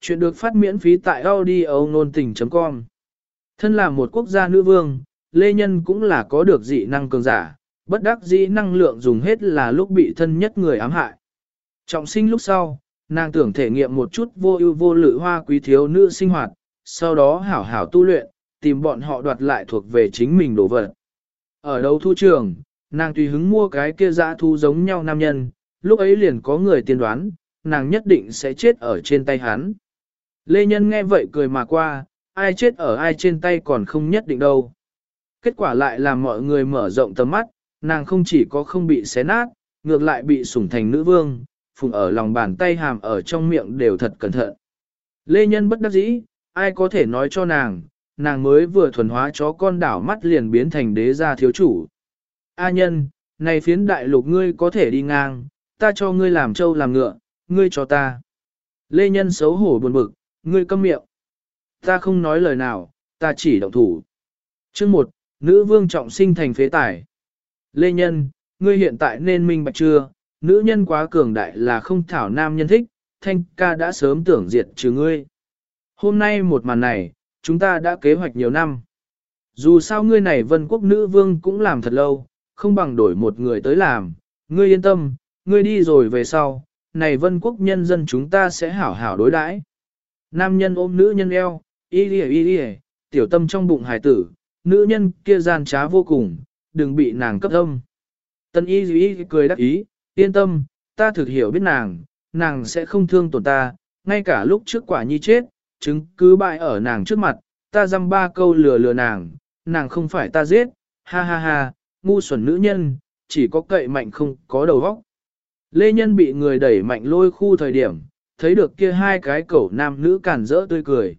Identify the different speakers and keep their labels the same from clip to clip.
Speaker 1: Chuyện được phát miễn phí tại audio nôn tình.com Thân là một quốc gia nữ vương, Lê Nhân cũng là có được dị năng cường giả, bất đắc dĩ năng lượng dùng hết là lúc bị thân nhất người ám hại. Trọng sinh lúc sau, nàng tưởng thể nghiệm một chút vô ưu vô lự hoa quý thiếu nữ sinh hoạt, sau đó hảo hảo tu luyện, tìm bọn họ đoạt lại thuộc về chính mình đồ vật. Ở đâu thu trường, nàng tùy hứng mua cái kia dã thu giống nhau nam nhân, lúc ấy liền có người tiên đoán, nàng nhất định sẽ chết ở trên tay hắn. Lê Nhân nghe vậy cười mà qua, ai chết ở ai trên tay còn không nhất định đâu. Kết quả lại làm mọi người mở rộng tầm mắt, nàng không chỉ có không bị xé nát, ngược lại bị sủng thành nữ vương, phùng ở lòng bàn tay hàm ở trong miệng đều thật cẩn thận. Lê Nhân bất đắc dĩ, ai có thể nói cho nàng, nàng mới vừa thuần hóa chó con đảo mắt liền biến thành đế gia thiếu chủ. A nhân, này phiến đại lục ngươi có thể đi ngang, ta cho ngươi làm trâu làm ngựa, ngươi cho ta. Lê Nhân xấu hổ buồn bực, ngươi câm miệng. Ta không nói lời nào, ta chỉ động thủ. Chương 1, nữ vương trọng sinh thành phế tải. Lê Nhân, ngươi hiện tại nên minh bạch chưa, nữ nhân quá cường đại là không thảo nam nhân thích, thanh ca đã sớm tưởng diệt trừ ngươi. Hôm nay một màn này, chúng ta đã kế hoạch nhiều năm. Dù sao ngươi này vân quốc nữ vương cũng làm thật lâu, không bằng đổi một người tới làm, ngươi yên tâm, ngươi đi rồi về sau, này vân quốc nhân dân chúng ta sẽ hảo hảo đối đãi. Nam nhân ôm nữ nhân eo, y lìa y lìa, tiểu tâm trong bụng hải tử, nữ nhân kia gian trá vô cùng, đừng bị nàng cấp âm. Tân y y cười đắc ý, yên tâm, ta thực hiểu biết nàng, nàng sẽ không thương tổn ta, ngay cả lúc trước quả nhi chết, chứng cứ bại ở nàng trước mặt, ta dăm ba câu lừa lừa nàng, nàng không phải ta giết, ha ha ha, ngu xuẩn nữ nhân, chỉ có cậy mạnh không có đầu óc. Lê Nhân bị người đẩy mạnh lôi khu thời điểm, thấy được kia hai cái cẩu nam nữ cản rỡ tươi cười.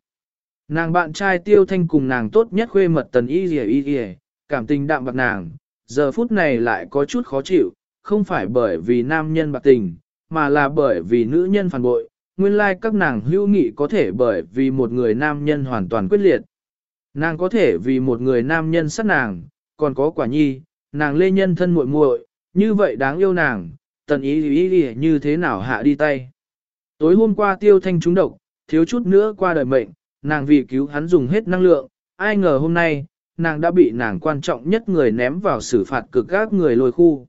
Speaker 1: Nàng bạn trai tiêu thanh cùng nàng tốt nhất khuê mật tần y dì y dì cảm tình đạm bạc nàng, giờ phút này lại có chút khó chịu, không phải bởi vì nam nhân bạc tình, mà là bởi vì nữ nhân phản bội, nguyên lai like các nàng hữu nghị có thể bởi vì một người nam nhân hoàn toàn quyết liệt. Nàng có thể vì một người nam nhân sát nàng, còn có quả nhi, nàng lê nhân thân muội muội, như vậy đáng yêu nàng, tần ý ý ý như thế nào hạ đi tay. Tối hôm qua tiêu thanh trúng độc, thiếu chút nữa qua đời mệnh, nàng vì cứu hắn dùng hết năng lượng, ai ngờ hôm nay, nàng đã bị nàng quan trọng nhất người ném vào xử phạt cực các người lôi khu.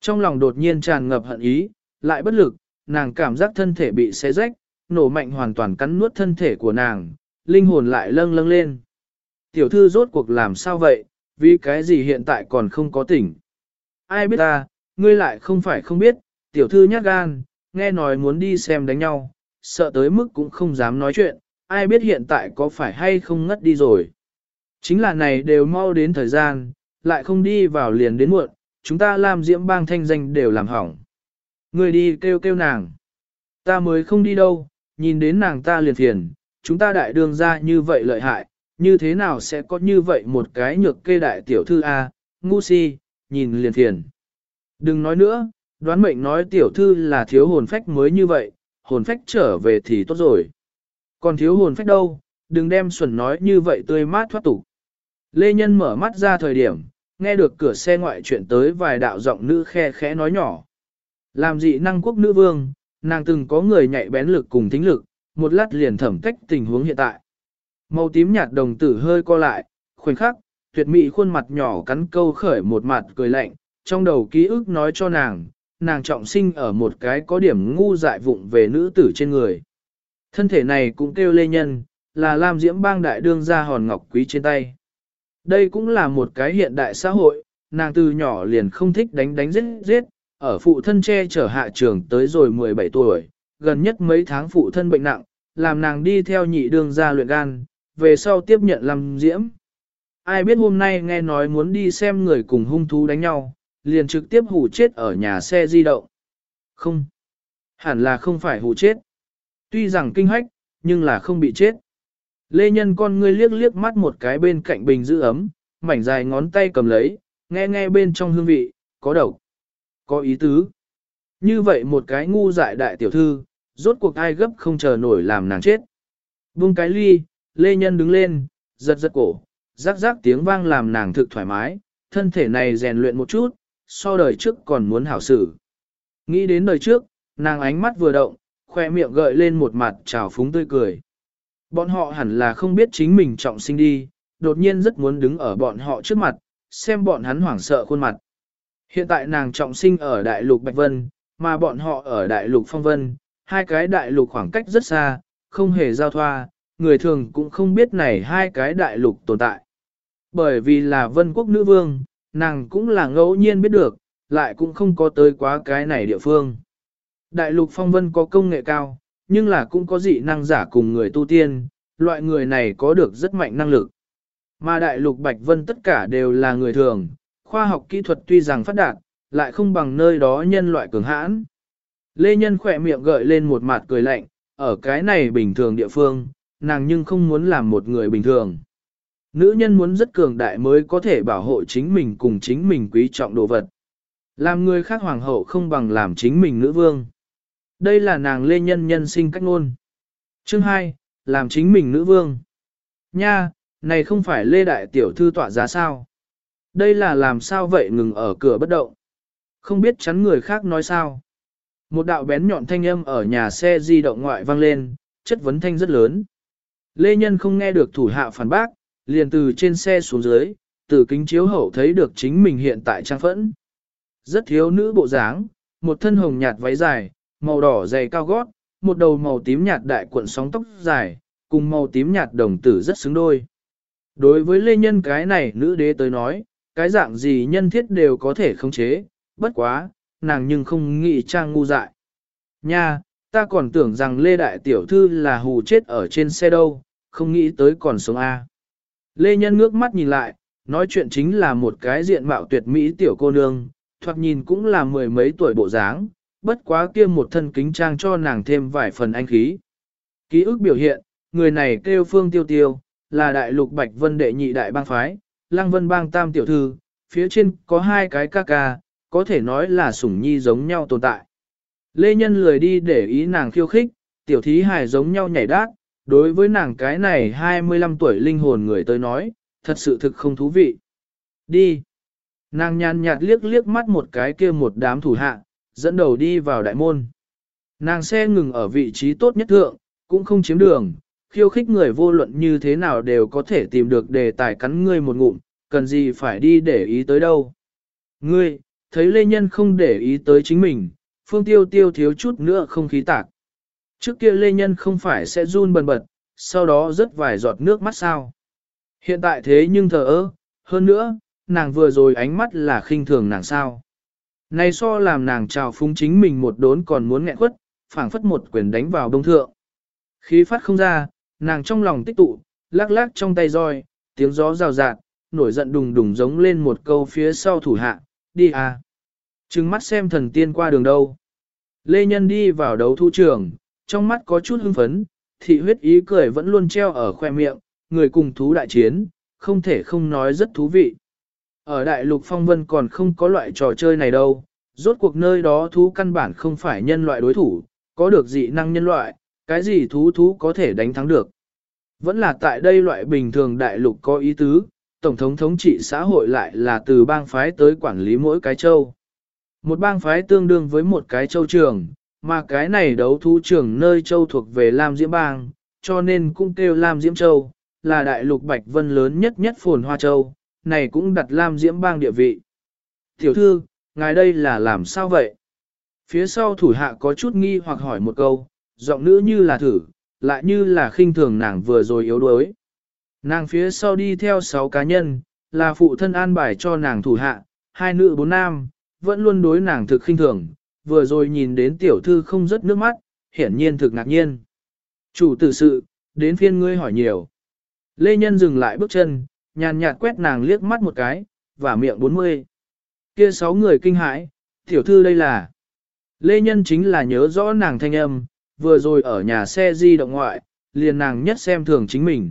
Speaker 1: Trong lòng đột nhiên tràn ngập hận ý, lại bất lực, nàng cảm giác thân thể bị xé rách, nổ mạnh hoàn toàn cắn nuốt thân thể của nàng, linh hồn lại lâng lâng lên. Tiểu thư rốt cuộc làm sao vậy, vì cái gì hiện tại còn không có tỉnh. Ai biết ta, ngươi lại không phải không biết, tiểu thư nhát gan, nghe nói muốn đi xem đánh nhau, sợ tới mức cũng không dám nói chuyện, ai biết hiện tại có phải hay không ngất đi rồi. Chính là này đều mau đến thời gian, lại không đi vào liền đến muộn, chúng ta làm diễm bang thanh danh đều làm hỏng. Người đi kêu kêu nàng. Ta mới không đi đâu, nhìn đến nàng ta liền phiền, chúng ta đại đường ra như vậy lợi hại, như thế nào sẽ có như vậy một cái nhược kê đại tiểu thư A, ngu si, nhìn liền phiền. Đừng nói nữa, đoán mệnh nói tiểu thư là thiếu hồn phách mới như vậy, hồn phách trở về thì tốt rồi. Còn thiếu hồn phách đâu, đừng đem xuẩn nói như vậy tươi mát thoát tục. Lê Nhân mở mắt ra thời điểm, nghe được cửa xe ngoại chuyện tới vài đạo giọng nữ khe khẽ nói nhỏ. Làm dị năng quốc nữ vương, nàng từng có người nhạy bén lực cùng thính lực, một lát liền thẩm cách tình huống hiện tại. Màu tím nhạt đồng tử hơi co lại, khoảnh khắc, tuyệt mỹ khuôn mặt nhỏ cắn câu khởi một mặt cười lạnh, trong đầu ký ức nói cho nàng, nàng trọng sinh ở một cái có điểm ngu dại vụng về nữ tử trên người. Thân thể này cũng kêu lê nhân, là Lam Diễm bang đại đương ra hòn ngọc quý trên tay. Đây cũng là một cái hiện đại xã hội, nàng từ nhỏ liền không thích đánh đánh giết giết, ở phụ thân che chở hạ trường tới rồi 17 tuổi, gần nhất mấy tháng phụ thân bệnh nặng, làm nàng đi theo nhị đương ra luyện gan, về sau tiếp nhận làm diễm. Ai biết hôm nay nghe nói muốn đi xem người cùng hung thú đánh nhau, liền trực tiếp hù chết ở nhà xe di động. Không, hẳn là không phải hù chết. Tuy rằng kinh hách, nhưng là không bị chết. Lê Nhân con ngươi liếc liếc mắt một cái bên cạnh bình giữ ấm, mảnh dài ngón tay cầm lấy, nghe nghe bên trong hương vị, có độc, có ý tứ. Như vậy một cái ngu dại đại tiểu thư, rốt cuộc ai gấp không chờ nổi làm nàng chết. Vung cái ly, Lê Nhân đứng lên, giật giật cổ, rắc rắc tiếng vang làm nàng thực thoải mái, thân thể này rèn luyện một chút, so đời trước còn muốn hảo xử. Nghĩ đến đời trước, nàng ánh mắt vừa động, khoe miệng gợi lên một mặt trào phúng tươi cười. Bọn họ hẳn là không biết chính mình trọng sinh đi, đột nhiên rất muốn đứng ở bọn họ trước mặt, xem bọn hắn hoảng sợ khuôn mặt. Hiện tại nàng trọng sinh ở đại lục Bạch Vân, mà bọn họ ở đại lục Phong Vân, hai cái đại lục khoảng cách rất xa, không hề giao thoa, người thường cũng không biết này hai cái đại lục tồn tại. Bởi vì là vân quốc nữ vương, nàng cũng là ngẫu nhiên biết được, lại cũng không có tới quá cái này địa phương. Đại lục phong vân có công nghệ cao, nhưng là cũng có dị năng giả cùng người tu tiên, loại người này có được rất mạnh năng lực. Mà đại lục bạch vân tất cả đều là người thường, khoa học kỹ thuật tuy rằng phát đạt, lại không bằng nơi đó nhân loại cường hãn. Lê Nhân khỏe miệng gợi lên một mặt cười lạnh, ở cái này bình thường địa phương, nàng nhưng không muốn làm một người bình thường. Nữ nhân muốn rất cường đại mới có thể bảo hộ chính mình cùng chính mình quý trọng đồ vật. Làm người khác hoàng hậu không bằng làm chính mình nữ vương. Đây là nàng lê nhân nhân sinh cách ngôn. Chương 2, làm chính mình nữ vương. Nha, này không phải lê đại tiểu thư tỏa giá sao? Đây là làm sao vậy ngừng ở cửa bất động? Không biết chắn người khác nói sao? Một đạo bén nhọn thanh âm ở nhà xe di động ngoại vang lên, chất vấn thanh rất lớn. Lê Nhân không nghe được thủ hạ phản bác, liền từ trên xe xuống dưới, từ kính chiếu hậu thấy được chính mình hiện tại trang phẫn. Rất thiếu nữ bộ dáng, một thân hồng nhạt váy dài, màu đỏ dày cao gót, một đầu màu tím nhạt đại cuộn sóng tóc dài, cùng màu tím nhạt đồng tử rất xứng đôi. Đối với Lê Nhân cái này nữ đế tới nói, cái dạng gì nhân thiết đều có thể khống chế, bất quá, nàng nhưng không nghĩ trang ngu dại. Nha, ta còn tưởng rằng Lê Đại Tiểu Thư là hù chết ở trên xe đâu, không nghĩ tới còn sống A. Lê Nhân ngước mắt nhìn lại, nói chuyện chính là một cái diện mạo tuyệt mỹ tiểu cô nương, thoạt nhìn cũng là mười mấy tuổi bộ dáng, bất quá kia một thân kính trang cho nàng thêm vài phần anh khí. Ký ức biểu hiện, người này kêu Phương Tiêu Tiêu, là đại lục Bạch Vân đệ nhị đại bang phái, Lăng Vân bang tam tiểu thư, phía trên có hai cái ca ca, có thể nói là sủng nhi giống nhau tồn tại. Lê Nhân lười đi để ý nàng khiêu khích, tiểu thí hài giống nhau nhảy đát, đối với nàng cái này 25 tuổi linh hồn người tới nói, thật sự thực không thú vị. Đi. Nàng nhàn nhạt liếc liếc mắt một cái kia một đám thủ hạ, dẫn đầu đi vào đại môn. Nàng xe ngừng ở vị trí tốt nhất thượng, cũng không chiếm đường, khiêu khích người vô luận như thế nào đều có thể tìm được đề tài cắn ngươi một ngụm, cần gì phải đi để ý tới đâu. Ngươi, thấy Lê Nhân không để ý tới chính mình, Phương Tiêu Tiêu thiếu chút nữa không khí tạc. Trước kia Lê Nhân không phải sẽ run bần bật, sau đó rớt vài giọt nước mắt sao. Hiện tại thế nhưng thờ ơ, hơn nữa, nàng vừa rồi ánh mắt là khinh thường nàng sao. Này so làm nàng trào phúng chính mình một đốn còn muốn nghẹn quất, phảng phất một quyền đánh vào đông thượng. Khí phát không ra, nàng trong lòng tích tụ, lắc lắc trong tay roi, tiếng gió rào rạt, nổi giận đùng đùng giống lên một câu phía sau thủ hạ, đi à. Trừng mắt xem thần tiên qua đường đâu. Lê Nhân đi vào đấu thu trường, trong mắt có chút hưng phấn, thị huyết ý cười vẫn luôn treo ở khoe miệng, người cùng thú đại chiến, không thể không nói rất thú vị. Ở đại lục phong vân còn không có loại trò chơi này đâu, rốt cuộc nơi đó thú căn bản không phải nhân loại đối thủ, có được dị năng nhân loại, cái gì thú thú có thể đánh thắng được. Vẫn là tại đây loại bình thường đại lục có ý tứ, tổng thống thống trị xã hội lại là từ bang phái tới quản lý mỗi cái châu. Một bang phái tương đương với một cái châu trường, mà cái này đấu thú trưởng nơi châu thuộc về Lam Diễm Bang, cho nên cũng kêu Lam Diễm Châu, là đại lục Bạch Vân lớn nhất nhất phồn hoa châu, này cũng đặt Lam Diễm Bang địa vị. Tiểu thư, ngài đây là làm sao vậy? Phía sau thủ hạ có chút nghi hoặc hỏi một câu, giọng nữ như là thử, lại như là khinh thường nàng vừa rồi yếu đuối. Nàng phía sau đi theo sáu cá nhân, là phụ thân an bài cho nàng thủ hạ, hai nữ bốn nam, vẫn luôn đối nàng thực khinh thường, vừa rồi nhìn đến tiểu thư không rớt nước mắt, hiển nhiên thực ngạc nhiên. Chủ tử sự, đến phiên ngươi hỏi nhiều. Lê Nhân dừng lại bước chân, nhàn nhạt quét nàng liếc mắt một cái, và miệng bốn mươi. Kia sáu người kinh hãi, tiểu thư đây là. Lê Nhân chính là nhớ rõ nàng thanh âm, vừa rồi ở nhà xe di động ngoại, liền nàng nhất xem thường chính mình.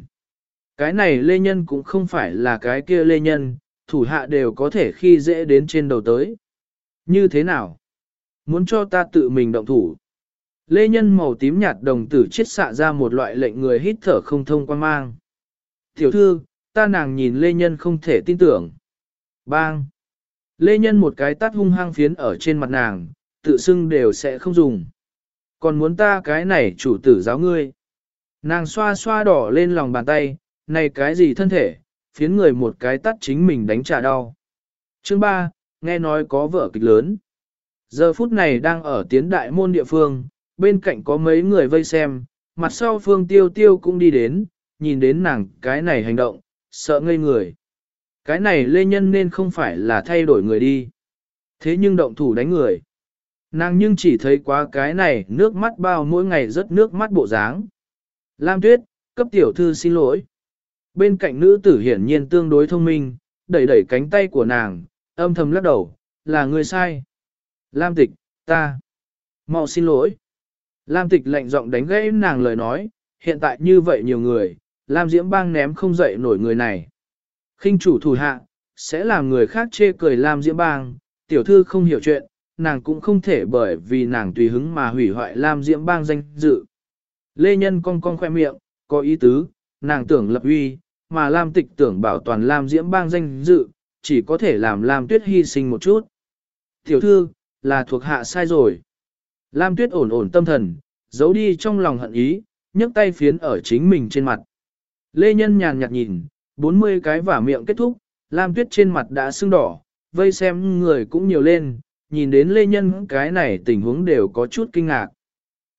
Speaker 1: Cái này Lê Nhân cũng không phải là cái kia Lê Nhân, thủ hạ đều có thể khi dễ đến trên đầu tới. Như thế nào? Muốn cho ta tự mình động thủ. Lê Nhân màu tím nhạt đồng tử chết xạ ra một loại lệnh người hít thở không thông quan mang. Tiểu thư, ta nàng nhìn Lê Nhân không thể tin tưởng. Bang! Lê Nhân một cái tát hung hăng phiến ở trên mặt nàng, tự xưng đều sẽ không dùng. còn muốn ta cái này chủ tử giáo ngươi. Nàng xoa xoa đỏ lên lòng bàn tay, này cái gì thân thể, phiến người một cái tắt chính mình đánh trả đau. Chương 3, nghe nói có vợ kịch lớn. Giờ phút này đang ở tiến đại môn địa phương, bên cạnh có mấy người vây xem, mặt sau phương tiêu tiêu cũng đi đến, nhìn đến nàng cái này hành động, sợ ngây người. Cái này lê nhân nên không phải là thay đổi người đi. Thế nhưng động thủ đánh người. Nàng nhưng chỉ thấy quá cái này nước mắt bao mỗi ngày rất nước mắt bộ dáng. Lam tuyết, cấp tiểu thư xin lỗi. Bên cạnh nữ tử hiển nhiên tương đối thông minh, đẩy đẩy cánh tay của nàng, âm thầm lắc đầu, là người sai. Lam tịch, ta. mau xin lỗi. Lam tịch lạnh giọng đánh gãy nàng lời nói, hiện tại như vậy nhiều người, Lam Diễm bang ném không dậy nổi người này. khinh chủ thủ hạ, sẽ làm người khác chê cười Lam Diễm bang, tiểu thư không hiểu chuyện, nàng cũng không thể bởi vì nàng tùy hứng mà hủy hoại Lam Diễm bang danh dự. Lê Nhân cong cong khoe miệng, có ý tứ, nàng tưởng lập uy, mà Lam Tịch tưởng bảo toàn Lam Diễm bang danh dự, chỉ có thể làm Lam Tuyết hy sinh một chút. Tiểu thư, là thuộc hạ sai rồi. Lam Tuyết ổn ổn tâm thần, giấu đi trong lòng hận ý, nhấc tay phiến ở chính mình trên mặt. Lê Nhân nhàn nhạt nhìn, 40 cái vả miệng kết thúc, Lam Tuyết trên mặt đã sưng đỏ, vây xem người cũng nhiều lên, nhìn đến Lê Nhân cái này tình huống đều có chút kinh ngạc.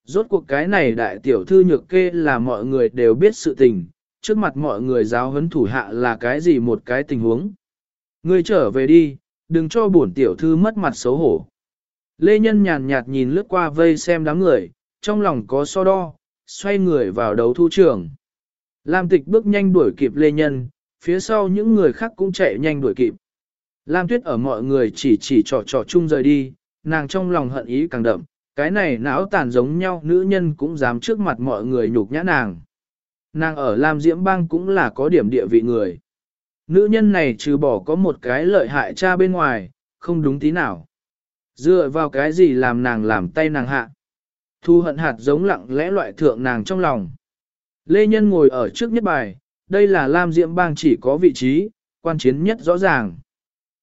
Speaker 1: Rốt cuộc cái này đại tiểu thư nhược kê là mọi người đều biết sự tình, trước mặt mọi người giáo huấn thủ hạ là cái gì một cái tình huống. Ngươi trở về đi, đừng cho bổn tiểu thư mất mặt xấu hổ. Lê Nhân nhàn nhạt nhìn lướt qua vây xem đám người, trong lòng có so đo, xoay người vào đấu thu trường. Lam tịch bước nhanh đuổi kịp Lê Nhân, phía sau những người khác cũng chạy nhanh đuổi kịp. Lam tuyết ở mọi người chỉ chỉ trò trò chung rời đi, nàng trong lòng hận ý càng đậm, cái này não tàn giống nhau nữ nhân cũng dám trước mặt mọi người nhục nhã nàng. Nàng ở Lam Diễm Bang cũng là có điểm địa vị người. Nữ nhân này trừ bỏ có một cái lợi hại cha bên ngoài, không đúng tí nào. Dựa vào cái gì làm nàng làm tay nàng hạ. Thu hận hạt giống lặng lẽ loại thượng nàng trong lòng. Lê Nhân ngồi ở trước nhất bài, đây là Lam Diễm Bang chỉ có vị trí, quan chiến nhất rõ ràng.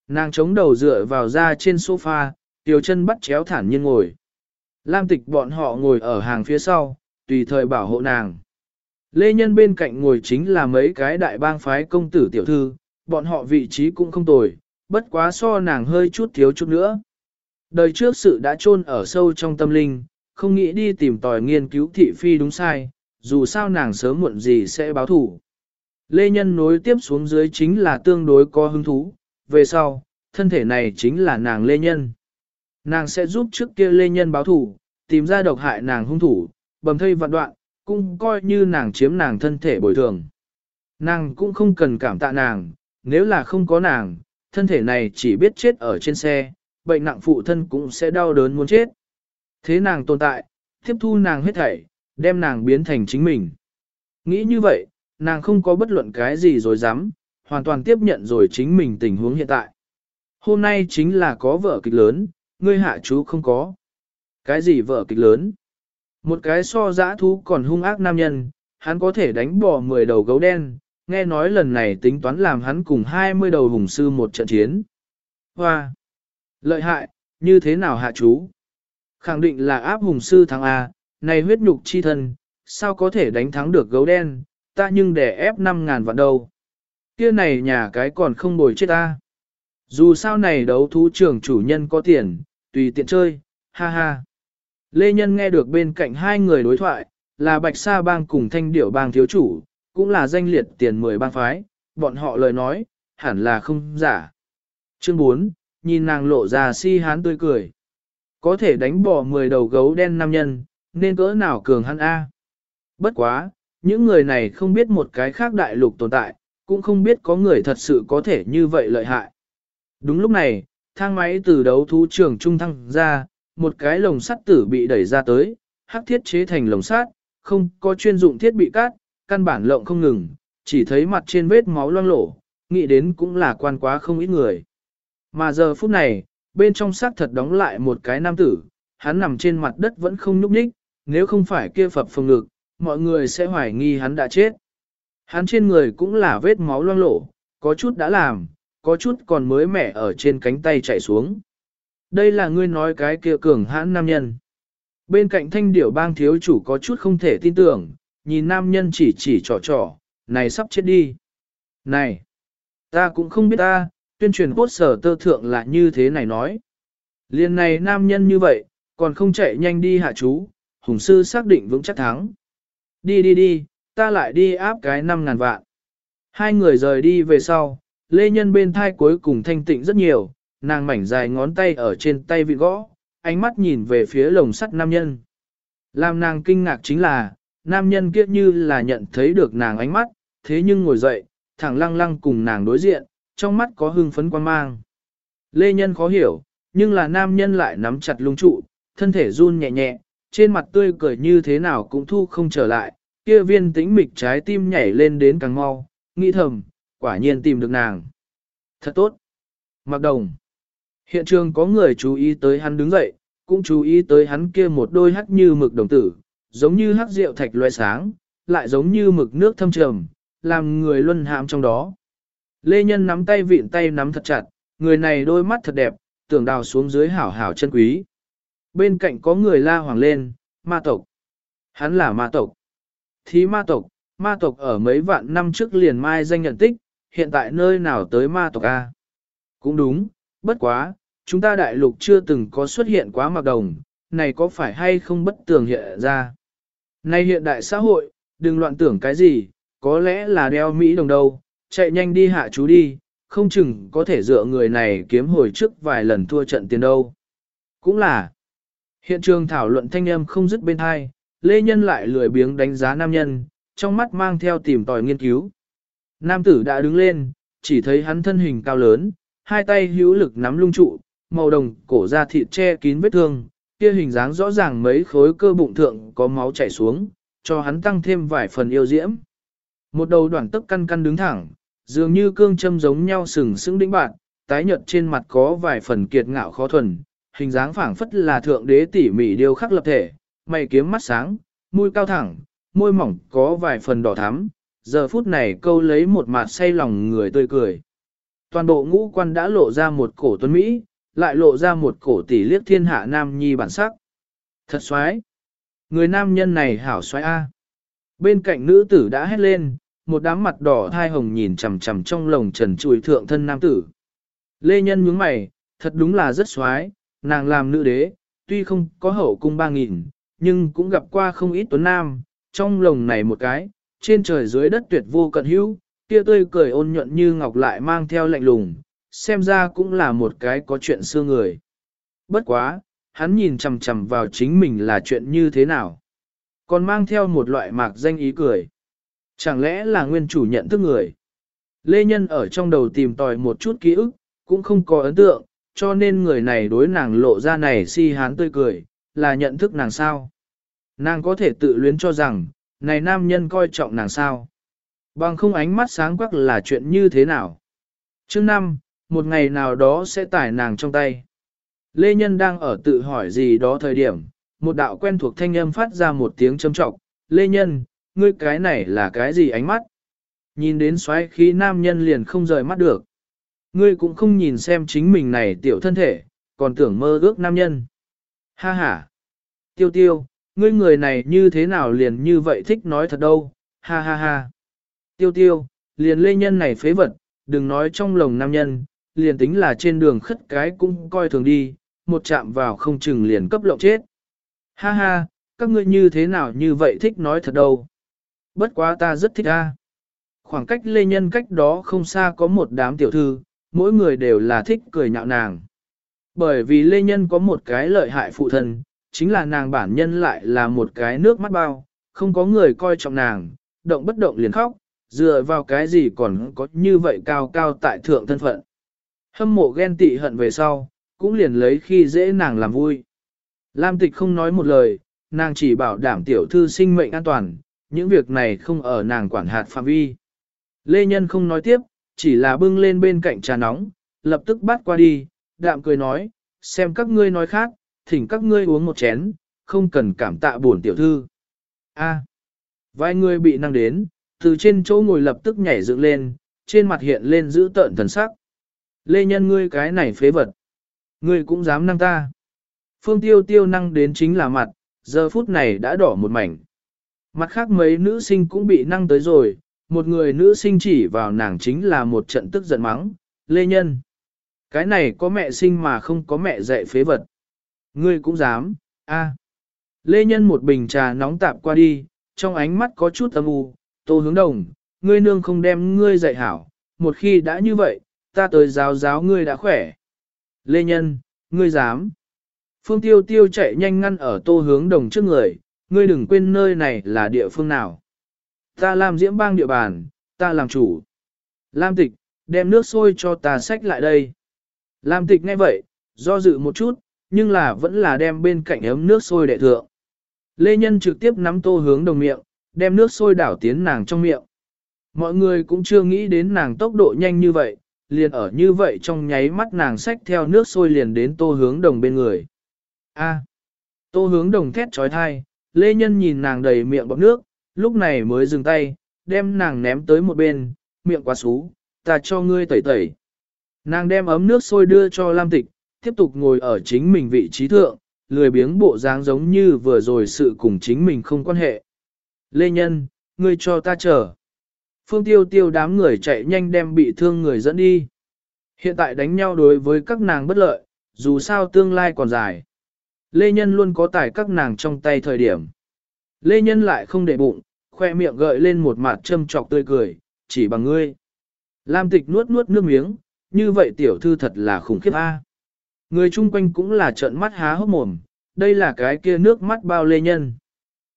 Speaker 1: Nàng chống đầu dựa vào ra trên sofa, tiểu chân bắt chéo thản nhiên ngồi. Lam tịch bọn họ ngồi ở hàng phía sau, tùy thời bảo hộ nàng. Lê Nhân bên cạnh ngồi chính là mấy cái đại bang phái công tử tiểu thư, bọn họ vị trí cũng không tồi, bất quá so nàng hơi chút thiếu chút nữa. Đời trước sự đã chôn ở sâu trong tâm linh, không nghĩ đi tìm tòi nghiên cứu thị phi đúng sai, dù sao nàng sớm muộn gì sẽ báo thủ. Lê Nhân nối tiếp xuống dưới chính là tương đối có hứng thú, về sau, thân thể này chính là nàng Lê Nhân. Nàng sẽ giúp trước kia Lê Nhân báo thủ, tìm ra độc hại nàng hung thủ, bầm thây vạn đoạn, cũng coi như nàng chiếm nàng thân thể bồi thường. Nàng cũng không cần cảm tạ nàng, nếu là không có nàng, thân thể này chỉ biết chết ở trên xe, bệnh nặng phụ thân cũng sẽ đau đớn muốn chết. Thế nàng tồn tại, tiếp thu nàng hết thảy, đem nàng biến thành chính mình. Nghĩ như vậy, nàng không có bất luận cái gì rồi dám, hoàn toàn tiếp nhận rồi chính mình tình huống hiện tại. Hôm nay chính là có vợ kịch lớn, ngươi hạ chú không có. Cái gì vợ kịch lớn? Một cái so dã thú còn hung ác nam nhân, hắn có thể đánh bỏ 10 đầu gấu đen, nghe nói lần này tính toán làm hắn cùng 20 đầu hùng sư một trận chiến. Hoa! Lợi hại, như thế nào hạ chú? Khẳng định là áp hùng sư thắng A, này huyết nhục chi thân, sao có thể đánh thắng được gấu đen, ta nhưng để ép 5.000 vạn đâu. Kia này nhà cái còn không bồi chết ta. Dù sao này đấu thú trưởng chủ nhân có tiền, tùy tiện chơi, ha ha. Lê Nhân nghe được bên cạnh hai người đối thoại, là Bạch Sa Bang cùng Thanh Điểu Bang thiếu chủ, cũng là danh liệt tiền 10 bang phái, bọn họ lời nói, hẳn là không giả. Chương 4, nhìn nàng lộ ra si hán tươi cười. Có thể đánh bỏ 10 đầu gấu đen nam nhân, nên cỡ nào cường hắn A. Bất quá, những người này không biết một cái khác đại lục tồn tại, cũng không biết có người thật sự có thể như vậy lợi hại. Đúng lúc này, thang máy từ đấu thú trường trung thăng ra, một cái lồng sắt tử bị đẩy ra tới, hắc thiết chế thành lồng sắt, không có chuyên dụng thiết bị cắt, căn bản lộng không ngừng, chỉ thấy mặt trên vết máu loang lổ, nghĩ đến cũng là quan quá không ít người. Mà giờ phút này, bên trong xác thật đóng lại một cái nam tử, hắn nằm trên mặt đất vẫn không nhúc nhích, nếu không phải kia phập phồng ngực, mọi người sẽ hoài nghi hắn đã chết. Hắn trên người cũng là vết máu loang lổ, có chút đã làm, có chút còn mới mẻ ở trên cánh tay chạy xuống. Đây là ngươi nói cái kia cường hãn nam nhân. Bên cạnh thanh điểu bang thiếu chủ có chút không thể tin tưởng, nhìn nam nhân chỉ chỉ trò trò, này sắp chết đi. Này, ta cũng không biết ta, tuyên truyền cốt sở tơ thượng là như thế này nói. Liên này nam nhân như vậy, còn không chạy nhanh đi hạ chú, hùng sư xác định vững chắc thắng. Đi đi đi, ta lại đi áp cái năm ngàn vạn. Hai người rời đi về sau, lê nhân bên thai cuối cùng thanh tịnh rất nhiều, nàng mảnh dài ngón tay ở trên tay vị gõ, ánh mắt nhìn về phía lồng sắt nam nhân. Làm nàng kinh ngạc chính là, nam nhân kia như là nhận thấy được nàng ánh mắt, thế nhưng ngồi dậy, thẳng lăng lăng cùng nàng đối diện, trong mắt có hưng phấn quan mang. Lê nhân khó hiểu, nhưng là nam nhân lại nắm chặt lung trụ, thân thể run nhẹ nhẹ, trên mặt tươi cười như thế nào cũng thu không trở lại, kia viên tĩnh mịch trái tim nhảy lên đến càng mau, nghĩ thầm, quả nhiên tìm được nàng. Thật tốt. Mặc đồng. Hiện trường có người chú ý tới hắn đứng dậy, cũng chú ý tới hắn kia một đôi hắc như mực đồng tử, giống như hắc rượu thạch loe sáng, lại giống như mực nước thâm trầm, làm người luân hãm trong đó. Lê Nhân nắm tay vịn tay nắm thật chặt, người này đôi mắt thật đẹp, tưởng đào xuống dưới hảo hảo chân quý. Bên cạnh có người la hoàng lên, ma tộc. Hắn là ma tộc. Thí ma tộc, ma tộc ở mấy vạn năm trước liền mai danh nhận tích, hiện tại nơi nào tới ma tộc A. Cũng đúng, bất quá, chúng ta đại lục chưa từng có xuất hiện quá mặc đồng, này có phải hay không bất tường hiện ra. Này hiện đại xã hội, đừng loạn tưởng cái gì, có lẽ là đeo Mỹ đồng đâu, chạy nhanh đi hạ chú đi, không chừng có thể dựa người này kiếm hồi trước vài lần thua trận tiền đâu. Cũng là, hiện trường thảo luận thanh âm không dứt bên hai, Lê Nhân lại lười biếng đánh giá nam nhân, trong mắt mang theo tìm tòi nghiên cứu. Nam tử đã đứng lên, chỉ thấy hắn thân hình cao lớn, hai tay hữu lực nắm lung trụ, màu đồng cổ da thịt che kín vết thương, kia hình dáng rõ ràng mấy khối cơ bụng thượng có máu chảy xuống, cho hắn tăng thêm vài phần yêu diễm. Một đầu đoạn tức căn căn đứng thẳng, dường như cương châm giống nhau sừng sững đĩnh bạn, tái nhợt trên mặt có vài phần kiệt ngạo khó thuần, hình dáng phảng phất là thượng đế tỉ mỉ điêu khắc lập thể, mày kiếm mắt sáng, mũi cao thẳng, môi mỏng có vài phần đỏ thắm, giờ phút này câu lấy một mặt say lòng người tươi cười. Toàn bộ ngũ quan đã lộ ra một cổ tuấn Mỹ, lại lộ ra một cổ tỷ liếc thiên hạ nam nhi bản sắc. Thật xoái! Người nam nhân này hảo xoái A. Bên cạnh nữ tử đã hét lên, một đám mặt đỏ thai hồng nhìn chằm chằm trong lồng trần trụi thượng thân nam tử. Lê Nhân nhướng mày, thật đúng là rất xoái, nàng làm nữ đế, tuy không có hậu cung ba nghìn, nhưng cũng gặp qua không ít tuấn nam, trong lồng này một cái, trên trời dưới đất tuyệt vô cận hữu, kia tươi cười ôn nhuận như ngọc lại mang theo lạnh lùng, xem ra cũng là một cái có chuyện xưa người. Bất quá, hắn nhìn chằm chằm vào chính mình là chuyện như thế nào. Còn mang theo một loại mạc danh ý cười. Chẳng lẽ là nguyên chủ nhận thức người? Lê Nhân ở trong đầu tìm tòi một chút ký ức, cũng không có ấn tượng, cho nên người này đối nàng lộ ra này si hán tươi cười, là nhận thức nàng sao. Nàng có thể tự luyến cho rằng, này nam nhân coi trọng nàng sao. Bằng không ánh mắt sáng quắc là chuyện như thế nào. Chương năm một ngày nào đó sẽ tải nàng trong tay. Lê Nhân đang ở tự hỏi gì đó thời điểm, một đạo quen thuộc thanh âm phát ra một tiếng châm trọng. Lê Nhân, ngươi cái này là cái gì ánh mắt? Nhìn đến xoáy khí nam nhân liền không rời mắt được. Ngươi cũng không nhìn xem chính mình này tiểu thân thể, còn tưởng mơ ước nam nhân. Ha ha! Tiêu tiêu, ngươi người này như thế nào liền như vậy thích nói thật đâu, ha ha ha. Tiêu tiêu, liền lê nhân này phế vật, đừng nói trong lòng nam nhân, liền tính là trên đường khất cái cũng coi thường đi, một chạm vào không chừng liền cấp lộng chết. Ha ha, các ngươi như thế nào như vậy thích nói thật đâu. Bất quá ta rất thích a. Khoảng cách lê nhân cách đó không xa có một đám tiểu thư, mỗi người đều là thích cười nhạo nàng. Bởi vì lê nhân có một cái lợi hại phụ thân, chính là nàng bản nhân lại là một cái nước mắt bao, không có người coi trọng nàng, động bất động liền khóc, dựa vào cái gì còn có như vậy cao cao tại thượng thân phận. Hâm mộ ghen tị hận về sau, cũng liền lấy khi dễ nàng làm vui. Lam tịch không nói một lời, nàng chỉ bảo đảm tiểu thư sinh mệnh an toàn, những việc này không ở nàng quản hạt phạm vi. Lê Nhân không nói tiếp, chỉ là bưng lên bên cạnh trà nóng, lập tức bắt qua đi, đạm cười nói, xem các ngươi nói khác, thỉnh các ngươi uống một chén, không cần cảm tạ buồn tiểu thư. A, vài người bị năng đến, từ trên chỗ ngồi lập tức nhảy dựng lên, trên mặt hiện lên giữ tợn thần sắc. Lê nhân ngươi cái này phế vật. Ngươi cũng dám năng ta. Phương tiêu tiêu năng đến chính là mặt, giờ phút này đã đỏ một mảnh. Mặt khác mấy nữ sinh cũng bị năng tới rồi, một người nữ sinh chỉ vào nàng chính là một trận tức giận mắng, Lê Nhân. Cái này có mẹ sinh mà không có mẹ dạy phế vật. Ngươi cũng dám, a. Lê Nhân một bình trà nóng tạp qua đi, trong ánh mắt có chút âm u, tô hướng đồng, ngươi nương không đem ngươi dạy hảo, một khi đã như vậy, ta tới giáo giáo ngươi đã khỏe. Lê Nhân, ngươi dám. Phương Tiêu Tiêu chạy nhanh ngăn ở tô hướng đồng trước người, ngươi đừng quên nơi này là địa phương nào. Ta làm diễm bang địa bàn, ta làm chủ. Lam tịch, đem nước sôi cho ta xách lại đây. Lam tịch nghe vậy, do dự một chút, nhưng là vẫn là đem bên cạnh ấm nước sôi đệ thượng. Lê Nhân trực tiếp nắm tô hướng đồng miệng, đem nước sôi đảo tiến nàng trong miệng. Mọi người cũng chưa nghĩ đến nàng tốc độ nhanh như vậy, liền ở như vậy trong nháy mắt nàng xách theo nước sôi liền đến tô hướng đồng bên người. A. tô hướng đồng thét trói thai, Lê Nhân nhìn nàng đầy miệng bọc nước, lúc này mới dừng tay, đem nàng ném tới một bên, miệng quá xú, ta cho ngươi tẩy tẩy. Nàng đem ấm nước sôi đưa cho Lam Tịch, tiếp tục ngồi ở chính mình vị trí thượng, lười biếng bộ dáng giống như vừa rồi sự cùng chính mình không quan hệ. Lê Nhân, ngươi cho ta chờ. Phương tiêu tiêu đám người chạy nhanh đem bị thương người dẫn đi. Hiện tại đánh nhau đối với các nàng bất lợi, dù sao tương lai còn dài. Lê Nhân luôn có tài các nàng trong tay thời điểm. Lê Nhân lại không để bụng, khoe miệng gợi lên một mặt châm trọc tươi cười, chỉ bằng ngươi. Lam tịch nuốt nuốt nước miếng, như vậy tiểu thư thật là khủng khiếp a. Người chung quanh cũng là trợn mắt há hốc mồm, đây là cái kia nước mắt bao Lê Nhân.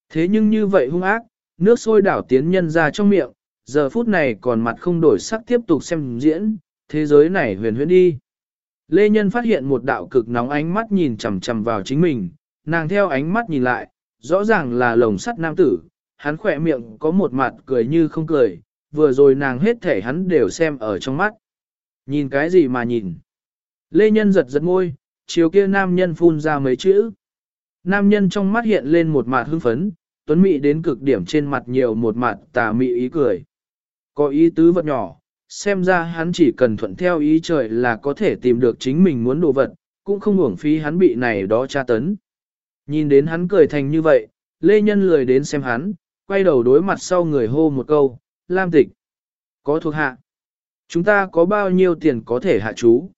Speaker 1: Thế nhưng như vậy hung ác, nước sôi đảo tiến nhân ra trong miệng, giờ phút này còn mặt không đổi sắc tiếp tục xem diễn, thế giới này huyền huyễn đi. Lê Nhân phát hiện một đạo cực nóng ánh mắt nhìn chằm chằm vào chính mình, nàng theo ánh mắt nhìn lại, rõ ràng là lồng sắt nam tử, hắn khỏe miệng có một mặt cười như không cười, vừa rồi nàng hết thể hắn đều xem ở trong mắt. Nhìn cái gì mà nhìn? Lê Nhân giật giật môi, chiều kia nam nhân phun ra mấy chữ. Nam nhân trong mắt hiện lên một mặt hưng phấn, tuấn mị đến cực điểm trên mặt nhiều một mặt tà mị ý cười. Có ý tứ vật nhỏ, xem ra hắn chỉ cần thuận theo ý trời là có thể tìm được chính mình muốn đồ vật, cũng không uổng phí hắn bị này đó tra tấn. Nhìn đến hắn cười thành như vậy, Lê Nhân lười đến xem hắn, quay đầu đối mặt sau người hô một câu, Lam tịch. Có thuộc hạ. Chúng ta có bao nhiêu tiền có thể hạ chú?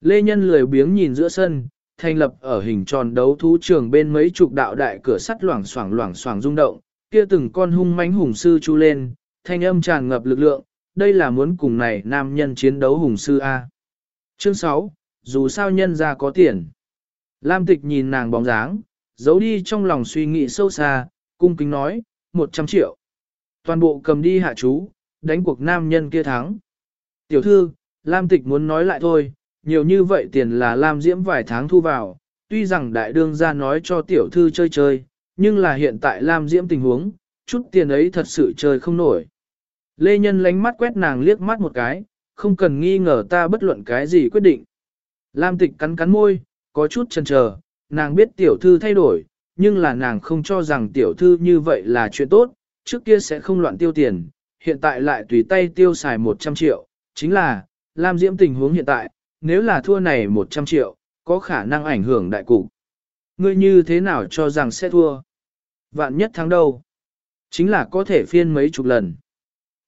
Speaker 1: Lê Nhân lười biếng nhìn giữa sân, thành lập ở hình tròn đấu thú trường bên mấy chục đạo đại cửa sắt loảng xoảng loảng xoảng rung động, kia từng con hung mãnh hùng sư chu lên, thanh âm tràn ngập lực lượng, đây là muốn cùng này nam nhân chiến đấu hùng sư A. Chương 6, dù sao nhân ra có tiền. Lam tịch nhìn nàng bóng dáng, giấu đi trong lòng suy nghĩ sâu xa, cung kính nói, 100 triệu. Toàn bộ cầm đi hạ chú, đánh cuộc nam nhân kia thắng. Tiểu thư, Lam tịch muốn nói lại thôi, nhiều như vậy tiền là Lam diễm vài tháng thu vào, tuy rằng đại đương ra nói cho tiểu thư chơi chơi, nhưng là hiện tại Lam diễm tình huống, chút tiền ấy thật sự chơi không nổi. Lê Nhân lánh mắt quét nàng liếc mắt một cái, không cần nghi ngờ ta bất luận cái gì quyết định. Lam tịch cắn cắn môi, có chút chần chờ, nàng biết tiểu thư thay đổi, nhưng là nàng không cho rằng tiểu thư như vậy là chuyện tốt, trước kia sẽ không loạn tiêu tiền, hiện tại lại tùy tay tiêu xài 100 triệu, chính là, Lam Diễm tình huống hiện tại, nếu là thua này 100 triệu, có khả năng ảnh hưởng đại cục. Ngươi như thế nào cho rằng sẽ thua? Vạn nhất thắng đâu? Chính là có thể phiên mấy chục lần.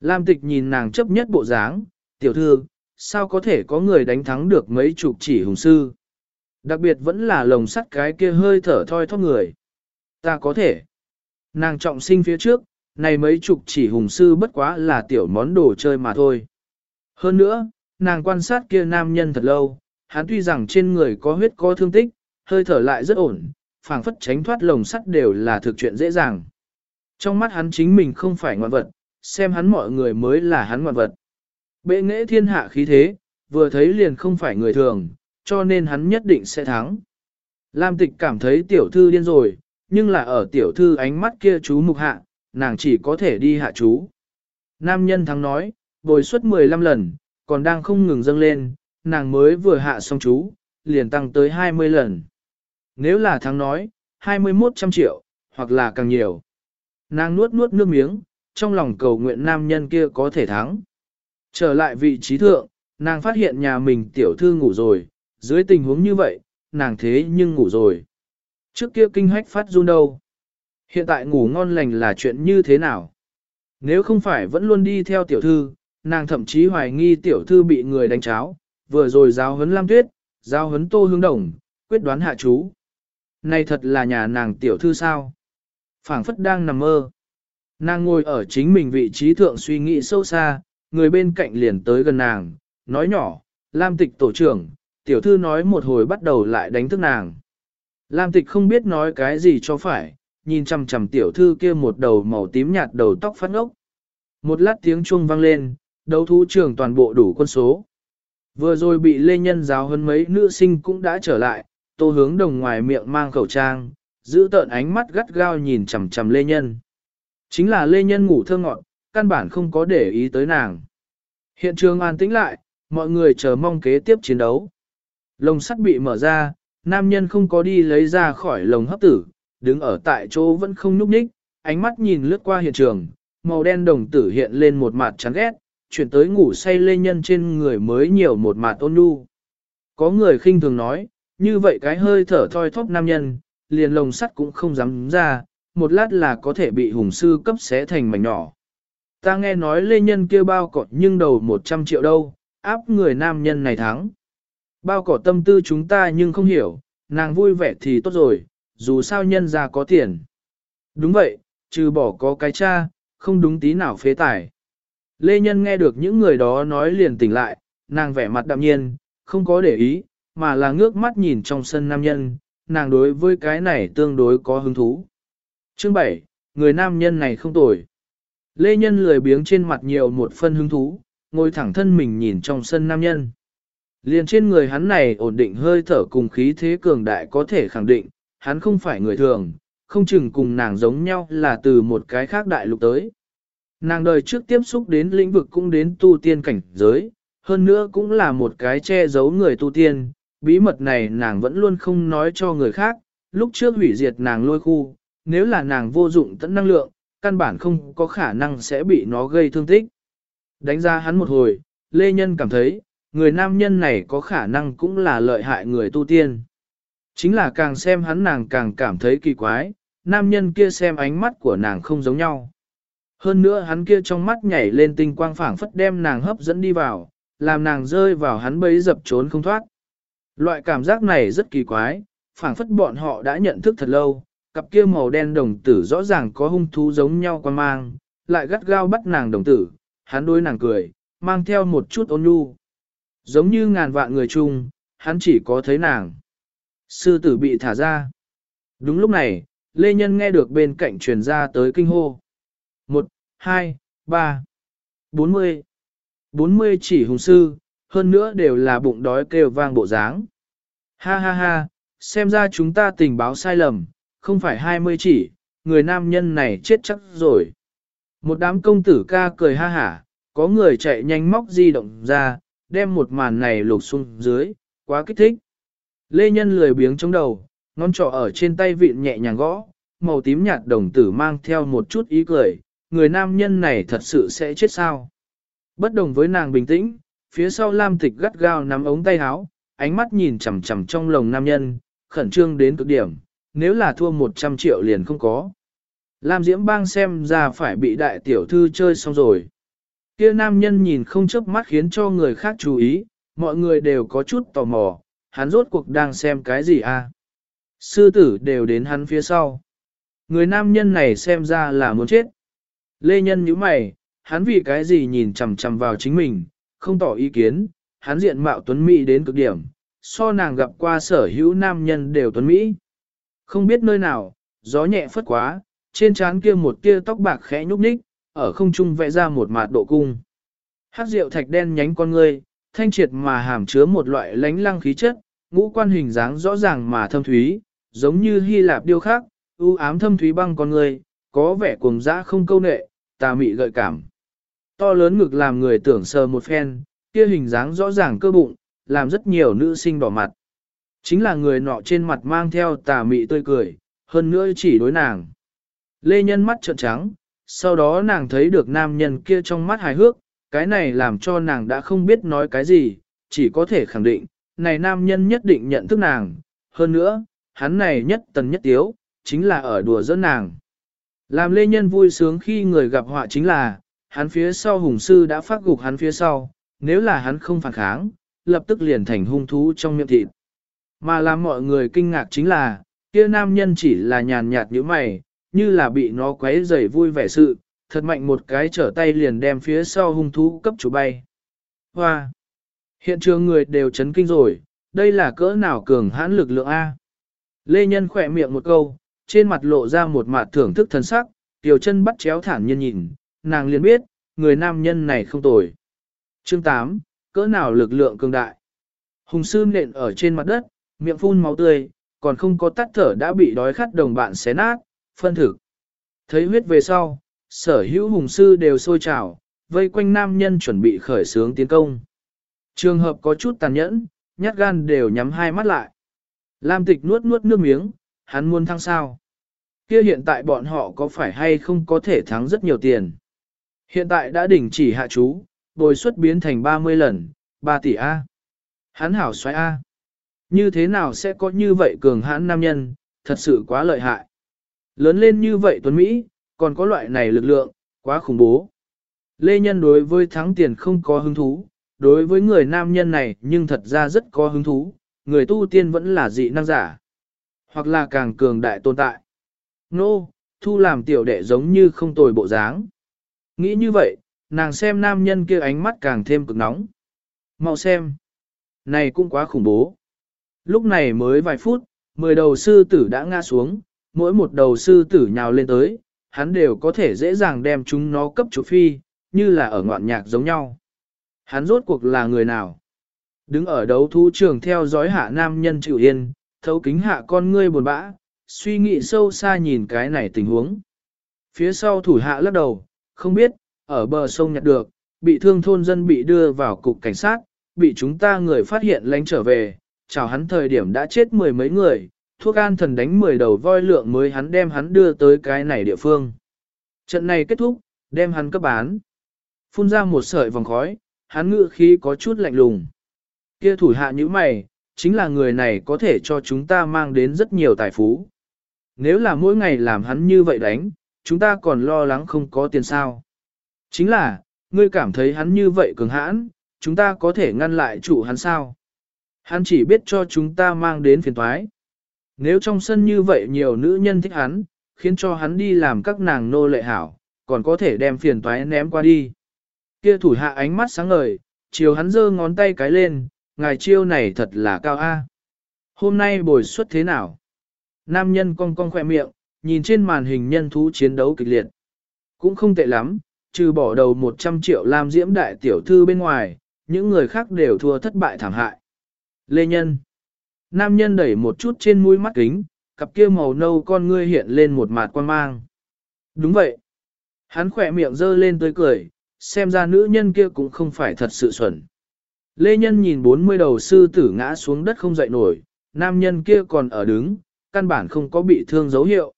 Speaker 1: Lam tịch nhìn nàng chấp nhất bộ dáng, tiểu thư, sao có thể có người đánh thắng được mấy chục chỉ hùng sư? Đặc biệt vẫn là lồng sắt cái kia hơi thở thoi thóp người. Ta có thể. Nàng trọng sinh phía trước, này mấy chục chỉ hùng sư bất quá là tiểu món đồ chơi mà thôi. Hơn nữa, nàng quan sát kia nam nhân thật lâu, hắn tuy rằng trên người có huyết có thương tích, hơi thở lại rất ổn, phảng phất tránh thoát lồng sắt đều là thực chuyện dễ dàng. Trong mắt hắn chính mình không phải ngoạn vật, xem hắn mọi người mới là hắn ngoạn vật. Bệ nghệ thiên hạ khí thế, vừa thấy liền không phải người thường, cho nên hắn nhất định sẽ thắng. Lam tịch cảm thấy tiểu thư điên rồi, nhưng là ở tiểu thư ánh mắt kia chú mục hạ, nàng chỉ có thể đi hạ chú. Nam nhân thắng nói, bồi suất 15 lần, còn đang không ngừng dâng lên, nàng mới vừa hạ xong chú, liền tăng tới 20 lần. Nếu là thắng nói, 21 trăm triệu, hoặc là càng nhiều. Nàng nuốt nuốt nước miếng, trong lòng cầu nguyện nam nhân kia có thể thắng. Trở lại vị trí thượng, nàng phát hiện nhà mình tiểu thư ngủ rồi, dưới tình huống như vậy, nàng thế nhưng ngủ rồi. Trước kia kinh hách phát run đâu. Hiện tại ngủ ngon lành là chuyện như thế nào? Nếu không phải vẫn luôn đi theo tiểu thư, nàng thậm chí hoài nghi tiểu thư bị người đánh cháo, vừa rồi giáo huấn Lam Tuyết, giáo huấn Tô Hương Đồng, quyết đoán hạ chú. Này thật là nhà nàng tiểu thư sao? phảng phất đang nằm mơ. Nàng ngồi ở chính mình vị trí thượng suy nghĩ sâu xa, người bên cạnh liền tới gần nàng, nói nhỏ, Lam tịch tổ trưởng, tiểu thư nói một hồi bắt đầu lại đánh thức nàng. Lam tịch không biết nói cái gì cho phải, nhìn chằm chằm tiểu thư kia một đầu màu tím nhạt đầu tóc phát ốc. Một lát tiếng chuông vang lên, đấu thú trưởng toàn bộ đủ quân số. Vừa rồi bị lê nhân giáo hơn mấy nữ sinh cũng đã trở lại, tô hướng đồng ngoài miệng mang khẩu trang, giữ tợn ánh mắt gắt gao nhìn chằm chằm lê nhân. Chính là lê nhân ngủ thơ ngọn, căn bản không có để ý tới nàng. Hiện trường an tĩnh lại, mọi người chờ mong kế tiếp chiến đấu. Lồng sắt bị mở ra, nam nhân không có đi lấy ra khỏi lồng hấp tử, đứng ở tại chỗ vẫn không nhúc nhích, ánh mắt nhìn lướt qua hiện trường, màu đen đồng tử hiện lên một mặt chán ghét, chuyển tới ngủ say lê nhân trên người mới nhiều một mặt ôn nhu. Có người khinh thường nói, như vậy cái hơi thở thoi thóp nam nhân, liền lồng sắt cũng không dám ra, một lát là có thể bị hùng sư cấp xé thành mảnh nhỏ. Ta nghe nói lê nhân kia bao cọt nhưng đầu 100 triệu đâu, áp người nam nhân này thắng. Bao cỏ tâm tư chúng ta nhưng không hiểu, nàng vui vẻ thì tốt rồi, dù sao nhân ra có tiền. Đúng vậy, trừ bỏ có cái cha, không đúng tí nào phế tài. Lê Nhân nghe được những người đó nói liền tỉnh lại, nàng vẻ mặt đạm nhiên, không có để ý, mà là ngước mắt nhìn trong sân nam nhân, nàng đối với cái này tương đối có hứng thú. Chương 7, người nam nhân này không tồi. Lê Nhân lười biếng trên mặt nhiều một phân hứng thú, ngồi thẳng thân mình nhìn trong sân nam nhân. Liền trên người hắn này ổn định hơi thở cùng khí thế cường đại có thể khẳng định, hắn không phải người thường, không chừng cùng nàng giống nhau là từ một cái khác đại lục tới. Nàng đời trước tiếp xúc đến lĩnh vực cũng đến tu tiên cảnh giới, hơn nữa cũng là một cái che giấu người tu tiên, bí mật này nàng vẫn luôn không nói cho người khác, lúc trước hủy diệt nàng lôi khu, nếu là nàng vô dụng tận năng lượng, căn bản không có khả năng sẽ bị nó gây thương tích. Đánh ra hắn một hồi, Lê Nhân cảm thấy, người nam nhân này có khả năng cũng là lợi hại người tu tiên. Chính là càng xem hắn nàng càng cảm thấy kỳ quái, nam nhân kia xem ánh mắt của nàng không giống nhau. Hơn nữa hắn kia trong mắt nhảy lên tinh quang phảng phất đem nàng hấp dẫn đi vào, làm nàng rơi vào hắn bấy dập trốn không thoát. Loại cảm giác này rất kỳ quái, phảng phất bọn họ đã nhận thức thật lâu, cặp kia màu đen đồng tử rõ ràng có hung thú giống nhau quan mang, lại gắt gao bắt nàng đồng tử, hắn đối nàng cười, mang theo một chút ôn nhu. Giống như ngàn vạn người chung, hắn chỉ có thấy nàng. Sư tử bị thả ra. Đúng lúc này, Lê Nhân nghe được bên cạnh truyền ra tới kinh hô. Một, hai, ba, bốn mươi. Bốn mươi chỉ hùng sư, hơn nữa đều là bụng đói kêu vang bộ dáng. Ha ha ha, xem ra chúng ta tình báo sai lầm, không phải hai mươi chỉ, người nam nhân này chết chắc rồi. Một đám công tử ca cười ha hả, có người chạy nhanh móc di động ra, đem một màn này lục xuống dưới, quá kích thích. Lê Nhân lười biếng trong đầu, ngón trỏ ở trên tay vịn nhẹ nhàng gõ, màu tím nhạt đồng tử mang theo một chút ý cười, người nam nhân này thật sự sẽ chết sao. Bất đồng với nàng bình tĩnh, phía sau Lam Tịch gắt gao nắm ống tay áo, ánh mắt nhìn chằm chằm trong lồng nam nhân, khẩn trương đến cực điểm, nếu là thua 100 triệu liền không có. Lam Diễm Bang xem ra phải bị đại tiểu thư chơi xong rồi. Kia nam nhân nhìn không chớp mắt khiến cho người khác chú ý, mọi người đều có chút tò mò, hắn rốt cuộc đang xem cái gì à? Sư tử đều đến hắn phía sau. Người nam nhân này xem ra là muốn chết. Lê Nhân nhíu mày, hắn vì cái gì nhìn chằm chằm vào chính mình, không tỏ ý kiến, hắn diện mạo tuấn mỹ đến cực điểm, so nàng gặp qua sở hữu nam nhân đều tuấn mỹ. Không biết nơi nào, gió nhẹ phất quá, trên trán kia một tia tóc bạc khẽ nhúc nhích, ở không trung vẽ ra một mạt độ cung. Hát rượu thạch đen nhánh con ngươi, thanh triệt mà hàm chứa một loại lánh lăng khí chất, ngũ quan hình dáng rõ ràng mà thâm thúy, giống như Hy Lạp điêu khắc, ưu ám thâm thúy băng con ngươi, có vẻ cuồng dã không câu nệ, tà mị gợi cảm. To lớn ngực làm người tưởng sờ một phen, kia hình dáng rõ ràng cơ bụng, làm rất nhiều nữ sinh đỏ mặt. Chính là người nọ trên mặt mang theo tà mị tươi cười, hơn nữa chỉ đối nàng. Lê Nhân mắt trợn trắng, sau đó nàng thấy được nam nhân kia trong mắt hài hước, cái này làm cho nàng đã không biết nói cái gì, chỉ có thể khẳng định, này nam nhân nhất định nhận thức nàng, hơn nữa, hắn này nhất tần nhất tiếu, chính là ở đùa giỡn nàng. Làm lê nhân vui sướng khi người gặp họa chính là, hắn phía sau hùng sư đã phát gục hắn phía sau, nếu là hắn không phản kháng, lập tức liền thành hung thú trong miệng thịt. Mà làm mọi người kinh ngạc chính là, kia nam nhân chỉ là nhàn nhạt như mày, như là bị nó quấy rầy vui vẻ sự, thật mạnh một cái trở tay liền đem phía sau hung thú cấp chủ bay. Hoa! Hiện trường người đều chấn kinh rồi, đây là cỡ nào cường hãn lực lượng A. Lê Nhân khỏe miệng một câu, trên mặt lộ ra một mặt thưởng thức thần sắc, tiểu chân bắt chéo thản nhiên nhìn, nàng liền biết, người nam nhân này không tồi. Chương 8, cỡ nào lực lượng cường đại. Hùng sư nện ở trên mặt đất, miệng phun máu tươi, còn không có tắt thở đã bị đói khát đồng bạn xé nát, phân thực. Thấy huyết về sau, sở hữu hùng sư đều sôi trào, vây quanh nam nhân chuẩn bị khởi sướng tiến công. Trường hợp có chút tàn nhẫn, nhát gan đều nhắm hai mắt lại. Lam tịch nuốt nuốt nước miếng, hắn muốn thăng sao. Kia hiện tại bọn họ có phải hay không có thể thắng rất nhiều tiền. Hiện tại đã đỉnh chỉ hạ chú, bồi suất biến thành 30 lần, 3 tỷ A. Hắn hảo xoáy A. Như thế nào sẽ có như vậy cường hãn nam nhân, thật sự quá lợi hại. Lớn lên như vậy Tuấn Mỹ, còn có loại này lực lượng, quá khủng bố. Lê Nhân đối với thắng tiền không có hứng thú, đối với người nam nhân này nhưng thật ra rất có hứng thú, người tu tiên vẫn là dị năng giả, hoặc là càng cường đại tồn tại. Nô, no, thu làm tiểu đệ giống như không tồi bộ dáng. Nghĩ như vậy, nàng xem nam nhân kia ánh mắt càng thêm cực nóng. Mau xem. Này cũng quá khủng bố. Lúc này mới vài phút, mười đầu sư tử đã ngã xuống, mỗi một đầu sư tử nhào lên tới, hắn đều có thể dễ dàng đem chúng nó cấp chủ phi, như là ở ngoạn nhạc giống nhau. Hắn rốt cuộc là người nào? Đứng ở đấu thú trường theo dõi hạ nam nhân chịu yên, thấu kính hạ con ngươi buồn bã, suy nghĩ sâu xa nhìn cái này tình huống. Phía sau thủ hạ lắc đầu, không biết, ở bờ sông nhặt được, bị thương thôn dân bị đưa vào cục cảnh sát, bị chúng ta người phát hiện lánh trở về, chào hắn thời điểm đã chết mười mấy người, thuốc an thần đánh mười đầu voi lượng mới hắn đem hắn đưa tới cái này địa phương. Trận này kết thúc, đem hắn cấp bán. Phun ra một sợi vòng khói, hắn ngự khí có chút lạnh lùng. Kia thủ hạ như mày, chính là người này có thể cho chúng ta mang đến rất nhiều tài phú. Nếu là mỗi ngày làm hắn như vậy đánh, chúng ta còn lo lắng không có tiền sao. Chính là, ngươi cảm thấy hắn như vậy cường hãn, chúng ta có thể ngăn lại chủ hắn sao. Hắn chỉ biết cho chúng ta mang đến phiền toái. Nếu trong sân như vậy nhiều nữ nhân thích hắn, khiến cho hắn đi làm các nàng nô lệ hảo, còn có thể đem phiền toái ném qua đi. Kia thủ hạ ánh mắt sáng ngời, chiều hắn giơ ngón tay cái lên, ngài chiêu này thật là cao a. Hôm nay bồi suất thế nào? Nam nhân cong cong khỏe miệng, nhìn trên màn hình nhân thú chiến đấu kịch liệt. Cũng không tệ lắm, trừ bỏ đầu 100 triệu làm diễm đại tiểu thư bên ngoài, những người khác đều thua thất bại thảm hại. Lê Nhân Nam nhân đẩy một chút trên mũi mắt kính, cặp kia màu nâu con ngươi hiện lên một mạt quan mang. Đúng vậy. Hắn khỏe miệng dơ lên tới cười, xem ra nữ nhân kia cũng không phải thật sự xuẩn. Lê Nhân nhìn 40 đầu sư tử ngã xuống đất không dậy nổi, nam nhân kia còn ở đứng, căn bản không có bị thương dấu hiệu.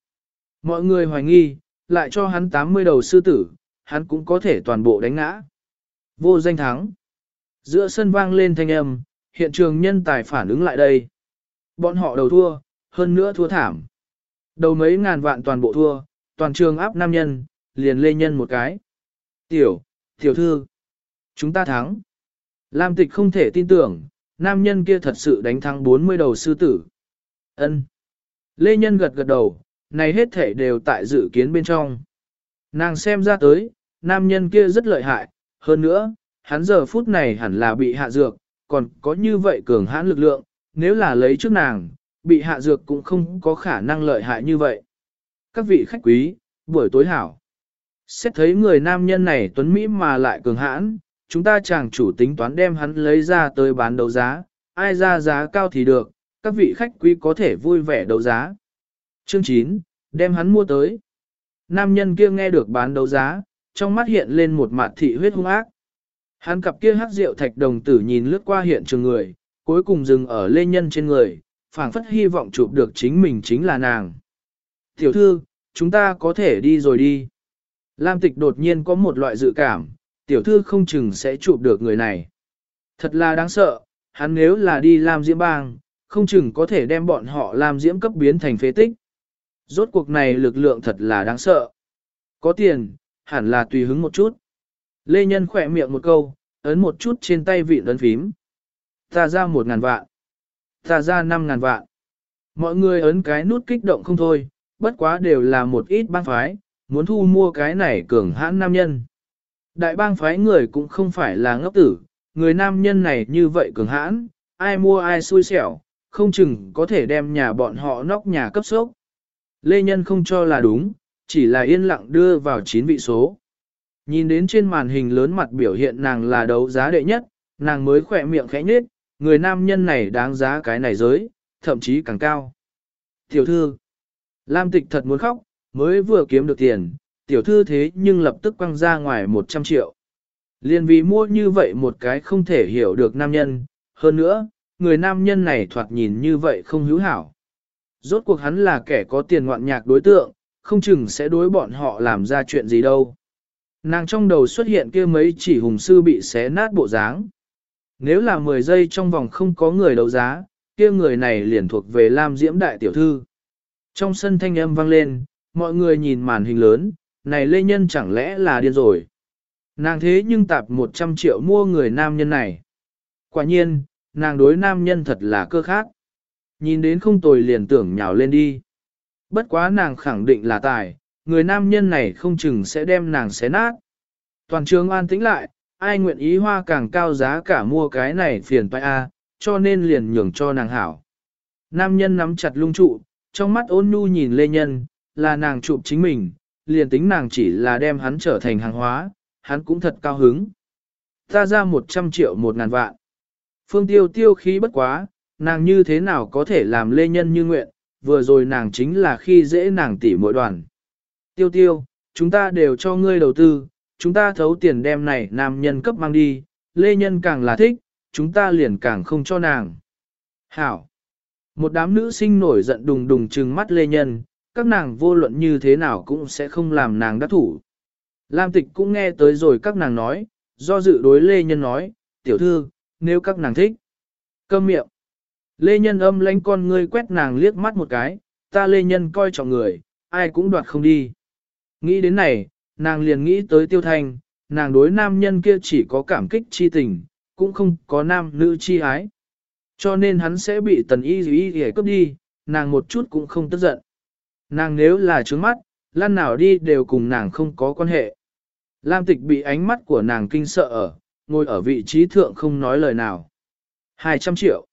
Speaker 1: Mọi người hoài nghi, lại cho hắn 80 đầu sư tử, hắn cũng có thể toàn bộ đánh ngã. Vô danh thắng. Giữa sân vang lên thanh âm, hiện trường nhân tài phản ứng lại đây. Bọn họ đầu thua, hơn nữa thua thảm. Đầu mấy ngàn vạn toàn bộ thua, toàn trường áp nam nhân, liền lê nhân một cái. Tiểu, tiểu thư, chúng ta thắng. Lam tịch không thể tin tưởng, nam nhân kia thật sự đánh thắng 40 đầu sư tử. Ân. Lê Nhân gật gật đầu, này hết thể đều tại dự kiến bên trong. Nàng xem ra tới, nam nhân kia rất lợi hại, hơn nữa, hắn giờ phút này hẳn là bị hạ dược, còn có như vậy cường hãn lực lượng, nếu là lấy trước nàng, bị hạ dược cũng không có khả năng lợi hại như vậy. Các vị khách quý, buổi tối hảo. Xét thấy người nam nhân này tuấn Mỹ mà lại cường hãn, chúng ta chẳng chủ tính toán đem hắn lấy ra tới bán đấu giá, ai ra giá cao thì được, các vị khách quý có thể vui vẻ đấu giá. Chương 9, đem hắn mua tới. Nam nhân kia nghe được bán đấu giá, trong mắt hiện lên một mặt thị huyết hung ác. Hắn cặp kia hắc rượu thạch đồng tử nhìn lướt qua hiện trường người, cuối cùng dừng ở lê nhân trên người, phảng phất hy vọng chụp được chính mình chính là nàng. Tiểu thư, chúng ta có thể đi rồi đi. Lam tịch đột nhiên có một loại dự cảm, tiểu thư không chừng sẽ chụp được người này. Thật là đáng sợ, hắn nếu là đi làm diễm bang, không chừng có thể đem bọn họ làm diễm cấp biến thành phế tích. Rốt cuộc này lực lượng thật là đáng sợ. Có tiền, hẳn là tùy hứng một chút. Lê Nhân khỏe miệng một câu, ấn một chút trên tay vị ấn phím. Ta ra một ngàn vạn. Ta ra năm ngàn vạn. Mọi người ấn cái nút kích động không thôi, bất quá đều là một ít bang phái, muốn thu mua cái này cường hãn nam nhân. Đại bang phái người cũng không phải là ngốc tử, người nam nhân này như vậy cường hãn, ai mua ai xui xẻo, không chừng có thể đem nhà bọn họ nóc nhà cấp sốc. Lê Nhân không cho là đúng, chỉ là yên lặng đưa vào 9 vị số. Nhìn đến trên màn hình lớn mặt biểu hiện nàng là đấu giá đệ nhất, nàng mới khỏe miệng khẽ nhết, người nam nhân này đáng giá cái này giới, thậm chí càng cao. Tiểu thư, Lam Tịch thật muốn khóc, mới vừa kiếm được tiền, tiểu thư thế nhưng lập tức quăng ra ngoài 100 triệu. Liên vì mua như vậy một cái không thể hiểu được nam nhân, hơn nữa, người nam nhân này thoạt nhìn như vậy không hữu hảo. Rốt cuộc hắn là kẻ có tiền ngoạn nhạc đối tượng, không chừng sẽ đối bọn họ làm ra chuyện gì đâu. Nàng trong đầu xuất hiện kia mấy chỉ hùng sư bị xé nát bộ dáng. Nếu là 10 giây trong vòng không có người đấu giá, kia người này liền thuộc về Lam Diễm Đại Tiểu Thư. Trong sân thanh âm vang lên, mọi người nhìn màn hình lớn, này Lê Nhân chẳng lẽ là điên rồi. Nàng thế nhưng tạp 100 triệu mua người nam nhân này. Quả nhiên, nàng đối nam nhân thật là cơ khác. Nhìn đến không tồi liền tưởng nhào lên đi. Bất quá nàng khẳng định là tài, người nam nhân này không chừng sẽ đem nàng xé nát. Toàn trường an tĩnh lại, ai nguyện ý hoa càng cao giá cả mua cái này phiền phải a, cho nên liền nhường cho nàng hảo. Nam nhân nắm chặt lung trụ, trong mắt ôn nhu nhìn lê nhân, là nàng chụp chính mình, liền tính nàng chỉ là đem hắn trở thành hàng hóa, hắn cũng thật cao hứng. Ta ra 100 triệu một ngàn vạn. Phương tiêu tiêu khí bất quá, nàng như thế nào có thể làm lê nhân như nguyện, vừa rồi nàng chính là khi dễ nàng tỉ mỗi đoàn. Tiêu tiêu, chúng ta đều cho ngươi đầu tư, chúng ta thấu tiền đem này nam nhân cấp mang đi, lê nhân càng là thích, chúng ta liền càng không cho nàng. Hảo! Một đám nữ sinh nổi giận đùng đùng trừng mắt lê nhân, các nàng vô luận như thế nào cũng sẽ không làm nàng đắc thủ. Lam tịch cũng nghe tới rồi các nàng nói, do dự đối lê nhân nói, tiểu thư, nếu các nàng thích. Câm miệng! Lê Nhân âm lánh con ngươi quét nàng liếc mắt một cái, ta Lê Nhân coi trọng người, ai cũng đoạt không đi. Nghĩ đến này, nàng liền nghĩ tới tiêu thanh, nàng đối nam nhân kia chỉ có cảm kích chi tình, cũng không có nam nữ chi ái. Cho nên hắn sẽ bị tần y y y cướp đi, nàng một chút cũng không tức giận. Nàng nếu là trướng mắt, lan nào đi đều cùng nàng không có quan hệ. Lam tịch bị ánh mắt của nàng kinh sợ ở, ngồi ở vị trí thượng không nói lời nào. 200 triệu.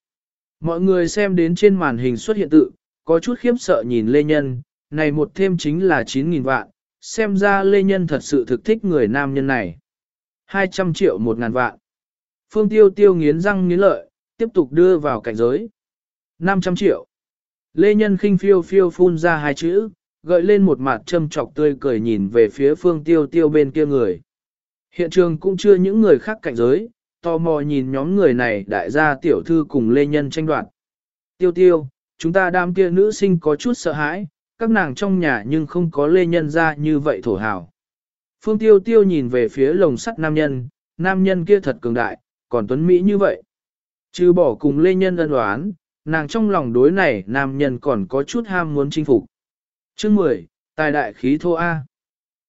Speaker 1: Mọi người xem đến trên màn hình xuất hiện tự, có chút khiếp sợ nhìn Lê Nhân, này một thêm chính là 9.000 vạn, xem ra Lê Nhân thật sự thực thích người nam nhân này. 200 triệu một ngàn vạn. Phương Tiêu Tiêu nghiến răng nghiến lợi, tiếp tục đưa vào cảnh giới. 500 triệu. Lê Nhân khinh phiêu phiêu phun ra hai chữ, gợi lên một mặt châm trọc tươi cười nhìn về phía Phương Tiêu Tiêu bên kia người. Hiện trường cũng chưa những người khác cảnh giới, tò mò nhìn nhóm người này đại gia tiểu thư cùng lê nhân tranh đoạt. Tiêu tiêu, chúng ta đam kia nữ sinh có chút sợ hãi, các nàng trong nhà nhưng không có lê nhân ra như vậy thổ hào. Phương tiêu tiêu nhìn về phía lồng sắt nam nhân, nam nhân kia thật cường đại, còn tuấn Mỹ như vậy. Chứ bỏ cùng lê nhân ân đoán, nàng trong lòng đối này nam nhân còn có chút ham muốn chinh phục. Chương 10, tài đại khí thô A.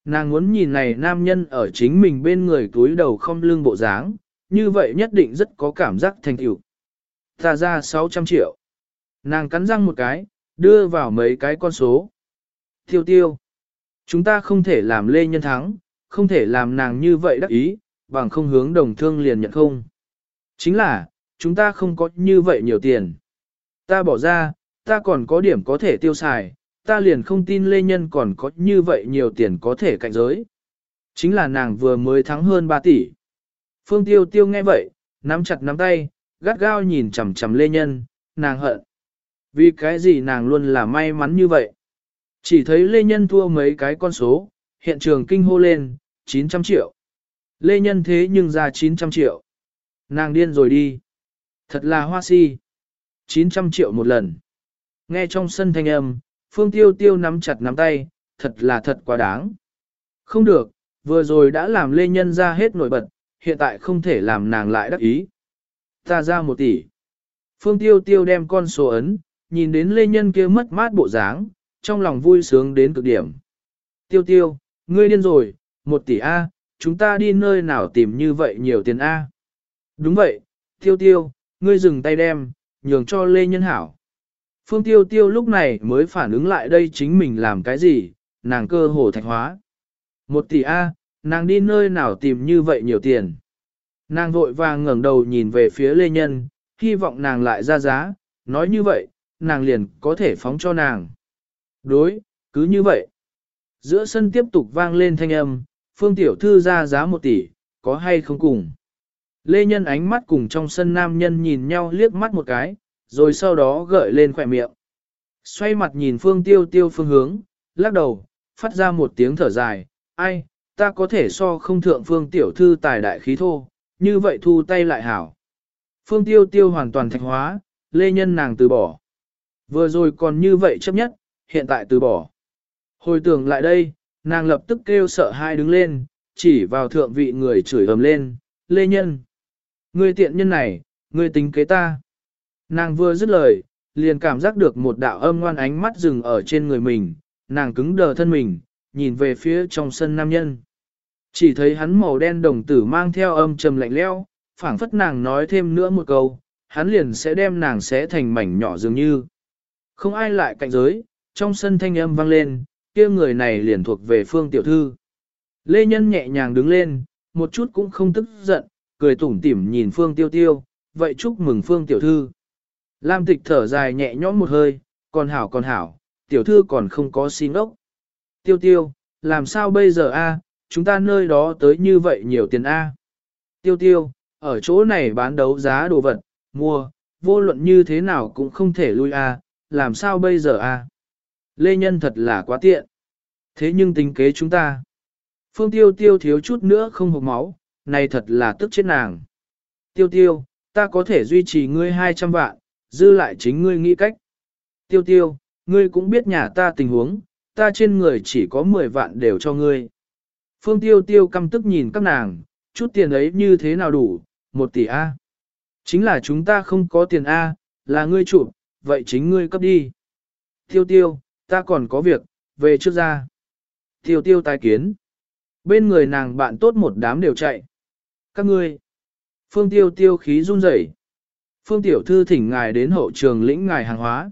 Speaker 1: Nàng muốn nhìn này nam nhân ở chính mình bên người túi đầu không lương bộ dáng, như vậy nhất định rất có cảm giác thành tựu. Ta ra 600 triệu. Nàng cắn răng một cái, đưa vào mấy cái con số. Tiêu tiêu. Chúng ta không thể làm lê nhân thắng, không thể làm nàng như vậy đắc ý, bằng không hướng đồng thương liền nhận không. Chính là, chúng ta không có như vậy nhiều tiền. Ta bỏ ra, ta còn có điểm có thể tiêu xài, ta liền không tin lê nhân còn có như vậy nhiều tiền có thể cạnh giới. Chính là nàng vừa mới thắng hơn 3 tỷ. Phương Tiêu Tiêu nghe vậy, nắm chặt nắm tay, gắt gao nhìn chằm chằm Lê Nhân, nàng hận. Vì cái gì nàng luôn là may mắn như vậy? Chỉ thấy Lê Nhân thua mấy cái con số, hiện trường kinh hô lên, 900 triệu. Lê Nhân thế nhưng ra 900 triệu. Nàng điên rồi đi. Thật là hoa si. 900 triệu một lần. Nghe trong sân thanh âm, Phương Tiêu Tiêu nắm chặt nắm tay, thật là thật quá đáng. Không được, vừa rồi đã làm Lê Nhân ra hết nổi bật, hiện tại không thể làm nàng lại đắc ý. Ta ra một tỷ. Phương Tiêu Tiêu đem con số ấn, nhìn đến lê nhân kia mất mát bộ dáng, trong lòng vui sướng đến cực điểm. Tiêu Tiêu, ngươi điên rồi, một tỷ A, chúng ta đi nơi nào tìm như vậy nhiều tiền A. Đúng vậy, Tiêu Tiêu, ngươi dừng tay đem, nhường cho lê nhân hảo. Phương Tiêu Tiêu lúc này mới phản ứng lại đây chính mình làm cái gì, nàng cơ hồ thạch hóa. Một tỷ A, nàng đi nơi nào tìm như vậy nhiều tiền. Nàng vội vàng ngẩng đầu nhìn về phía Lê Nhân, hy vọng nàng lại ra giá, nói như vậy, nàng liền có thể phóng cho nàng. Đối, cứ như vậy. Giữa sân tiếp tục vang lên thanh âm, Phương Tiểu Thư ra giá một tỷ, có hay không cùng. Lê Nhân ánh mắt cùng trong sân nam nhân nhìn nhau liếc mắt một cái, rồi sau đó gợi lên khỏe miệng. Xoay mặt nhìn Phương Tiêu Tiêu phương hướng, lắc đầu, phát ra một tiếng thở dài, ai, ta có thể so không thượng Phương Tiểu Thư tài đại khí thô, như vậy thu tay lại hảo. Phương Tiêu Tiêu hoàn toàn thạch hóa, Lê Nhân nàng từ bỏ. Vừa rồi còn như vậy chấp nhất, hiện tại từ bỏ. Hồi tưởng lại đây, nàng lập tức kêu sợ hai đứng lên, chỉ vào thượng vị người chửi ầm lên, Lê Nhân. Ngươi tiện nhân này, ngươi tính kế ta. Nàng vừa dứt lời, liền cảm giác được một đạo âm ngoan ánh mắt dừng ở trên người mình, nàng cứng đờ thân mình, nhìn về phía trong sân nam nhân. Chỉ thấy hắn màu đen đồng tử mang theo âm trầm lạnh leo, phảng phất nàng nói thêm nữa một câu, hắn liền sẽ đem nàng xé thành mảnh nhỏ dường như. Không ai lại cạnh giới, trong sân thanh âm vang lên, kia người này liền thuộc về phương tiểu thư. Lê Nhân nhẹ nhàng đứng lên, một chút cũng không tức giận, cười tủm tỉm nhìn phương tiêu tiêu, vậy chúc mừng phương tiểu thư. Lam tịch thở dài nhẹ nhõm một hơi, còn hảo còn hảo, tiểu thư còn không có xin ốc. Tiêu tiêu, làm sao bây giờ a? chúng ta nơi đó tới như vậy nhiều tiền a. Tiêu tiêu, ở chỗ này bán đấu giá đồ vật, mua, vô luận như thế nào cũng không thể lui a, làm sao bây giờ a? Lê Nhân thật là quá tiện. Thế nhưng tính kế chúng ta. Phương tiêu tiêu thiếu chút nữa không hộp máu, này thật là tức chết nàng. Tiêu tiêu, ta có thể duy trì ngươi 200 vạn, dư lại chính ngươi nghĩ cách. Tiêu tiêu, ngươi cũng biết nhà ta tình huống, ta trên người chỉ có 10 vạn đều cho ngươi. Phương tiêu tiêu căm tức nhìn các nàng, chút tiền ấy như thế nào đủ, một tỷ A. Chính là chúng ta không có tiền A, là ngươi chủ, vậy chính ngươi cấp đi. Tiêu tiêu, ta còn có việc, về trước ra. Tiêu tiêu tái kiến. Bên người nàng bạn tốt một đám đều chạy. Các ngươi. Phương tiêu tiêu khí run rẩy. Phương tiểu thư thỉnh ngài đến hậu trường lĩnh ngài hàng hóa.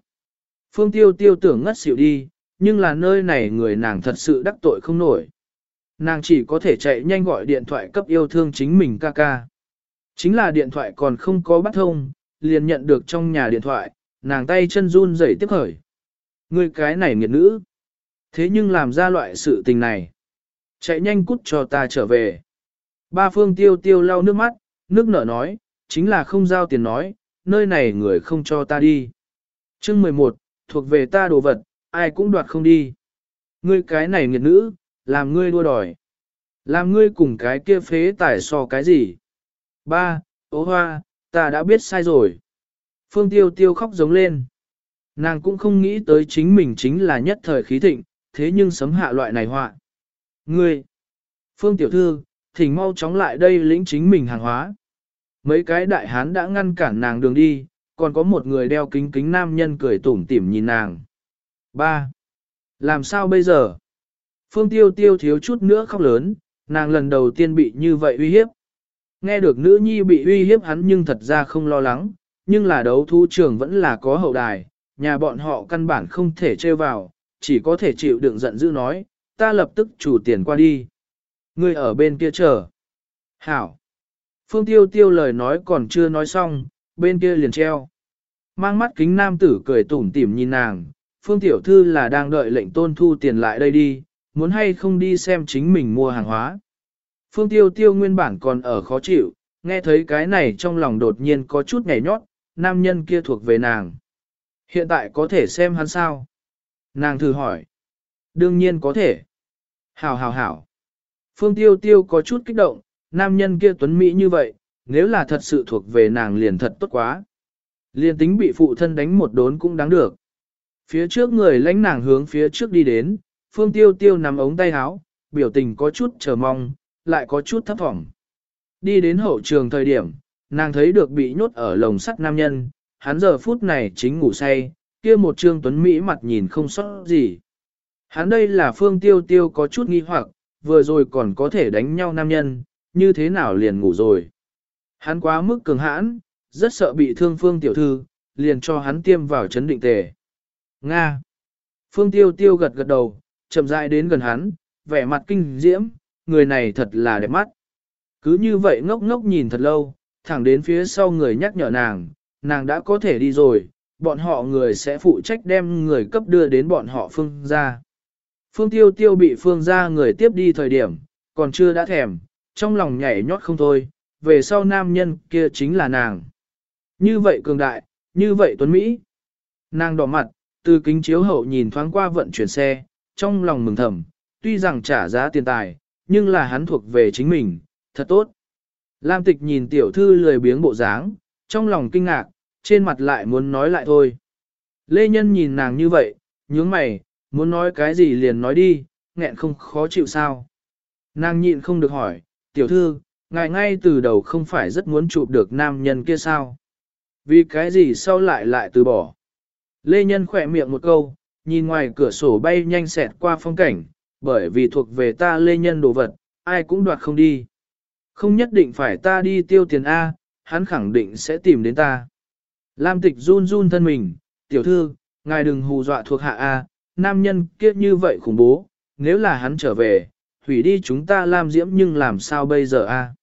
Speaker 1: Phương tiêu tiêu tưởng ngất xỉu đi, nhưng là nơi này người nàng thật sự đắc tội không nổi. Nàng chỉ có thể chạy nhanh gọi điện thoại cấp yêu thương chính mình ca ca. Chính là điện thoại còn không có bắt thông, liền nhận được trong nhà điện thoại, nàng tay chân run rẩy tiếp khởi. Người cái này nghiệt nữ. Thế nhưng làm ra loại sự tình này. Chạy nhanh cút cho ta trở về. Ba phương tiêu tiêu lau nước mắt, nước nở nói, chính là không giao tiền nói, nơi này người không cho ta đi. chương 11, thuộc về ta đồ vật, ai cũng đoạt không đi. Ngươi cái này nghiệt nữ, làm ngươi đua đòi. Làm ngươi cùng cái kia phế tải so cái gì? Ba, ố hoa, ta đã biết sai rồi. Phương tiêu tiêu khóc giống lên. Nàng cũng không nghĩ tới chính mình chính là nhất thời khí thịnh, thế nhưng sấm hạ loại này họa. Ngươi, Phương tiểu thư, thỉnh mau chóng lại đây lĩnh chính mình hàng hóa. Mấy cái đại hán đã ngăn cản nàng đường đi, còn có một người đeo kính kính nam nhân cười tủm tỉm nhìn nàng. Ba, Làm sao bây giờ? Phương tiêu tiêu thiếu chút nữa khóc lớn, nàng lần đầu tiên bị như vậy uy hiếp. Nghe được nữ nhi bị uy hiếp hắn nhưng thật ra không lo lắng, nhưng là đấu thu trường vẫn là có hậu đài, nhà bọn họ căn bản không thể trêu vào, chỉ có thể chịu đựng giận dữ nói, ta lập tức chủ tiền qua đi. Ngươi ở bên kia chờ. Hảo. Phương tiêu tiêu lời nói còn chưa nói xong, bên kia liền treo. Mang mắt kính nam tử cười tủm tỉm nhìn nàng, Phương tiểu thư là đang đợi lệnh tôn thu tiền lại đây đi, muốn hay không đi xem chính mình mua hàng hóa. Phương tiêu tiêu nguyên bản còn ở khó chịu, nghe thấy cái này trong lòng đột nhiên có chút nhảy nhót, nam nhân kia thuộc về nàng. Hiện tại có thể xem hắn sao? Nàng thử hỏi. Đương nhiên có thể. Hảo hảo hảo. Phương tiêu tiêu có chút kích động, nam nhân kia tuấn Mỹ như vậy, nếu là thật sự thuộc về nàng liền thật tốt quá. Liền tính bị phụ thân đánh một đốn cũng đáng được. Phía trước người lãnh nàng hướng phía trước đi đến, phương tiêu tiêu nắm ống tay áo, biểu tình có chút chờ mong, lại có chút thấp thỏm. Đi đến hậu trường thời điểm, nàng thấy được bị nhốt ở lồng sắt nam nhân, hắn giờ phút này chính ngủ say, kia một trương tuấn Mỹ mặt nhìn không sót gì. Hắn đây là phương tiêu tiêu có chút nghi hoặc, vừa rồi còn có thể đánh nhau nam nhân, như thế nào liền ngủ rồi. Hắn quá mức cường hãn, rất sợ bị thương phương tiểu thư, liền cho hắn tiêm vào chấn định tề. Nga. Phương tiêu tiêu gật gật đầu, chậm rãi đến gần hắn, vẻ mặt kinh diễm, người này thật là đẹp mắt. Cứ như vậy ngốc ngốc nhìn thật lâu, thẳng đến phía sau người nhắc nhở nàng, nàng đã có thể đi rồi, bọn họ người sẽ phụ trách đem người cấp đưa đến bọn họ phương ra. Phương tiêu tiêu bị phương ra người tiếp đi thời điểm, còn chưa đã thèm, trong lòng nhảy nhót không thôi, về sau nam nhân kia chính là nàng. Như vậy cường đại, như vậy tuấn Mỹ. Nàng đỏ mặt, từ kính chiếu hậu nhìn thoáng qua vận chuyển xe, trong lòng mừng thầm, tuy rằng trả giá tiền tài, nhưng là hắn thuộc về chính mình, thật tốt. Lam tịch nhìn tiểu thư lười biếng bộ dáng, trong lòng kinh ngạc, trên mặt lại muốn nói lại thôi. Lê Nhân nhìn nàng như vậy, nhướng mày, muốn nói cái gì liền nói đi, nghẹn không khó chịu sao. Nàng nhịn không được hỏi, tiểu thư, ngài ngay từ đầu không phải rất muốn chụp được nam nhân kia sao? Vì cái gì sau lại lại từ bỏ? Lê Nhân khỏe miệng một câu, nhìn ngoài cửa sổ bay nhanh xẹt qua phong cảnh, bởi vì thuộc về ta Lê Nhân đồ vật, ai cũng đoạt không đi. Không nhất định phải ta đi tiêu tiền A, hắn khẳng định sẽ tìm đến ta. Lam tịch run run thân mình, tiểu thư, ngài đừng hù dọa thuộc hạ A, nam nhân kia như vậy khủng bố, nếu là hắn trở về, hủy đi chúng ta Lam diễm nhưng làm sao bây giờ A.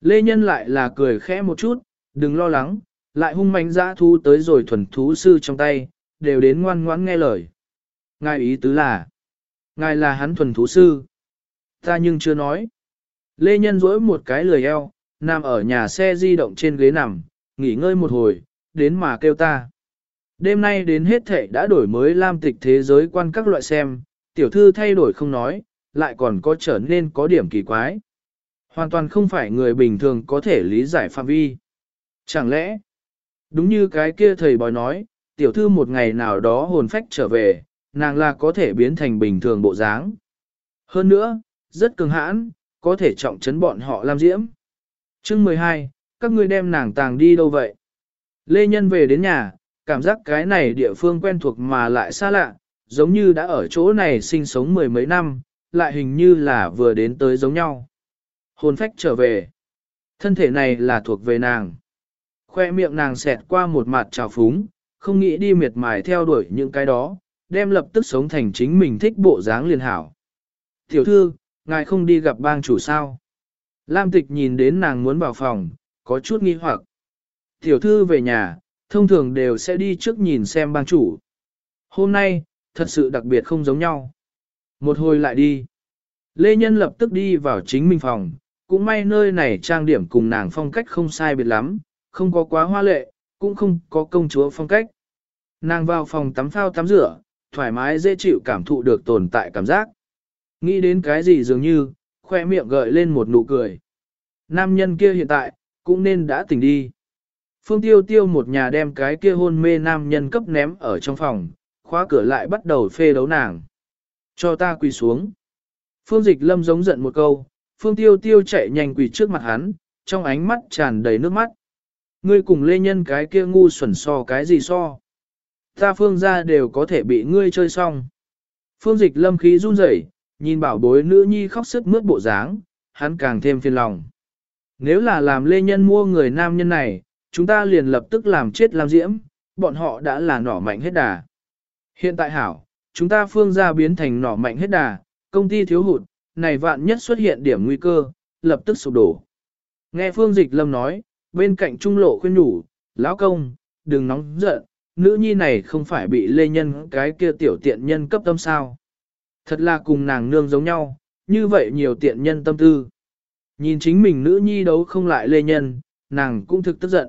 Speaker 1: Lê Nhân lại là cười khẽ một chút, đừng lo lắng, lại hung manh dã thu tới rồi thuần thú sư trong tay, đều đến ngoan ngoãn nghe lời. Ngài ý tứ là, ngài là hắn thuần thú sư. Ta nhưng chưa nói. Lê Nhân duỗi một cái lười eo, nằm ở nhà xe di động trên ghế nằm, nghỉ ngơi một hồi, đến mà kêu ta. Đêm nay đến hết thể đã đổi mới lam tịch thế giới quan các loại xem, tiểu thư thay đổi không nói, lại còn có trở nên có điểm kỳ quái. Hoàn toàn không phải người bình thường có thể lý giải phạm vi. Chẳng lẽ, đúng như cái kia thầy bói nói, tiểu thư một ngày nào đó hồn phách trở về, nàng là có thể biến thành bình thường bộ dáng. Hơn nữa, rất cường hãn, có thể trọng trấn bọn họ làm diễm. Chương 12, các ngươi đem nàng tàng đi đâu vậy? Lê Nhân về đến nhà, cảm giác cái này địa phương quen thuộc mà lại xa lạ, giống như đã ở chỗ này sinh sống mười mấy năm, lại hình như là vừa đến tới giống nhau. Hồn phách trở về. Thân thể này là thuộc về nàng. Khoe miệng nàng xẹt qua một mặt trào phúng, không nghĩ đi miệt mài theo đuổi những cái đó, đem lập tức sống thành chính mình thích bộ dáng liền hảo. Tiểu thư, ngài không đi gặp bang chủ sao? Lam tịch nhìn đến nàng muốn vào phòng, có chút nghi hoặc. Tiểu thư về nhà, thông thường đều sẽ đi trước nhìn xem bang chủ. Hôm nay, thật sự đặc biệt không giống nhau. Một hồi lại đi. Lê Nhân lập tức đi vào chính mình phòng, cũng may nơi này trang điểm cùng nàng phong cách không sai biệt lắm, không có quá hoa lệ, cũng không có công chúa phong cách. Nàng vào phòng tắm phao tắm rửa, thoải mái dễ chịu cảm thụ được tồn tại cảm giác. Nghĩ đến cái gì dường như, khoe miệng gợi lên một nụ cười. Nam nhân kia hiện tại, cũng nên đã tỉnh đi. Phương tiêu tiêu một nhà đem cái kia hôn mê nam nhân cấp ném ở trong phòng, khóa cửa lại bắt đầu phê đấu nàng. Cho ta quỳ xuống. Phương dịch lâm giống giận một câu, phương tiêu tiêu chạy nhanh quỳ trước mặt hắn, trong ánh mắt tràn đầy nước mắt. Ngươi cùng lê nhân cái kia ngu xuẩn so cái gì so. Ta phương ra đều có thể bị ngươi chơi xong. Phương dịch lâm khí run rẩy, nhìn bảo bối nữ nhi khóc sức mướt bộ dáng, hắn càng thêm phiền lòng. Nếu là làm lê nhân mua người nam nhân này, chúng ta liền lập tức làm chết làm diễm, bọn họ đã là nỏ mạnh hết đà. Hiện tại hảo, chúng ta phương ra biến thành nỏ mạnh hết đà, công ty thiếu hụt, này vạn nhất xuất hiện điểm nguy cơ, lập tức sụp đổ. Nghe phương dịch lâm nói, bên cạnh trung lộ khuyên nhủ, lão công, đừng nóng giận, nữ nhi này không phải bị lê nhân cái kia tiểu tiện nhân cấp tâm sao. Thật là cùng nàng nương giống nhau, như vậy nhiều tiện nhân tâm tư. Nhìn chính mình nữ nhi đấu không lại lê nhân, nàng cũng thực tức giận.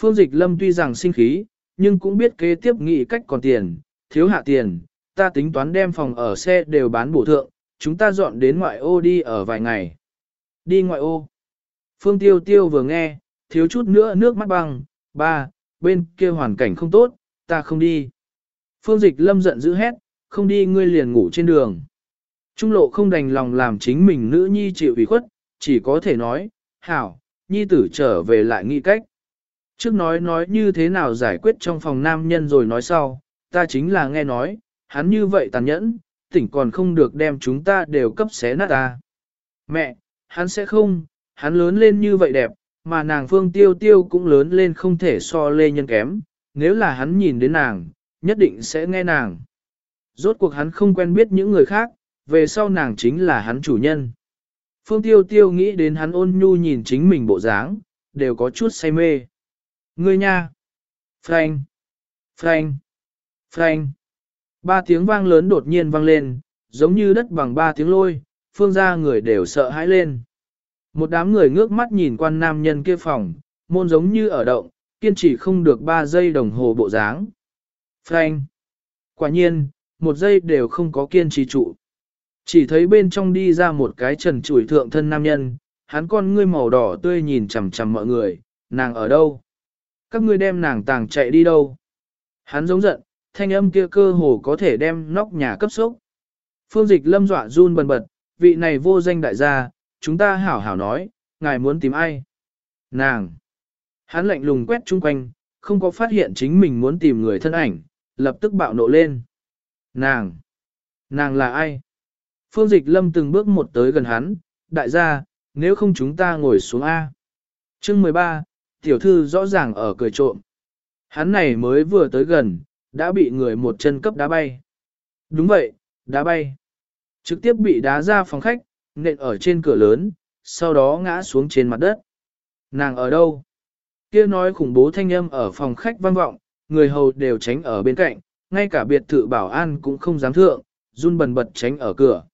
Speaker 1: Phương Dịch Lâm tuy rằng sinh khí, nhưng cũng biết kế tiếp nghị cách còn tiền, thiếu hạ tiền, ta tính toán đem phòng ở xe đều bán bổ thượng, chúng ta dọn đến ngoại ô đi ở vài ngày. Đi ngoại ô. Phương Tiêu Tiêu vừa nghe, thiếu chút nữa nước mắt băng, ba, bên kia hoàn cảnh không tốt, ta không đi. Phương Dịch Lâm giận dữ hét, không đi ngươi liền ngủ trên đường. Trung lộ không đành lòng làm chính mình nữ nhi chịu ủy khuất, chỉ có thể nói, hảo, nhi tử trở về lại nghĩ cách. Trước nói nói như thế nào giải quyết trong phòng nam nhân rồi nói sau, ta chính là nghe nói, hắn như vậy tàn nhẫn, tỉnh còn không được đem chúng ta đều cấp xé nát ta. Mẹ, hắn sẽ không, hắn lớn lên như vậy đẹp, mà nàng phương tiêu tiêu cũng lớn lên không thể so lê nhân kém, nếu là hắn nhìn đến nàng, nhất định sẽ nghe nàng. Rốt cuộc hắn không quen biết những người khác, về sau nàng chính là hắn chủ nhân. Phương tiêu tiêu nghĩ đến hắn ôn nhu nhìn chính mình bộ dáng, đều có chút say mê. Ngươi nha! Frank! Frank! Frank! Ba tiếng vang lớn đột nhiên vang lên, giống như đất bằng ba tiếng lôi, phương ra người đều sợ hãi lên. Một đám người ngước mắt nhìn quan nam nhân kia phòng, môn giống như ở động, kiên trì không được ba giây đồng hồ bộ dáng. Frank! Quả nhiên, một giây đều không có kiên trì trụ. Chỉ thấy bên trong đi ra một cái trần trụi thượng thân nam nhân, hắn con ngươi màu đỏ tươi nhìn chằm chằm mọi người, nàng ở đâu? Các ngươi đem nàng tàng chạy đi đâu? Hắn giống giận, thanh âm kia cơ hồ có thể đem nóc nhà cấp sốc. Phương dịch lâm dọa run bần bật, vị này vô danh đại gia, chúng ta hảo hảo nói, ngài muốn tìm ai? Nàng! Hắn lạnh lùng quét chung quanh, không có phát hiện chính mình muốn tìm người thân ảnh, lập tức bạo nộ lên. Nàng! Nàng là ai? Phương dịch lâm từng bước một tới gần hắn, đại gia, nếu không chúng ta ngồi xuống A. Chương 13, tiểu thư rõ ràng ở cười trộm. Hắn này mới vừa tới gần, đã bị người một chân cấp đá bay. Đúng vậy, đá bay. Trực tiếp bị đá ra phòng khách, nện ở trên cửa lớn, sau đó ngã xuống trên mặt đất. Nàng ở đâu? Kia nói khủng bố thanh âm ở phòng khách vang vọng, người hầu đều tránh ở bên cạnh, ngay cả biệt thự bảo an cũng không dám thượng, run bần bật tránh ở cửa.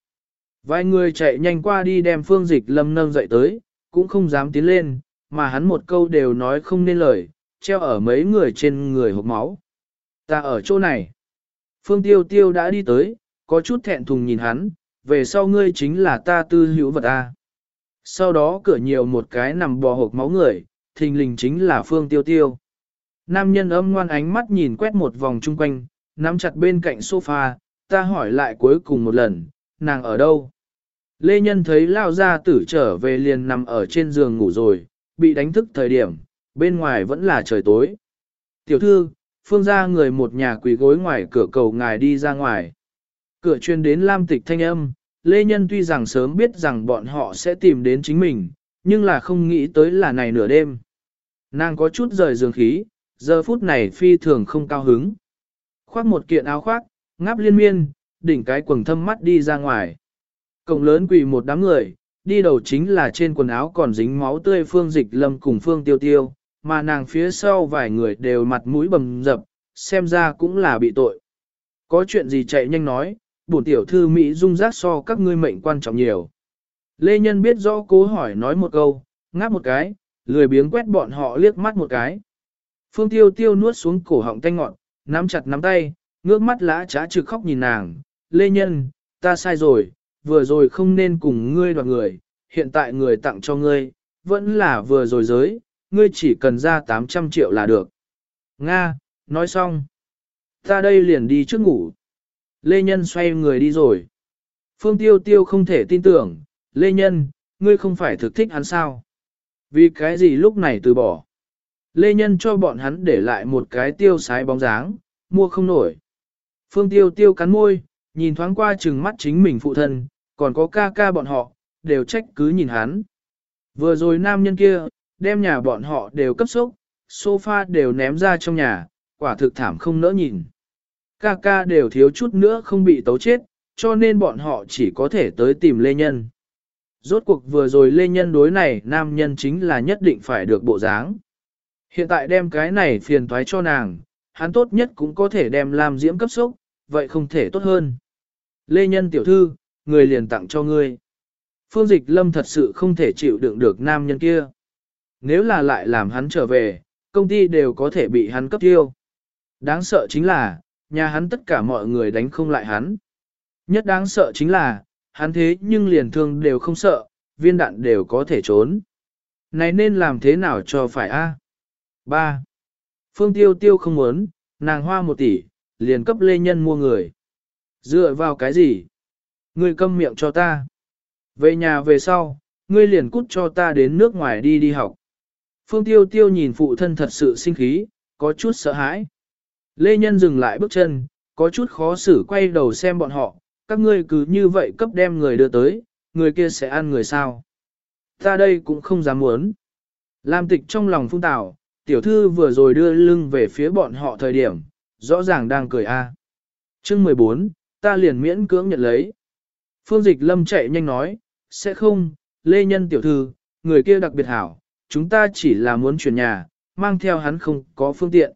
Speaker 1: Vài người chạy nhanh qua đi đem phương dịch lâm nâng dậy tới, cũng không dám tiến lên, mà hắn một câu đều nói không nên lời, treo ở mấy người trên người hộp máu. Ta ở chỗ này. Phương tiêu tiêu đã đi tới, có chút thẹn thùng nhìn hắn, về sau ngươi chính là ta tư hữu vật a. Sau đó cửa nhiều một cái nằm bò hộp máu người, thình lình chính là phương tiêu tiêu. Nam nhân âm ngoan ánh mắt nhìn quét một vòng chung quanh, nắm chặt bên cạnh sofa, ta hỏi lại cuối cùng một lần, nàng ở đâu? Lê Nhân thấy lao ra tử trở về liền nằm ở trên giường ngủ rồi, bị đánh thức thời điểm, bên ngoài vẫn là trời tối. Tiểu thư, phương ra người một nhà quỳ gối ngoài cửa cầu ngài đi ra ngoài. Cửa truyền đến lam tịch thanh âm, Lê Nhân tuy rằng sớm biết rằng bọn họ sẽ tìm đến chính mình, nhưng là không nghĩ tới là này nửa đêm. Nàng có chút rời giường khí, giờ phút này phi thường không cao hứng. Khoác một kiện áo khoác, ngáp liên miên, đỉnh cái quần thâm mắt đi ra ngoài. Cổng lớn quỳ một đám người, đi đầu chính là trên quần áo còn dính máu tươi phương dịch lâm cùng phương tiêu tiêu, mà nàng phía sau vài người đều mặt mũi bầm dập, xem ra cũng là bị tội. Có chuyện gì chạy nhanh nói, bổn tiểu thư Mỹ dung giác so các ngươi mệnh quan trọng nhiều. Lê Nhân biết rõ cố hỏi nói một câu, ngáp một cái, lười biếng quét bọn họ liếc mắt một cái. Phương tiêu tiêu nuốt xuống cổ họng tanh ngọn, nắm chặt nắm tay, ngước mắt lã trá trực khóc nhìn nàng. Lê Nhân, ta sai rồi, vừa rồi không nên cùng ngươi đoạt người, hiện tại người tặng cho ngươi, vẫn là vừa rồi giới, ngươi chỉ cần ra 800 triệu là được. Nga, nói xong. Ta đây liền đi trước ngủ. Lê Nhân xoay người đi rồi. Phương Tiêu Tiêu không thể tin tưởng, Lê Nhân, ngươi không phải thực thích hắn sao? Vì cái gì lúc này từ bỏ? Lê Nhân cho bọn hắn để lại một cái tiêu sái bóng dáng, mua không nổi. Phương Tiêu Tiêu cắn môi, nhìn thoáng qua chừng mắt chính mình phụ thân, còn có ca ca bọn họ, đều trách cứ nhìn hắn. Vừa rồi nam nhân kia, đem nhà bọn họ đều cấp sốc, sofa đều ném ra trong nhà, quả thực thảm không nỡ nhìn. Ca ca đều thiếu chút nữa không bị tấu chết, cho nên bọn họ chỉ có thể tới tìm Lê Nhân. Rốt cuộc vừa rồi Lê Nhân đối này nam nhân chính là nhất định phải được bộ dáng. Hiện tại đem cái này phiền toái cho nàng, hắn tốt nhất cũng có thể đem làm diễm cấp sốc, vậy không thể tốt hơn. Lê Nhân tiểu thư, người liền tặng cho ngươi. Phương Dịch Lâm thật sự không thể chịu đựng được nam nhân kia. Nếu là lại làm hắn trở về, công ty đều có thể bị hắn cấp tiêu. Đáng sợ chính là, nhà hắn tất cả mọi người đánh không lại hắn. Nhất đáng sợ chính là, hắn thế nhưng liền thương đều không sợ, viên đạn đều có thể trốn. Này nên làm thế nào cho phải a? À? 3. Phương Tiêu Tiêu không muốn, nàng hoa một tỷ, liền cấp lê nhân mua người. Dựa vào cái gì? Ngươi câm miệng cho ta. Về nhà về sau, ngươi liền cút cho ta đến nước ngoài đi đi học. Phương Tiêu Tiêu nhìn phụ thân thật sự sinh khí, có chút sợ hãi. Lê Nhân dừng lại bước chân, có chút khó xử quay đầu xem bọn họ, các ngươi cứ như vậy cấp đem người đưa tới, người kia sẽ ăn người sao. Ta đây cũng không dám muốn. Lam tịch trong lòng phung tảo, tiểu thư vừa rồi đưa lưng về phía bọn họ thời điểm, rõ ràng đang cười a. À. Chương 14, ta liền miễn cưỡng nhận lấy. Phương Dịch Lâm chạy nhanh nói, sẽ không, Lê Nhân tiểu thư, người kia đặc biệt hảo, chúng ta chỉ là muốn chuyển nhà, mang theo hắn không có phương tiện.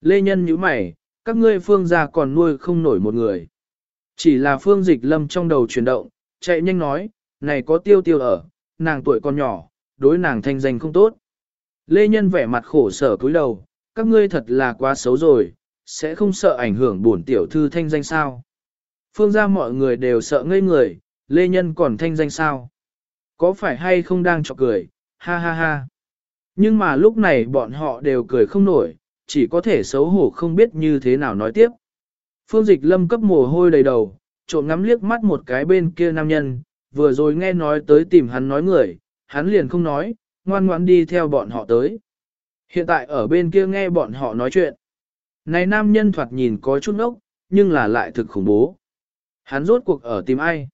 Speaker 1: Lê Nhân nhíu mày, các ngươi phương gia còn nuôi không nổi một người. Chỉ là Phương Dịch Lâm trong đầu chuyển động, chạy nhanh nói, này có tiêu tiêu ở, nàng tuổi còn nhỏ, đối nàng thanh danh không tốt. Lê Nhân vẻ mặt khổ sở cúi đầu, các ngươi thật là quá xấu rồi, sẽ không sợ ảnh hưởng bổn tiểu thư thanh danh sao. Phương ra mọi người đều sợ ngây người, Lê Nhân còn thanh danh sao. Có phải hay không đang chọc cười, ha ha ha. Nhưng mà lúc này bọn họ đều cười không nổi, chỉ có thể xấu hổ không biết như thế nào nói tiếp. Phương dịch lâm cấp mồ hôi đầy đầu, trộm ngắm liếc mắt một cái bên kia nam nhân, vừa rồi nghe nói tới tìm hắn nói người, hắn liền không nói, ngoan ngoãn đi theo bọn họ tới. Hiện tại ở bên kia nghe bọn họ nói chuyện. Này nam nhân thoạt nhìn có chút ốc, nhưng là lại thực khủng bố. Hắn rốt cuộc ở tìm ai?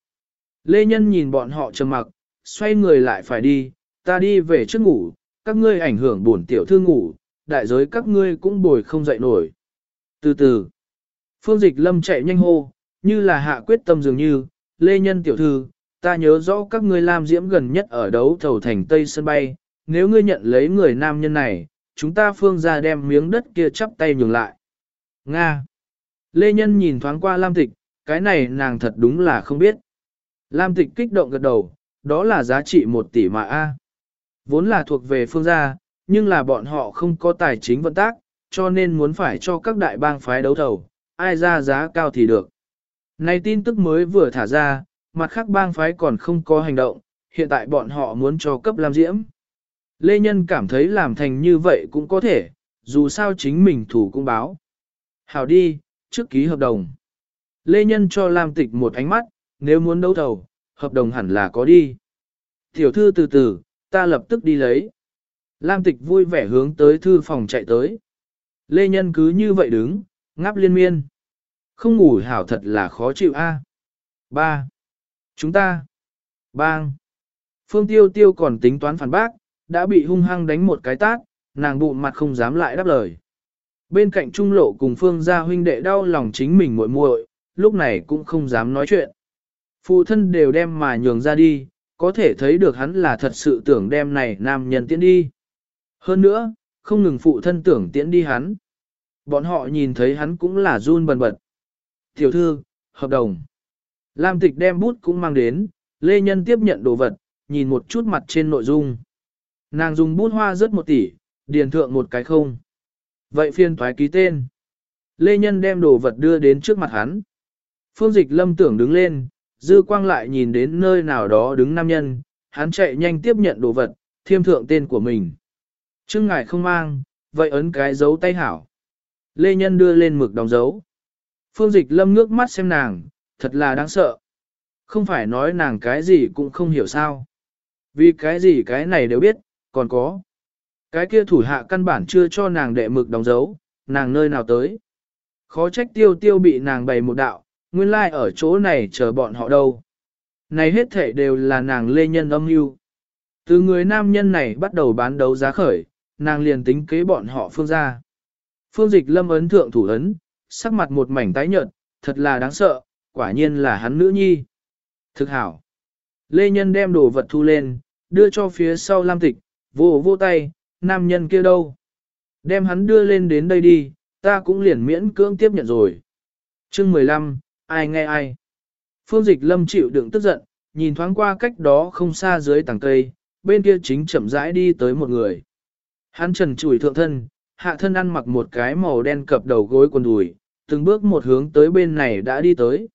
Speaker 1: Lê Nhân nhìn bọn họ trầm mặc, xoay người lại phải đi, ta đi về trước ngủ, các ngươi ảnh hưởng bổn tiểu thư ngủ, đại giới các ngươi cũng bồi không dậy nổi. Từ từ, phương dịch lâm chạy nhanh hô, như là hạ quyết tâm dường như, Lê Nhân tiểu thư, ta nhớ rõ các ngươi lam diễm gần nhất ở đấu thầu thành Tây sân bay, nếu ngươi nhận lấy người nam nhân này, chúng ta phương ra đem miếng đất kia chắp tay nhường lại. Nga. Lê Nhân nhìn thoáng qua Lam Tịch, cái này nàng thật đúng là không biết. Lam Tịch kích động gật đầu, đó là giá trị một tỷ mà A. Vốn là thuộc về phương gia, nhưng là bọn họ không có tài chính vận tác, cho nên muốn phải cho các đại bang phái đấu thầu, ai ra giá cao thì được. Này tin tức mới vừa thả ra, mặt khác bang phái còn không có hành động, hiện tại bọn họ muốn cho cấp Lam Diễm. Lê Nhân cảm thấy làm thành như vậy cũng có thể, dù sao chính mình thủ cũng báo. Hảo đi, trước ký hợp đồng. Lê Nhân cho Lam Tịch một ánh mắt, nếu muốn đấu thầu, hợp đồng hẳn là có đi. Tiểu thư từ từ, ta lập tức đi lấy. Lam Tịch vui vẻ hướng tới thư phòng chạy tới. Lê Nhân cứ như vậy đứng, ngáp liên miên. Không ngủ hảo thật là khó chịu a. Ba. Chúng ta. Bang. Phương Tiêu Tiêu còn tính toán phản bác, đã bị hung hăng đánh một cái tát, nàng bụng mặt không dám lại đáp lời. Bên cạnh trung lộ cùng Phương gia huynh đệ đau lòng chính mình muội muội, lúc này cũng không dám nói chuyện. Phụ thân đều đem mà nhường ra đi, có thể thấy được hắn là thật sự tưởng đem này nam nhân tiễn đi. Hơn nữa, không ngừng phụ thân tưởng tiễn đi hắn. Bọn họ nhìn thấy hắn cũng là run bần bật. Tiểu thư, hợp đồng. Lam tịch đem bút cũng mang đến, Lê Nhân tiếp nhận đồ vật, nhìn một chút mặt trên nội dung. Nàng dùng bút hoa rất một tỷ, điền thượng một cái không. Vậy phiên thoái ký tên. Lê Nhân đem đồ vật đưa đến trước mặt hắn. Phương dịch lâm tưởng đứng lên, dư quang lại nhìn đến nơi nào đó đứng nam nhân, hắn chạy nhanh tiếp nhận đồ vật, thiêm thượng tên của mình. Trưng ngài không mang, vậy ấn cái dấu tay hảo. Lê Nhân đưa lên mực đóng dấu. Phương dịch lâm ngước mắt xem nàng, thật là đáng sợ. Không phải nói nàng cái gì cũng không hiểu sao. Vì cái gì cái này đều biết, còn có. Cái kia thủ hạ căn bản chưa cho nàng đệ mực đóng dấu, nàng nơi nào tới. Khó trách tiêu tiêu bị nàng bày một đạo, nguyên lai like ở chỗ này chờ bọn họ đâu. Này hết thể đều là nàng lê nhân âm mưu. Từ người nam nhân này bắt đầu bán đấu giá khởi, nàng liền tính kế bọn họ phương ra. Phương dịch lâm ấn thượng thủ ấn, sắc mặt một mảnh tái nhợt, thật là đáng sợ, quả nhiên là hắn nữ nhi. Thực hảo. Lê Nhân đem đồ vật thu lên, đưa cho phía sau Lam Tịch, vô vô tay, nam nhân kia đâu. Đem hắn đưa lên đến đây đi, ta cũng liền miễn cưỡng tiếp nhận rồi. Chương 15, ai nghe ai. Phương Dịch Lâm chịu đựng tức giận, nhìn thoáng qua cách đó không xa dưới tầng cây, bên kia chính chậm rãi đi tới một người. Hắn trần chủi thượng thân, hạ thân ăn mặc một cái màu đen cập đầu gối quần đùi, từng bước một hướng tới bên này đã đi tới.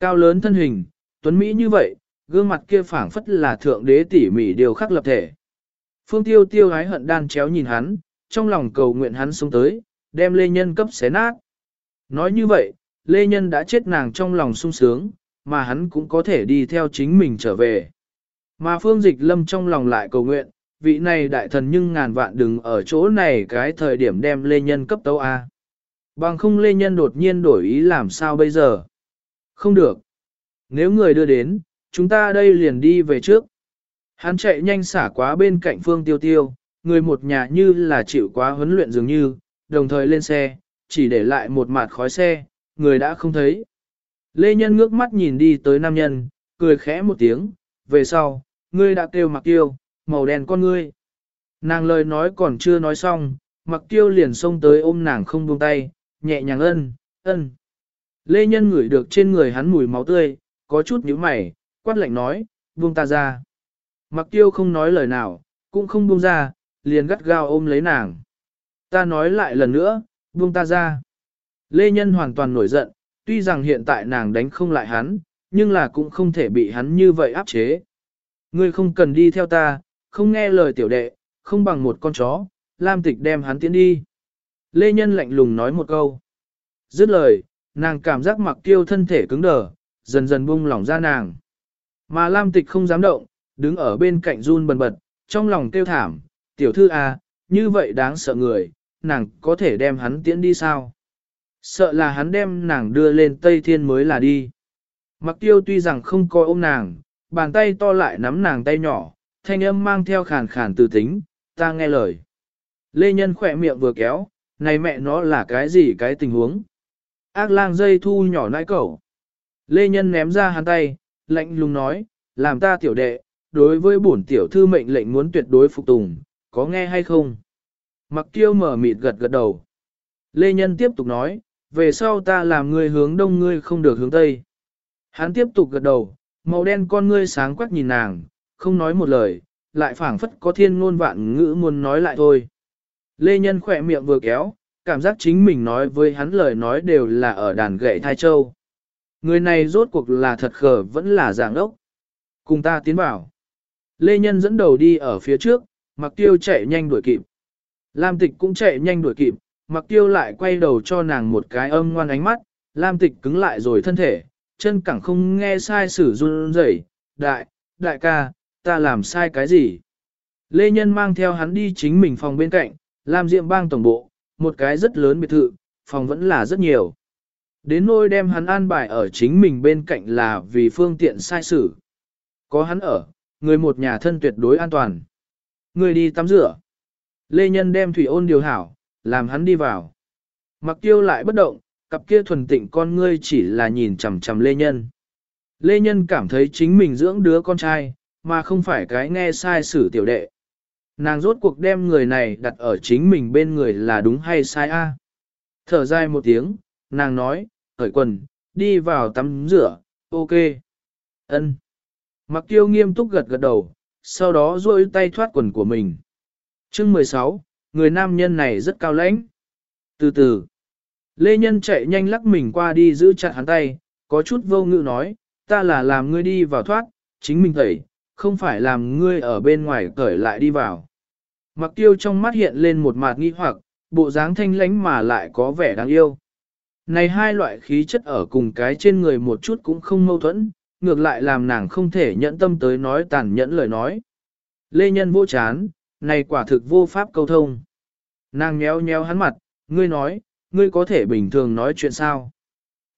Speaker 1: Cao lớn thân hình, tuấn Mỹ như vậy, gương mặt kia phảng phất là thượng đế tỉ mỉ điều khắc lập thể. Phương tiêu tiêu hái hận đan chéo nhìn hắn, trong lòng cầu nguyện hắn xuống tới, đem Lê Nhân cấp xé nát. Nói như vậy, Lê Nhân đã chết nàng trong lòng sung sướng, mà hắn cũng có thể đi theo chính mình trở về. Mà Phương Dịch Lâm trong lòng lại cầu nguyện, vị này đại thần nhưng ngàn vạn đừng ở chỗ này cái thời điểm đem lê nhân cấp tấu A. Bằng không lê nhân đột nhiên đổi ý làm sao bây giờ? Không được. Nếu người đưa đến, chúng ta đây liền đi về trước. Hắn chạy nhanh xả quá bên cạnh phương tiêu tiêu, người một nhà như là chịu quá huấn luyện dường như, đồng thời lên xe, chỉ để lại một mặt khói xe, người đã không thấy. Lê Nhân ngước mắt nhìn đi tới nam nhân, cười khẽ một tiếng, về sau, ngươi đã kêu mặc tiêu, màu đen con ngươi. Nàng lời nói còn chưa nói xong, mặc tiêu liền xông tới ôm nàng không buông tay, nhẹ nhàng ân, ân. Lê Nhân ngửi được trên người hắn mùi máu tươi, có chút nhíu mày, quát lạnh nói, buông ta ra. Mặc tiêu không nói lời nào, cũng không buông ra, liền gắt gao ôm lấy nàng. Ta nói lại lần nữa, buông ta ra. Lê Nhân hoàn toàn nổi giận, tuy rằng hiện tại nàng đánh không lại hắn, nhưng là cũng không thể bị hắn như vậy áp chế. Ngươi không cần đi theo ta, không nghe lời tiểu đệ, không bằng một con chó, Lam Tịch đem hắn tiến đi. Lê Nhân lạnh lùng nói một câu. Dứt lời, nàng cảm giác mặc tiêu thân thể cứng đờ, dần dần buông lỏng ra nàng. Mà Lam Tịch không dám động, đứng ở bên cạnh run bần bật, trong lòng tiêu thảm, tiểu thư à, như vậy đáng sợ người, nàng có thể đem hắn tiễn đi sao? Sợ là hắn đem nàng đưa lên Tây Thiên mới là đi. Mặc tiêu tuy rằng không coi ôm nàng, bàn tay to lại nắm nàng tay nhỏ, thanh âm mang theo khàn khàn từ tính, ta nghe lời. Lê Nhân khỏe miệng vừa kéo, này mẹ nó là cái gì cái tình huống? Ác lang dây thu nhỏ nãi cẩu. Lê Nhân ném ra hắn tay, lạnh lùng nói, làm ta tiểu đệ, đối với bổn tiểu thư mệnh lệnh muốn tuyệt đối phục tùng, có nghe hay không? Mặc tiêu mở mịt gật gật đầu. Lê Nhân tiếp tục nói, về sau ta làm người hướng đông ngươi không được hướng tây. Hắn tiếp tục gật đầu, màu đen con ngươi sáng quắc nhìn nàng, không nói một lời, lại phảng phất có thiên ngôn vạn ngữ muốn nói lại thôi. Lê Nhân khỏe miệng vừa kéo, cảm giác chính mình nói với hắn lời nói đều là ở đàn gậy thai châu. Người này rốt cuộc là thật khờ vẫn là dạng ốc. Cùng ta tiến vào. Lê Nhân dẫn đầu đi ở phía trước, mặc tiêu chạy nhanh đuổi kịp. Lam tịch cũng chạy nhanh đuổi kịp, mặc tiêu lại quay đầu cho nàng một cái âm ngoan ánh mắt, Lam tịch cứng lại rồi thân thể, chân cẳng không nghe sai sử run rẩy. đại, đại ca, ta làm sai cái gì? Lê Nhân mang theo hắn đi chính mình phòng bên cạnh, Lam Diệm bang tổng bộ, một cái rất lớn biệt thự, phòng vẫn là rất nhiều. Đến nôi đem hắn an bài ở chính mình bên cạnh là vì phương tiện sai sử. Có hắn ở, người một nhà thân tuyệt đối an toàn. Người đi tắm rửa. Lê Nhân đem thủy ôn điều hảo, làm hắn đi vào. Mặc tiêu lại bất động, cặp kia thuần tịnh con ngươi chỉ là nhìn chằm chằm Lê Nhân. Lê Nhân cảm thấy chính mình dưỡng đứa con trai, mà không phải cái nghe sai sử tiểu đệ. Nàng rốt cuộc đem người này đặt ở chính mình bên người là đúng hay sai a? Thở dài một tiếng, nàng nói, cởi quần, đi vào tắm rửa, ok. Ân. Mặc tiêu nghiêm túc gật gật đầu, sau đó duỗi tay thoát quần của mình. Chương 16, người nam nhân này rất cao lãnh. Từ từ, Lê Nhân chạy nhanh lắc mình qua đi giữ chặt hắn tay, có chút vô ngữ nói, ta là làm ngươi đi vào thoát, chính mình tẩy, không phải làm ngươi ở bên ngoài cởi lại đi vào. Mặc tiêu trong mắt hiện lên một mặt nghi hoặc, bộ dáng thanh lánh mà lại có vẻ đáng yêu. Này hai loại khí chất ở cùng cái trên người một chút cũng không mâu thuẫn, ngược lại làm nàng không thể nhẫn tâm tới nói tàn nhẫn lời nói. Lê Nhân vô chán, này quả thực vô pháp câu thông. Nàng nhéo nhéo hắn mặt, ngươi nói, ngươi có thể bình thường nói chuyện sao?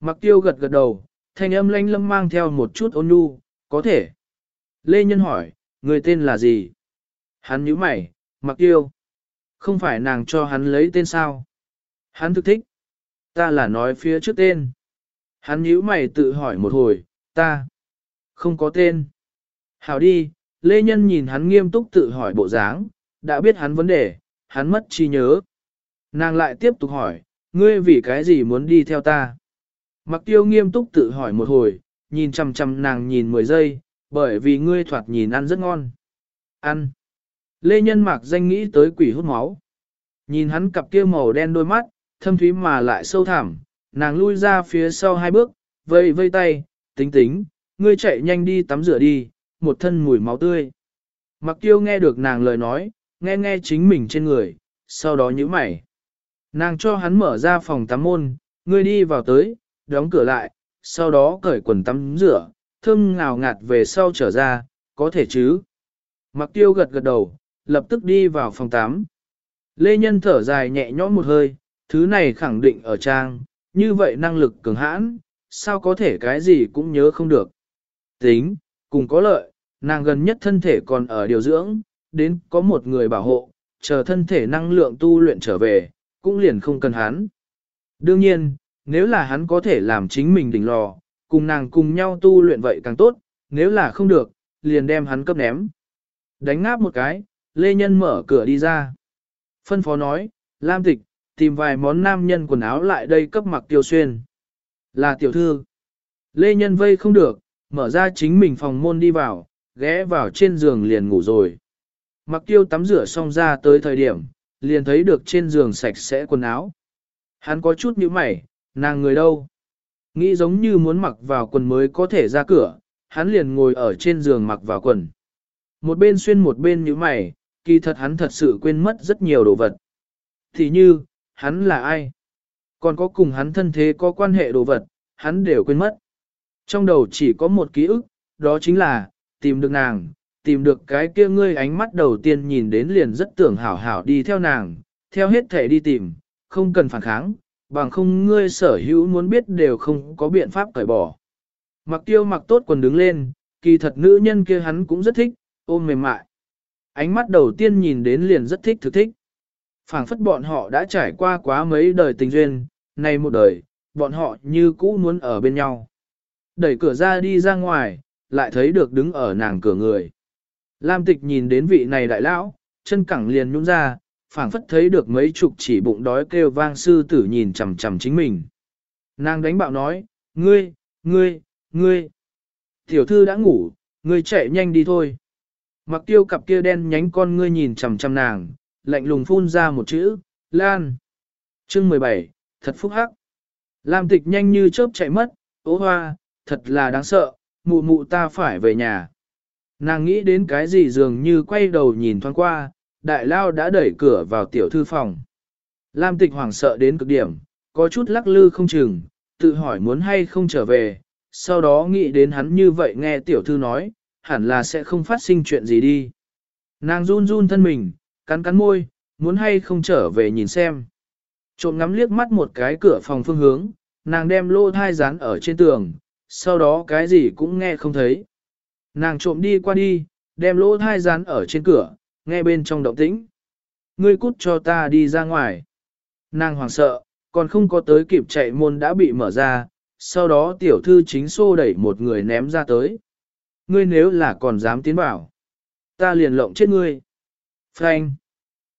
Speaker 1: Mặc tiêu gật gật đầu, thanh âm lanh lâm mang theo một chút ôn nhu, có thể. Lê Nhân hỏi, người tên là gì? Hắn nhíu mày, mặc tiêu. Không phải nàng cho hắn lấy tên sao? Hắn thực thích. Ta là nói phía trước tên. Hắn nhíu mày tự hỏi một hồi, ta. Không có tên. Hảo đi, Lê Nhân nhìn hắn nghiêm túc tự hỏi bộ dáng, đã biết hắn vấn đề, hắn mất trí nhớ. Nàng lại tiếp tục hỏi, ngươi vì cái gì muốn đi theo ta? Mặc tiêu nghiêm túc tự hỏi một hồi, nhìn chằm chằm nàng nhìn 10 giây, bởi vì ngươi thoạt nhìn ăn rất ngon. Ăn. Lê Nhân Mạc danh nghĩ tới quỷ hút máu. Nhìn hắn cặp kia màu đen đôi mắt, thâm thúy mà lại sâu thẳm, nàng lui ra phía sau hai bước, vây vây tay, tính tính, ngươi chạy nhanh đi tắm rửa đi, một thân mùi máu tươi. Mặc tiêu nghe được nàng lời nói, nghe nghe chính mình trên người, sau đó nhíu mày. Nàng cho hắn mở ra phòng tắm môn, ngươi đi vào tới, đóng cửa lại, sau đó cởi quần tắm rửa, thơm ngào ngạt về sau trở ra, có thể chứ. Mặc tiêu gật gật đầu, lập tức đi vào phòng 8. Lê Nhân thở dài nhẹ nhõm một hơi, thứ này khẳng định ở trang, như vậy năng lực cường hãn, sao có thể cái gì cũng nhớ không được. Tính, cùng có lợi, nàng gần nhất thân thể còn ở điều dưỡng, đến có một người bảo hộ, chờ thân thể năng lượng tu luyện trở về, cũng liền không cần hắn. Đương nhiên, nếu là hắn có thể làm chính mình đỉnh lò, cùng nàng cùng nhau tu luyện vậy càng tốt, nếu là không được, liền đem hắn cấp ném. Đánh ngáp một cái, Lê Nhân mở cửa đi ra. Phân phó nói, Lam Tịch, tìm vài món nam nhân quần áo lại đây cấp mặc tiêu xuyên. Là tiểu thư. Lê Nhân vây không được, mở ra chính mình phòng môn đi vào, ghé vào trên giường liền ngủ rồi. Mặc tiêu tắm rửa xong ra tới thời điểm, liền thấy được trên giường sạch sẽ quần áo. Hắn có chút nhíu mày, nàng người đâu? Nghĩ giống như muốn mặc vào quần mới có thể ra cửa, hắn liền ngồi ở trên giường mặc vào quần. Một bên xuyên một bên nhíu mày, kỳ thật hắn thật sự quên mất rất nhiều đồ vật. Thì như, hắn là ai? Còn có cùng hắn thân thế có quan hệ đồ vật, hắn đều quên mất. Trong đầu chỉ có một ký ức, đó chính là, tìm được nàng, tìm được cái kia ngươi ánh mắt đầu tiên nhìn đến liền rất tưởng hảo hảo đi theo nàng, theo hết thể đi tìm, không cần phản kháng, bằng không ngươi sở hữu muốn biết đều không có biện pháp cởi bỏ. Mặc tiêu mặc tốt quần đứng lên, kỳ thật nữ nhân kia hắn cũng rất thích, ôm mềm mại. Ánh mắt đầu tiên nhìn đến liền rất thích thực thích. phảng phất bọn họ đã trải qua quá mấy đời tình duyên, nay một đời, bọn họ như cũ muốn ở bên nhau. Đẩy cửa ra đi ra ngoài, lại thấy được đứng ở nàng cửa người. Lam tịch nhìn đến vị này đại lão, chân cẳng liền nhún ra, phảng phất thấy được mấy chục chỉ bụng đói kêu vang sư tử nhìn chằm chằm chính mình. Nàng đánh bạo nói, ngươi, ngươi, ngươi. Tiểu thư đã ngủ, ngươi chạy nhanh đi thôi. Mặc tiêu cặp kia đen nhánh con ngươi nhìn chằm chằm nàng, lạnh lùng phun ra một chữ, Lan. Chương 17, thật phúc hắc. Lam tịch nhanh như chớp chạy mất, ố hoa, thật là đáng sợ, mụ mụ ta phải về nhà. Nàng nghĩ đến cái gì dường như quay đầu nhìn thoáng qua, đại lao đã đẩy cửa vào tiểu thư phòng. Lam tịch hoảng sợ đến cực điểm, có chút lắc lư không chừng, tự hỏi muốn hay không trở về, sau đó nghĩ đến hắn như vậy nghe tiểu thư nói, hẳn là sẽ không phát sinh chuyện gì đi. Nàng run run thân mình, cắn cắn môi, muốn hay không trở về nhìn xem. Trộm ngắm liếc mắt một cái cửa phòng phương hướng, nàng đem lô thai dán ở trên tường, sau đó cái gì cũng nghe không thấy. Nàng trộm đi qua đi, đem lỗ thai dán ở trên cửa, nghe bên trong động tĩnh. Ngươi cút cho ta đi ra ngoài. Nàng hoảng sợ, còn không có tới kịp chạy môn đã bị mở ra, sau đó tiểu thư chính xô đẩy một người ném ra tới. Ngươi nếu là còn dám tiến vào, ta liền lộng chết ngươi. Frank.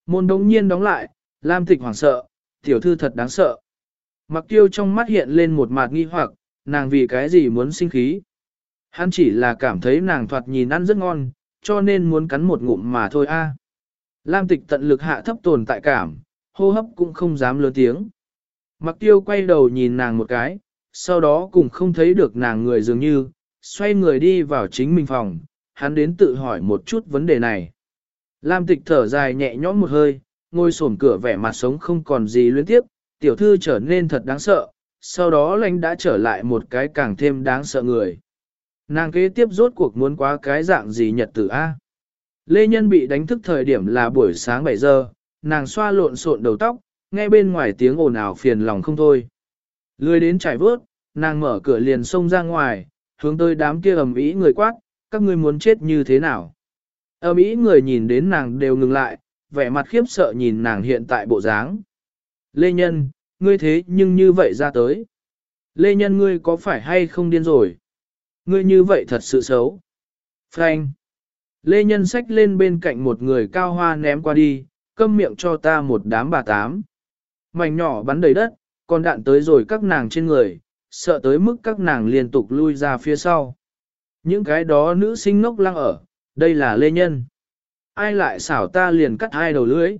Speaker 1: Môn đống nhiên đóng lại, Lam Tịch hoảng sợ, tiểu thư thật đáng sợ. Mặc tiêu trong mắt hiện lên một mặt nghi hoặc, nàng vì cái gì muốn sinh khí. Hắn chỉ là cảm thấy nàng thoạt nhìn ăn rất ngon, cho nên muốn cắn một ngụm mà thôi a. Lam tịch tận lực hạ thấp tồn tại cảm, hô hấp cũng không dám lớn tiếng. Mặc tiêu quay đầu nhìn nàng một cái, sau đó cũng không thấy được nàng người dường như, xoay người đi vào chính mình phòng, hắn đến tự hỏi một chút vấn đề này. Lam tịch thở dài nhẹ nhõm một hơi, ngồi sổm cửa vẻ mặt sống không còn gì luyến tiếp, tiểu thư trở nên thật đáng sợ, sau đó lãnh đã trở lại một cái càng thêm đáng sợ người. Nàng kế tiếp rốt cuộc muốn quá cái dạng gì nhật tử A. Lê Nhân bị đánh thức thời điểm là buổi sáng 7 giờ, nàng xoa lộn xộn đầu tóc, nghe bên ngoài tiếng ồn ào phiền lòng không thôi. Lười đến trải vớt, nàng mở cửa liền xông ra ngoài, hướng tới đám kia ầm ĩ người quát, các ngươi muốn chết như thế nào. Ầm ĩ người nhìn đến nàng đều ngừng lại, vẻ mặt khiếp sợ nhìn nàng hiện tại bộ dáng. Lê Nhân, ngươi thế nhưng như vậy ra tới. Lê Nhân ngươi có phải hay không điên rồi? Ngươi như vậy thật sự xấu. Frank. Lê Nhân xách lên bên cạnh một người cao hoa ném qua đi, câm miệng cho ta một đám bà tám. Mảnh nhỏ bắn đầy đất, còn đạn tới rồi các nàng trên người, sợ tới mức các nàng liên tục lui ra phía sau. Những cái đó nữ sinh ngốc lăng ở, đây là Lê Nhân. Ai lại xảo ta liền cắt hai đầu lưới.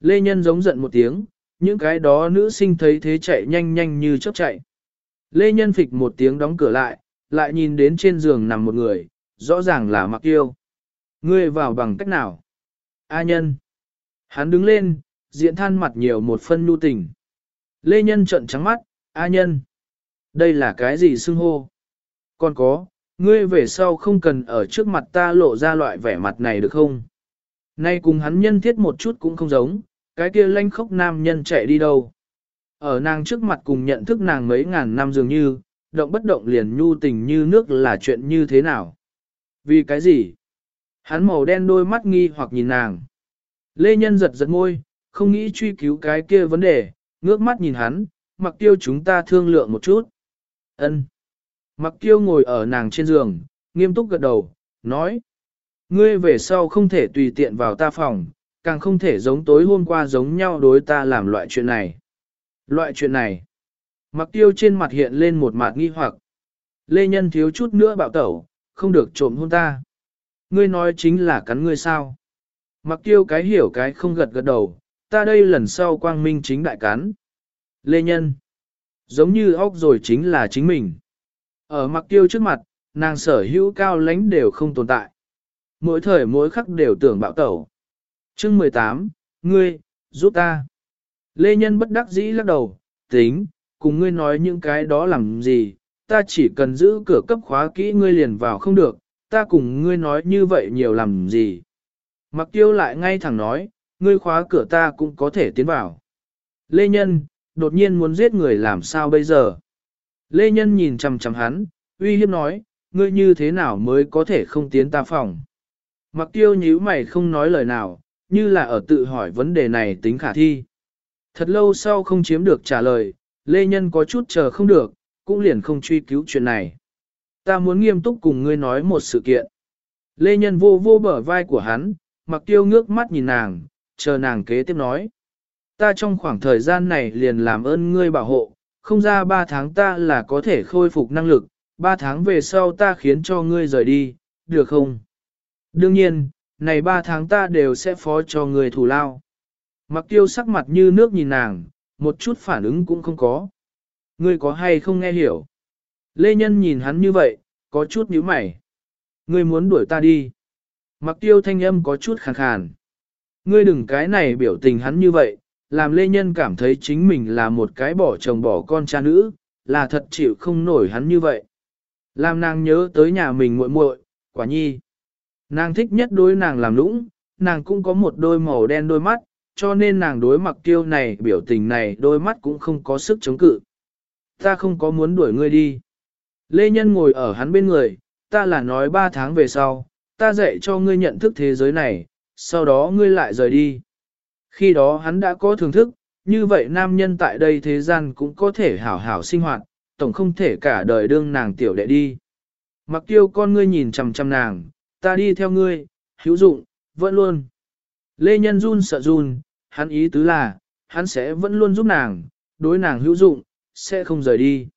Speaker 1: Lê Nhân giống giận một tiếng, những cái đó nữ sinh thấy thế chạy nhanh nhanh như chớp chạy. Lê Nhân phịch một tiếng đóng cửa lại, lại nhìn đến trên giường nằm một người, rõ ràng là mặc yêu. Ngươi vào bằng cách nào? A nhân. Hắn đứng lên, diện than mặt nhiều một phân nhu tình. Lê Nhân trợn trắng mắt, A nhân. Đây là cái gì xưng hô? Còn có, ngươi về sau không cần ở trước mặt ta lộ ra loại vẻ mặt này được không? Nay cùng hắn nhân thiết một chút cũng không giống, cái kia lanh khốc nam nhân chạy đi đâu. Ở nàng trước mặt cùng nhận thức nàng mấy ngàn năm dường như, động bất động liền nhu tình như nước là chuyện như thế nào. Vì cái gì? Hắn màu đen đôi mắt nghi hoặc nhìn nàng. Lê Nhân giật giật môi, không nghĩ truy cứu cái kia vấn đề, ngước mắt nhìn hắn, mặc tiêu chúng ta thương lượng một chút ân Mặc tiêu ngồi ở nàng trên giường, nghiêm túc gật đầu, nói. Ngươi về sau không thể tùy tiện vào ta phòng, càng không thể giống tối hôm qua giống nhau đối ta làm loại chuyện này. Loại chuyện này. Mặc tiêu trên mặt hiện lên một mặt nghi hoặc. Lê Nhân thiếu chút nữa bạo tẩu, không được trộm hôn ta. Ngươi nói chính là cắn ngươi sao. Mặc tiêu cái hiểu cái không gật gật đầu, ta đây lần sau quang minh chính đại cắn. Lê Nhân. Giống như óc rồi chính là chính mình. Ở mặc tiêu trước mặt, nàng sở hữu cao lãnh đều không tồn tại. Mỗi thời mỗi khắc đều tưởng bạo tẩu. chương 18, ngươi, giúp ta. Lê Nhân bất đắc dĩ lắc đầu, tính, cùng ngươi nói những cái đó làm gì, ta chỉ cần giữ cửa cấp khóa kỹ ngươi liền vào không được, ta cùng ngươi nói như vậy nhiều làm gì. Mặc tiêu lại ngay thẳng nói, ngươi khóa cửa ta cũng có thể tiến vào. Lê Nhân, đột nhiên muốn giết người làm sao bây giờ? Lê Nhân nhìn chằm chằm hắn, uy hiếp nói, ngươi như thế nào mới có thể không tiến ta phòng? Mặc tiêu nhíu mày không nói lời nào, như là ở tự hỏi vấn đề này tính khả thi. Thật lâu sau không chiếm được trả lời, Lê Nhân có chút chờ không được, cũng liền không truy cứu chuyện này. Ta muốn nghiêm túc cùng ngươi nói một sự kiện. Lê Nhân vô vô bờ vai của hắn, mặc tiêu ngước mắt nhìn nàng, chờ nàng kế tiếp nói. Ta trong khoảng thời gian này liền làm ơn ngươi bảo hộ, không ra ba tháng ta là có thể khôi phục năng lực, ba tháng về sau ta khiến cho ngươi rời đi, được không? Đương nhiên, này ba tháng ta đều sẽ phó cho ngươi thủ lao. Mặc tiêu sắc mặt như nước nhìn nàng, một chút phản ứng cũng không có. Ngươi có hay không nghe hiểu? Lê Nhân nhìn hắn như vậy, có chút nhíu mày. Ngươi muốn đuổi ta đi. Mặc tiêu thanh âm có chút khàn khàn. Ngươi đừng cái này biểu tình hắn như vậy, làm Lê Nhân cảm thấy chính mình là một cái bỏ chồng bỏ con cha nữ, là thật chịu không nổi hắn như vậy. Làm nàng nhớ tới nhà mình muội muội, quả nhi. Nàng thích nhất đối nàng làm lũng, nàng cũng có một đôi màu đen đôi mắt, cho nên nàng đối mặc tiêu này biểu tình này đôi mắt cũng không có sức chống cự. Ta không có muốn đuổi ngươi đi. Lê Nhân ngồi ở hắn bên người, ta là nói ba tháng về sau, ta dạy cho ngươi nhận thức thế giới này, sau đó ngươi lại rời đi. Khi đó hắn đã có thưởng thức, như vậy nam nhân tại đây thế gian cũng có thể hảo hảo sinh hoạt, tổng không thể cả đời đương nàng tiểu đệ đi. Mặc tiêu con ngươi nhìn chằm chằm nàng, ta đi theo ngươi, hữu dụng, vẫn luôn. Lê Nhân run sợ run, hắn ý tứ là, hắn sẽ vẫn luôn giúp nàng, đối nàng hữu dụng, sẽ không rời đi.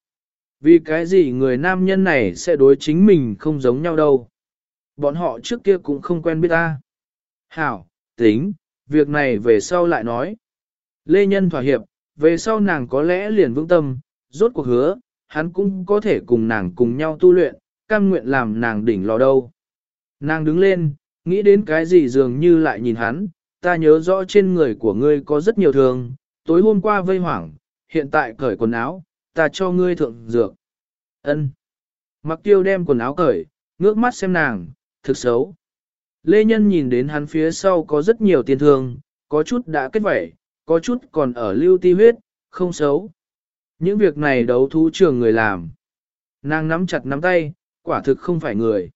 Speaker 1: Vì cái gì người nam nhân này sẽ đối chính mình không giống nhau đâu. Bọn họ trước kia cũng không quen biết ta. Hảo, tính, việc này về sau lại nói. Lê Nhân thỏa hiệp, về sau nàng có lẽ liền vững tâm, rốt cuộc hứa, hắn cũng có thể cùng nàng cùng nhau tu luyện, cam nguyện làm nàng đỉnh lò đâu. Nàng đứng lên, nghĩ đến cái gì dường như lại nhìn hắn, ta nhớ rõ trên người của ngươi có rất nhiều thương, tối hôm qua vây hoảng, hiện tại cởi quần áo, ta cho ngươi thượng dược. Ân. Mặc tiêu đem quần áo cởi, ngước mắt xem nàng, thực xấu. Lê Nhân nhìn đến hắn phía sau có rất nhiều tiền thương, có chút đã kết vẩy, có chút còn ở lưu ti huyết, không xấu. Những việc này đấu thú trường người làm. Nàng nắm chặt nắm tay, quả thực không phải người.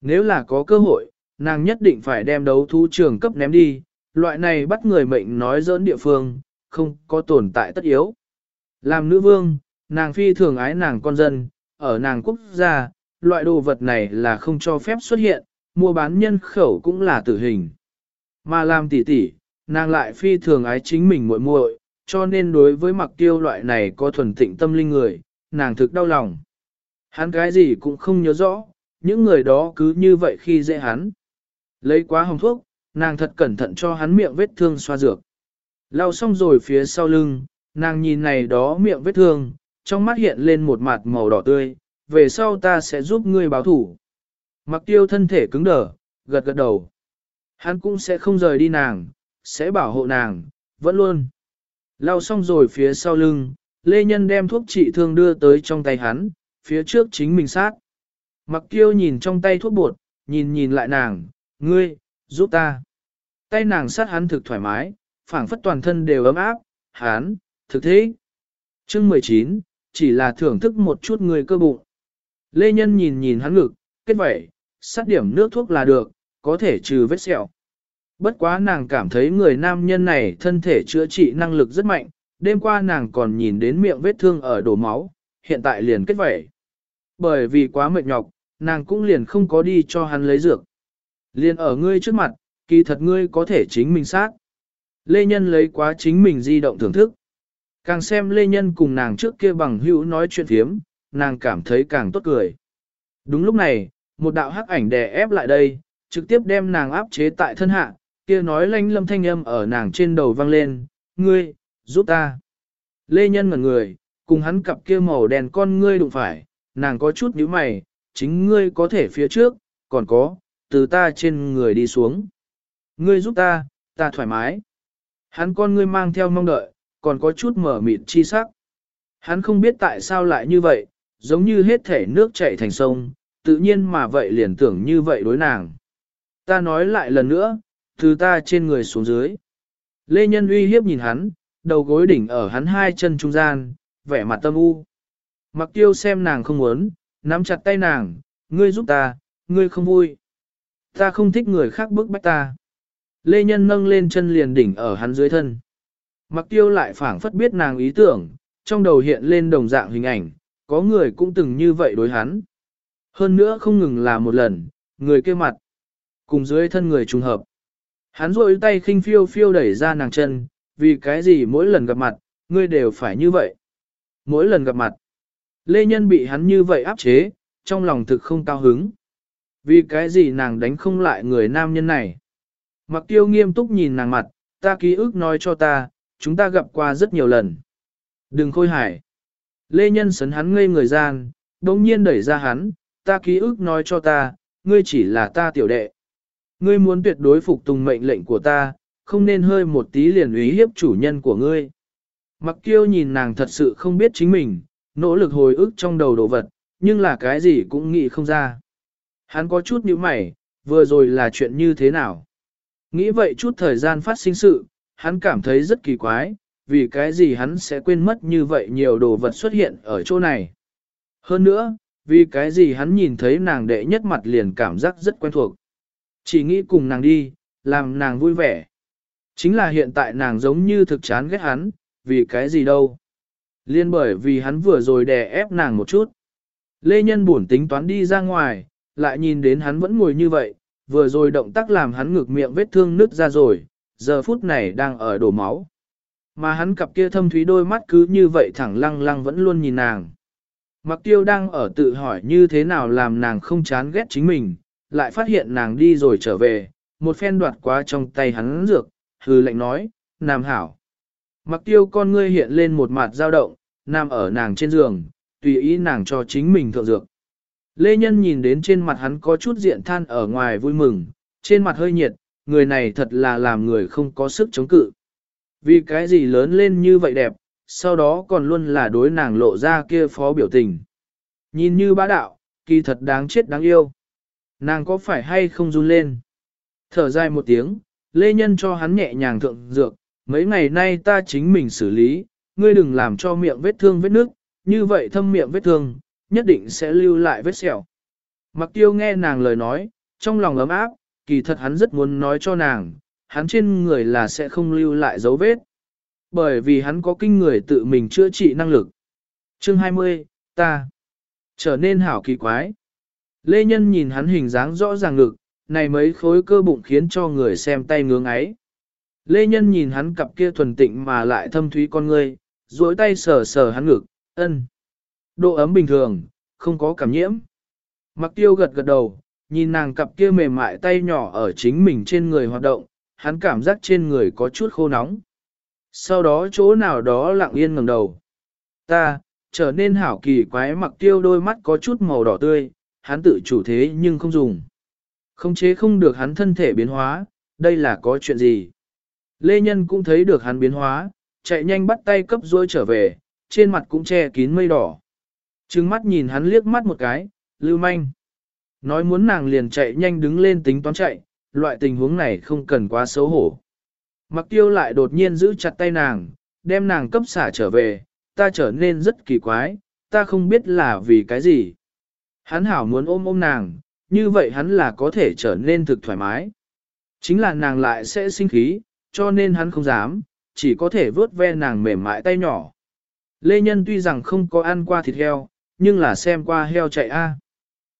Speaker 1: Nếu là có cơ hội, nàng nhất định phải đem đấu thú trường cấp ném đi, loại này bắt người mệnh nói dỡn địa phương, không có tồn tại tất yếu. Làm nữ vương, nàng phi thường ái nàng con dân, ở nàng quốc gia, loại đồ vật này là không cho phép xuất hiện, mua bán nhân khẩu cũng là tử hình. Mà làm tỷ tỷ, nàng lại phi thường ái chính mình muội muội, cho nên đối với mặc tiêu loại này có thuần tịnh tâm linh người, nàng thực đau lòng. Hắn cái gì cũng không nhớ rõ, những người đó cứ như vậy khi dễ hắn. Lấy quá hồng thuốc, nàng thật cẩn thận cho hắn miệng vết thương xoa dược. Lau xong rồi phía sau lưng, nàng nhìn này đó miệng vết thương, trong mắt hiện lên một mặt màu đỏ tươi, về sau ta sẽ giúp ngươi báo thủ. Mặc tiêu thân thể cứng đờ, gật gật đầu. Hắn cũng sẽ không rời đi nàng, sẽ bảo hộ nàng, vẫn luôn. Lao xong rồi phía sau lưng, Lê Nhân đem thuốc trị thương đưa tới trong tay hắn, phía trước chính mình sát. Mặc tiêu nhìn trong tay thuốc bột, nhìn nhìn lại nàng, ngươi, giúp ta. Tay nàng sát hắn thực thoải mái, phảng phất toàn thân đều ấm áp, hắn, thực thế. Chương 19, chỉ là thưởng thức một chút người cơ bụng. Lê Nhân nhìn nhìn hắn ngực, kết vẩy, sát điểm nước thuốc là được, có thể trừ vết sẹo. Bất quá nàng cảm thấy người nam nhân này thân thể chữa trị năng lực rất mạnh, đêm qua nàng còn nhìn đến miệng vết thương ở đổ máu, hiện tại liền kết vẩy. Bởi vì quá mệt nhọc, nàng cũng liền không có đi cho hắn lấy dược. Liền ở ngươi trước mặt, kỳ thật ngươi có thể chính mình sát. Lê Nhân lấy quá chính mình di động thưởng thức. Càng xem Lê Nhân cùng nàng trước kia bằng hữu nói chuyện phiếm, nàng cảm thấy càng tốt cười. Đúng lúc này, một đạo hắc ảnh đè ép lại đây, trực tiếp đem nàng áp chế tại thân hạ, kia nói lanh lâm thanh âm ở nàng trên đầu vang lên, ngươi, giúp ta. Lê Nhân ngẩn người, cùng hắn cặp kia màu đèn con ngươi đụng phải, nàng có chút nhíu mày, chính ngươi có thể phía trước, còn có, từ ta trên người đi xuống. Ngươi giúp ta, ta thoải mái. Hắn con ngươi mang theo mong đợi, còn có chút mở mịt chi sắc. Hắn không biết tại sao lại như vậy, giống như hết thể nước chảy thành sông, tự nhiên mà vậy liền tưởng như vậy đối nàng. Ta nói lại lần nữa, từ ta trên người xuống dưới. Lê Nhân uy hiếp nhìn hắn, đầu gối đỉnh ở hắn hai chân trung gian, vẻ mặt tâm u. Mặc tiêu xem nàng không muốn, nắm chặt tay nàng, ngươi giúp ta, ngươi không vui. Ta không thích người khác bức bách ta. Lê Nhân nâng lên chân liền đỉnh ở hắn dưới thân. Mặc tiêu lại phảng phất biết nàng ý tưởng, trong đầu hiện lên đồng dạng hình ảnh, có người cũng từng như vậy đối hắn. Hơn nữa không ngừng là một lần, người kia mặt, cùng dưới thân người trùng hợp. Hắn rôi tay khinh phiêu phiêu đẩy ra nàng chân, vì cái gì mỗi lần gặp mặt, ngươi đều phải như vậy. Mỗi lần gặp mặt, Lê Nhân bị hắn như vậy áp chế, trong lòng thực không cao hứng. Vì cái gì nàng đánh không lại người nam nhân này. Mặc tiêu nghiêm túc nhìn nàng mặt, ta ký ức nói cho ta, chúng ta gặp qua rất nhiều lần. Đừng khôi hải. Lê Nhân sấn hắn ngây người gian, đồng nhiên đẩy ra hắn, ta ký ức nói cho ta, ngươi chỉ là ta tiểu đệ. Ngươi muốn tuyệt đối phục tùng mệnh lệnh của ta, không nên hơi một tí liền ý hiếp chủ nhân của ngươi. Mặc kiêu nhìn nàng thật sự không biết chính mình, nỗ lực hồi ức trong đầu đồ vật, nhưng là cái gì cũng nghĩ không ra. Hắn có chút như mày, vừa rồi là chuyện như thế nào? Nghĩ vậy chút thời gian phát sinh sự, hắn cảm thấy rất kỳ quái, vì cái gì hắn sẽ quên mất như vậy nhiều đồ vật xuất hiện ở chỗ này. Hơn nữa, vì cái gì hắn nhìn thấy nàng đệ nhất mặt liền cảm giác rất quen thuộc. Chỉ nghĩ cùng nàng đi, làm nàng vui vẻ. Chính là hiện tại nàng giống như thực chán ghét hắn, vì cái gì đâu. Liên bởi vì hắn vừa rồi đè ép nàng một chút. Lê Nhân buồn tính toán đi ra ngoài, lại nhìn đến hắn vẫn ngồi như vậy, vừa rồi động tác làm hắn ngực miệng vết thương nứt ra rồi, giờ phút này đang ở đổ máu. Mà hắn cặp kia thâm thúy đôi mắt cứ như vậy thẳng lăng lăng vẫn luôn nhìn nàng. Mặc tiêu đang ở tự hỏi như thế nào làm nàng không chán ghét chính mình, lại phát hiện nàng đi rồi trở về, một phen đoạt quá trong tay hắn dược, hư lệnh nói, nam hảo. Mặc tiêu con ngươi hiện lên một mặt dao động, nằm ở nàng trên giường, tùy ý nàng cho chính mình thượng dược. Lê Nhân nhìn đến trên mặt hắn có chút diện than ở ngoài vui mừng, trên mặt hơi nhiệt, người này thật là làm người không có sức chống cự. Vì cái gì lớn lên như vậy đẹp, sau đó còn luôn là đối nàng lộ ra kia phó biểu tình. Nhìn như bá đạo, kỳ thật đáng chết đáng yêu. Nàng có phải hay không run lên? Thở dài một tiếng, Lê Nhân cho hắn nhẹ nhàng thượng dược, mấy ngày nay ta chính mình xử lý, ngươi đừng làm cho miệng vết thương vết nước, như vậy thâm miệng vết thương, nhất định sẽ lưu lại vết sẹo. Mặc tiêu nghe nàng lời nói, trong lòng ấm áp, kỳ thật hắn rất muốn nói cho nàng, hắn trên người là sẽ không lưu lại dấu vết. Bởi vì hắn có kinh người tự mình chữa trị năng lực. Chương 20, ta trở nên hảo kỳ quái. Lê Nhân nhìn hắn hình dáng rõ ràng ngực, này mấy khối cơ bụng khiến cho người xem tay ngưỡng ấy. Lê Nhân nhìn hắn cặp kia thuần tịnh mà lại thâm thúy con ngươi, duỗi tay sờ sờ hắn ngực, ân. Độ ấm bình thường, không có cảm nhiễm. Mặc tiêu gật gật đầu, nhìn nàng cặp kia mềm mại tay nhỏ ở chính mình trên người hoạt động, hắn cảm giác trên người có chút khô nóng. Sau đó chỗ nào đó lặng yên ngẩng đầu. Ta, trở nên hảo kỳ quái mặc tiêu đôi mắt có chút màu đỏ tươi, hắn tự chủ thế nhưng không dùng. Không chế không được hắn thân thể biến hóa, đây là có chuyện gì? Lê Nhân cũng thấy được hắn biến hóa, chạy nhanh bắt tay cấp dối trở về, trên mặt cũng che kín mây đỏ. Trừng mắt nhìn hắn liếc mắt một cái, lưu manh. Nói muốn nàng liền chạy nhanh đứng lên tính toán chạy, loại tình huống này không cần quá xấu hổ. Mặc tiêu lại đột nhiên giữ chặt tay nàng, đem nàng cấp xả trở về, ta trở nên rất kỳ quái, ta không biết là vì cái gì. Hắn hảo muốn ôm ôm nàng, như vậy hắn là có thể trở nên thực thoải mái. Chính là nàng lại sẽ sinh khí, cho nên hắn không dám, chỉ có thể vớt ve nàng mềm mại tay nhỏ. Lê Nhân tuy rằng không có ăn qua thịt heo, nhưng là xem qua heo chạy a.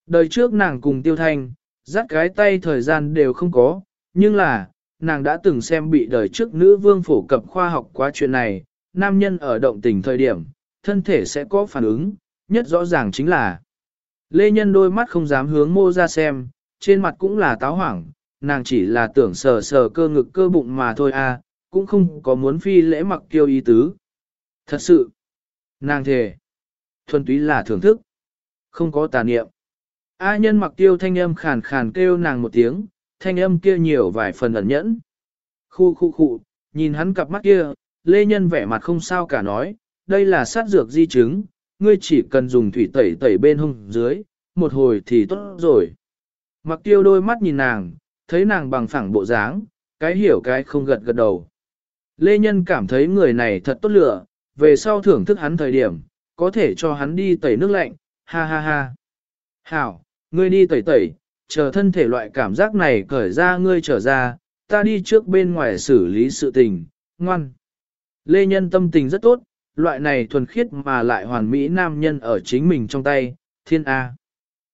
Speaker 1: Đời trước nàng cùng Tiêu Thanh, dắt cái tay thời gian đều không có, nhưng là, nàng đã từng xem bị đời trước nữ vương phổ cập khoa học qua chuyện này, nam nhân ở động tình thời điểm, thân thể sẽ có phản ứng, nhất rõ ràng chính là Lê Nhân đôi mắt không dám hướng mô ra xem, trên mặt cũng là táo hoảng, nàng chỉ là tưởng sờ sờ cơ ngực cơ bụng mà thôi à, cũng không có muốn phi lễ mặc tiêu ý tứ. Thật sự, nàng thề, thuần túy là thưởng thức, không có tà niệm. A nhân mặc tiêu thanh âm khàn khàn kêu nàng một tiếng, thanh âm kia nhiều vài phần ẩn nhẫn. Khu khu khu, nhìn hắn cặp mắt kia, lê nhân vẻ mặt không sao cả nói, đây là sát dược di chứng, ngươi chỉ cần dùng thủy tẩy tẩy bên hông dưới, một hồi thì tốt rồi. Mặc tiêu đôi mắt nhìn nàng, thấy nàng bằng phẳng bộ dáng, cái hiểu cái không gật gật đầu. Lê Nhân cảm thấy người này thật tốt lựa, về sau thưởng thức hắn thời điểm, có thể cho hắn đi tẩy nước lạnh, ha ha ha. Hảo, ngươi đi tẩy tẩy, chờ thân thể loại cảm giác này cởi ra ngươi trở ra, ta đi trước bên ngoài xử lý sự tình, ngoan. Lê Nhân tâm tình rất tốt, loại này thuần khiết mà lại hoàn mỹ nam nhân ở chính mình trong tay, thiên A.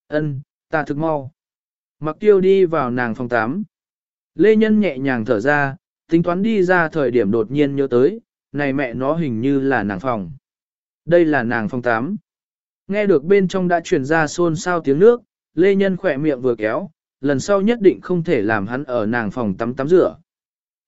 Speaker 1: ân ta thực mau. Mặc tiêu đi vào nàng phòng 8. Lê Nhân nhẹ nhàng thở ra, tính toán đi ra thời điểm đột nhiên nhớ tới, này mẹ nó hình như là nàng phòng. Đây là nàng phòng 8. Nghe được bên trong đã truyền ra xôn xao tiếng nước, Lê Nhân khỏe miệng vừa kéo, lần sau nhất định không thể làm hắn ở nàng phòng tắm tắm rửa.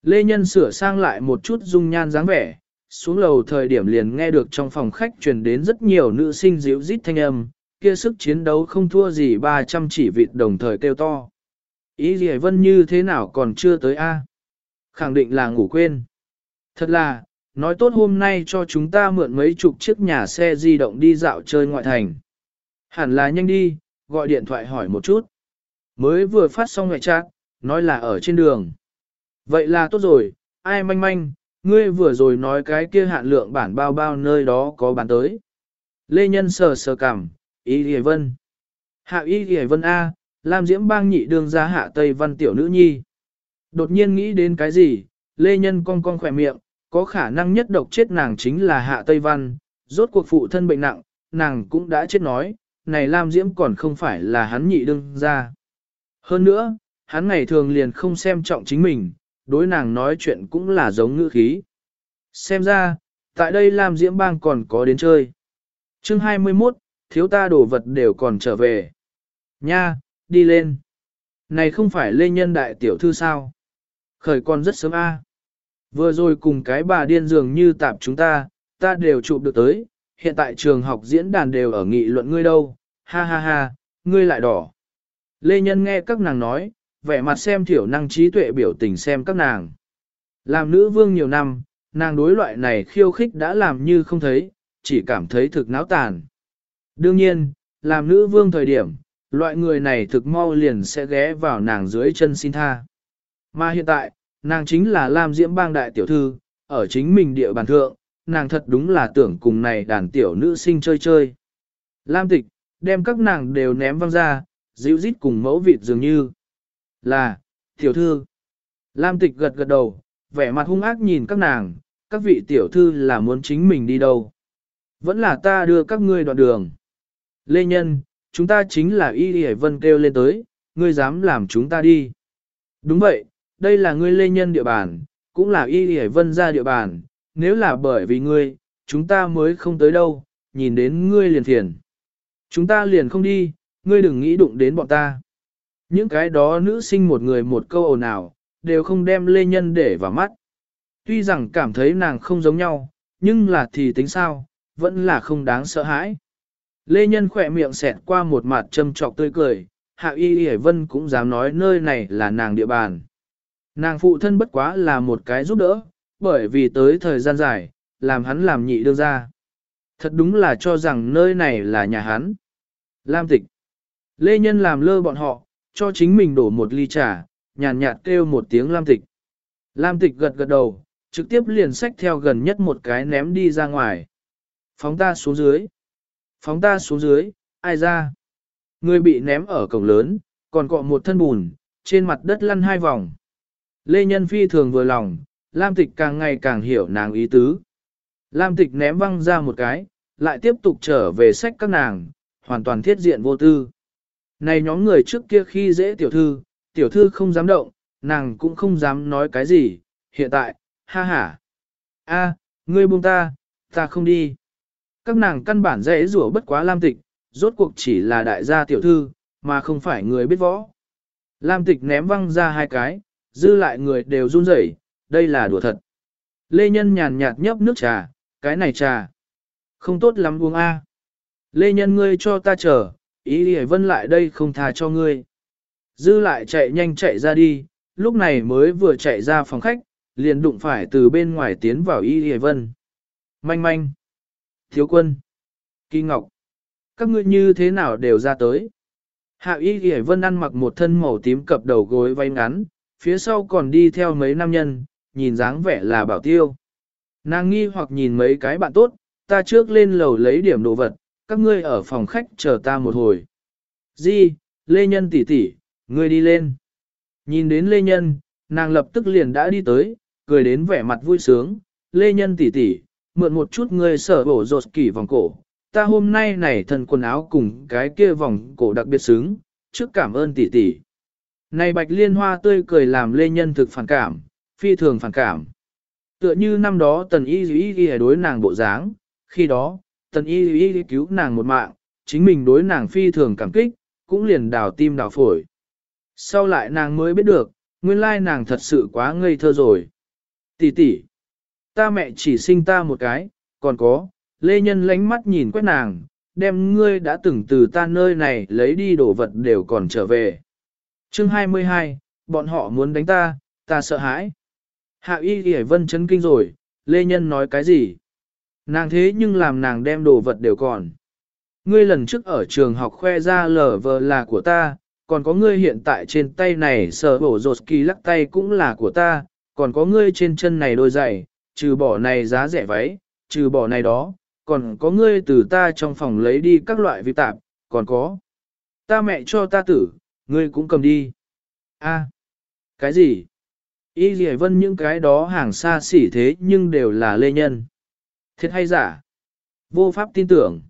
Speaker 1: Lê Nhân sửa sang lại một chút dung nhan dáng vẻ, xuống lầu thời điểm liền nghe được trong phòng khách truyền đến rất nhiều nữ sinh dịu rít thanh âm, kia sức chiến đấu không thua gì 300 chỉ vịt đồng thời kêu to. Ý gì vân như thế nào còn chưa tới a? Khẳng định là ngủ quên. Thật là, nói tốt hôm nay cho chúng ta mượn mấy chục chiếc nhà xe di động đi dạo chơi ngoại thành. Hẳn là nhanh đi, gọi điện thoại hỏi một chút. Mới vừa phát xong ngoại trạng, nói là ở trên đường. Vậy là tốt rồi, ai manh manh, ngươi vừa rồi nói cái kia hạn lượng bản bao bao nơi đó có bán tới. Lê Nhân sờ sờ cảm, ý hề vân. Hạ y hề vân A, Lam Diễm bang nhị đương ra hạ Tây Văn tiểu nữ nhi. Đột nhiên nghĩ đến cái gì, Lê Nhân cong cong khỏe miệng, có khả năng nhất độc chết nàng chính là hạ Tây Văn, rốt cuộc phụ thân bệnh nặng, nàng cũng đã chết nói, này Lam Diễm còn không phải là hắn nhị đương ra. Hơn nữa, hắn ngày thường liền không xem trọng chính mình, đối nàng nói chuyện cũng là giống ngữ khí. Xem ra, tại đây Lam Diễm bang còn có đến chơi. chương 21, thiếu ta đồ vật đều còn trở về. Nha, đi lên. Này không phải lê nhân đại tiểu thư sao? Khởi con rất sớm a. Vừa rồi cùng cái bà điên dường như tạp chúng ta, ta đều chụp được tới, hiện tại trường học diễn đàn đều ở nghị luận ngươi đâu, ha ha ha, ngươi lại đỏ. Lê Nhân nghe các nàng nói, vẻ mặt xem thiểu năng trí tuệ biểu tình xem các nàng. Làm nữ vương nhiều năm, nàng đối loại này khiêu khích đã làm như không thấy, chỉ cảm thấy thực náo tàn. Đương nhiên, làm nữ vương thời điểm, loại người này thực mau liền sẽ ghé vào nàng dưới chân xin tha. Mà hiện tại, nàng chính là Lam Diễm bang đại tiểu thư, ở chính mình địa bàn thượng, nàng thật đúng là tưởng cùng này đàn tiểu nữ sinh chơi chơi. Lam tịch, đem các nàng đều ném văng ra, dịu rít cùng mẫu vịt dường như. Là, tiểu thư. Lam tịch gật gật đầu, vẻ mặt hung ác nhìn các nàng, các vị tiểu thư là muốn chính mình đi đâu. Vẫn là ta đưa các ngươi đoạn đường. Lê Nhân, chúng ta chính là Y Y Vân kêu lên tới, ngươi dám làm chúng ta đi. Đúng vậy, đây là ngươi Lê Nhân địa bàn, cũng là Y Y Vân ra địa bàn, nếu là bởi vì ngươi, chúng ta mới không tới đâu, nhìn đến ngươi liền thiền. Chúng ta liền không đi, ngươi đừng nghĩ đụng đến bọn ta. Những cái đó nữ sinh một người một câu ồn ào, đều không đem Lê Nhân để vào mắt. Tuy rằng cảm thấy nàng không giống nhau, nhưng là thì tính sao, vẫn là không đáng sợ hãi. Lê Nhân khỏe miệng xẹt qua một mặt châm trọc tươi cười, Hạ Y Y Vân cũng dám nói nơi này là nàng địa bàn. Nàng phụ thân bất quá là một cái giúp đỡ, bởi vì tới thời gian dài, làm hắn làm nhị đương ra. Thật đúng là cho rằng nơi này là nhà hắn. Lam tịch. Lê Nhân làm lơ bọn họ, cho chính mình đổ một ly trà, nhàn nhạt kêu một tiếng Lam Tịch. Lam Tịch gật gật đầu, trực tiếp liền xách theo gần nhất một cái ném đi ra ngoài. Phóng ta xuống dưới. Phóng ta xuống dưới, ai ra? Người bị ném ở cổng lớn, còn cọ một thân bùn, trên mặt đất lăn hai vòng. Lê Nhân Phi thường vừa lòng, Lam Tịch càng ngày càng hiểu nàng ý tứ. Lam Tịch ném văng ra một cái, lại tiếp tục trở về sách các nàng, hoàn toàn thiết diện vô tư. Này nhóm người trước kia khi dễ tiểu thư, tiểu thư không dám động, nàng cũng không dám nói cái gì, hiện tại, ha ha. a, ngươi buông ta, ta không đi. Các nàng căn bản dễ rủa bất quá Lam Tịch, rốt cuộc chỉ là đại gia tiểu thư, mà không phải người biết võ. Lam Tịch ném văng ra hai cái, dư lại người đều run rẩy, đây là đùa thật. Lê Nhân nhàn nhạt nhấp nước trà, cái này trà. Không tốt lắm uống a. Lê Nhân ngươi cho ta chờ, ý hề vân lại đây không tha cho ngươi. Dư lại chạy nhanh chạy ra đi, lúc này mới vừa chạy ra phòng khách, liền đụng phải từ bên ngoài tiến vào y hề vân. Manh manh. Thiếu quân. Kỳ ngọc. Các ngươi như thế nào đều ra tới. Hạ y hề vân ăn mặc một thân màu tím cập đầu gối váy ngắn, phía sau còn đi theo mấy nam nhân, nhìn dáng vẻ là bảo tiêu. Nàng nghi hoặc nhìn mấy cái bạn tốt, ta trước lên lầu lấy điểm đồ vật, các ngươi ở phòng khách chờ ta một hồi. Di, Lê Nhân tỷ tỷ, ngươi đi lên. Nhìn đến Lê Nhân, nàng lập tức liền đã đi tới, cười đến vẻ mặt vui sướng. Lê Nhân tỷ tỷ, mượn một chút ngươi sở bổ rột kỷ vòng cổ. Ta hôm nay này thần quần áo cùng cái kia vòng cổ đặc biệt xứng, trước cảm ơn tỷ tỷ. Này bạch liên hoa tươi cười làm Lê Nhân thực phản cảm, phi thường phản cảm. Tựa như năm đó tần y y ghi đối nàng bộ dáng, khi đó, tần y y cứu nàng một mạng, chính mình đối nàng phi thường cảm kích, cũng liền đào tim đào phổi. Sau lại nàng mới biết được, nguyên lai nàng thật sự quá ngây thơ rồi. Tỷ tỷ, ta mẹ chỉ sinh ta một cái, còn có, lê nhân lánh mắt nhìn quét nàng, đem ngươi đã từng từ ta nơi này lấy đi đồ vật đều còn trở về. Chương 22, bọn họ muốn đánh ta, ta sợ hãi. Hạ y ghi vân chấn kinh rồi, lê nhân nói cái gì? Nàng thế nhưng làm nàng đem đồ vật đều còn. Ngươi lần trước ở trường học khoe ra lờ vờ là của ta, còn có ngươi hiện tại trên tay này sờ bổ rột kỳ lắc tay cũng là của ta, còn có ngươi trên chân này đôi giày, trừ bỏ này giá rẻ váy, trừ bỏ này đó, còn có ngươi từ ta trong phòng lấy đi các loại vi tạp, còn có. Ta mẹ cho ta tử, ngươi cũng cầm đi. A, cái gì? Y dì vân những cái đó hàng xa xỉ thế nhưng đều là lê nhân. Thiệt hay giả? Vô pháp tin tưởng.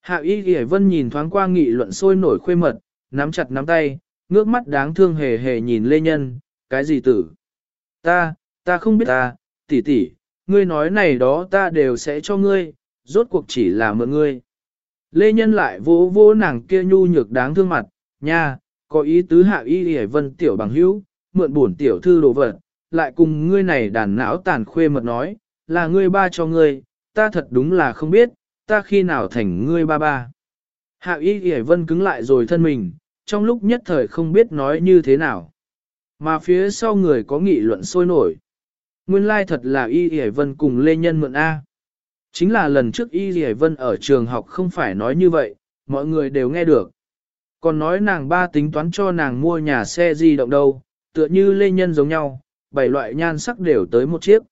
Speaker 1: Hạ y dì vân nhìn thoáng qua nghị luận sôi nổi khuê mật, nắm chặt nắm tay, ngước mắt đáng thương hề hề nhìn lê nhân, cái gì tử? Ta, ta không biết ta, tỷ tỷ, ngươi nói này đó ta đều sẽ cho ngươi, rốt cuộc chỉ là mượn ngươi. Lê nhân lại vỗ vỗ nàng kia nhu nhược đáng thương mặt, nha, có ý tứ hạ y dì vân tiểu bằng hữu, mượn bổn tiểu thư đồ vật, lại cùng ngươi này đàn não tàn khuê mật nói, là ngươi ba cho ngươi, ta thật đúng là không biết, ta khi nào thành ngươi ba ba. Hạ y hề vân cứng lại rồi thân mình, trong lúc nhất thời không biết nói như thế nào. Mà phía sau người có nghị luận sôi nổi. Nguyên lai thật là y hề vân cùng Lê Nhân mượn A. Chính là lần trước y hề vân ở trường học không phải nói như vậy, mọi người đều nghe được. Còn nói nàng ba tính toán cho nàng mua nhà xe di động đâu, tựa như Lê Nhân giống nhau, bảy loại nhan sắc đều tới một chiếc.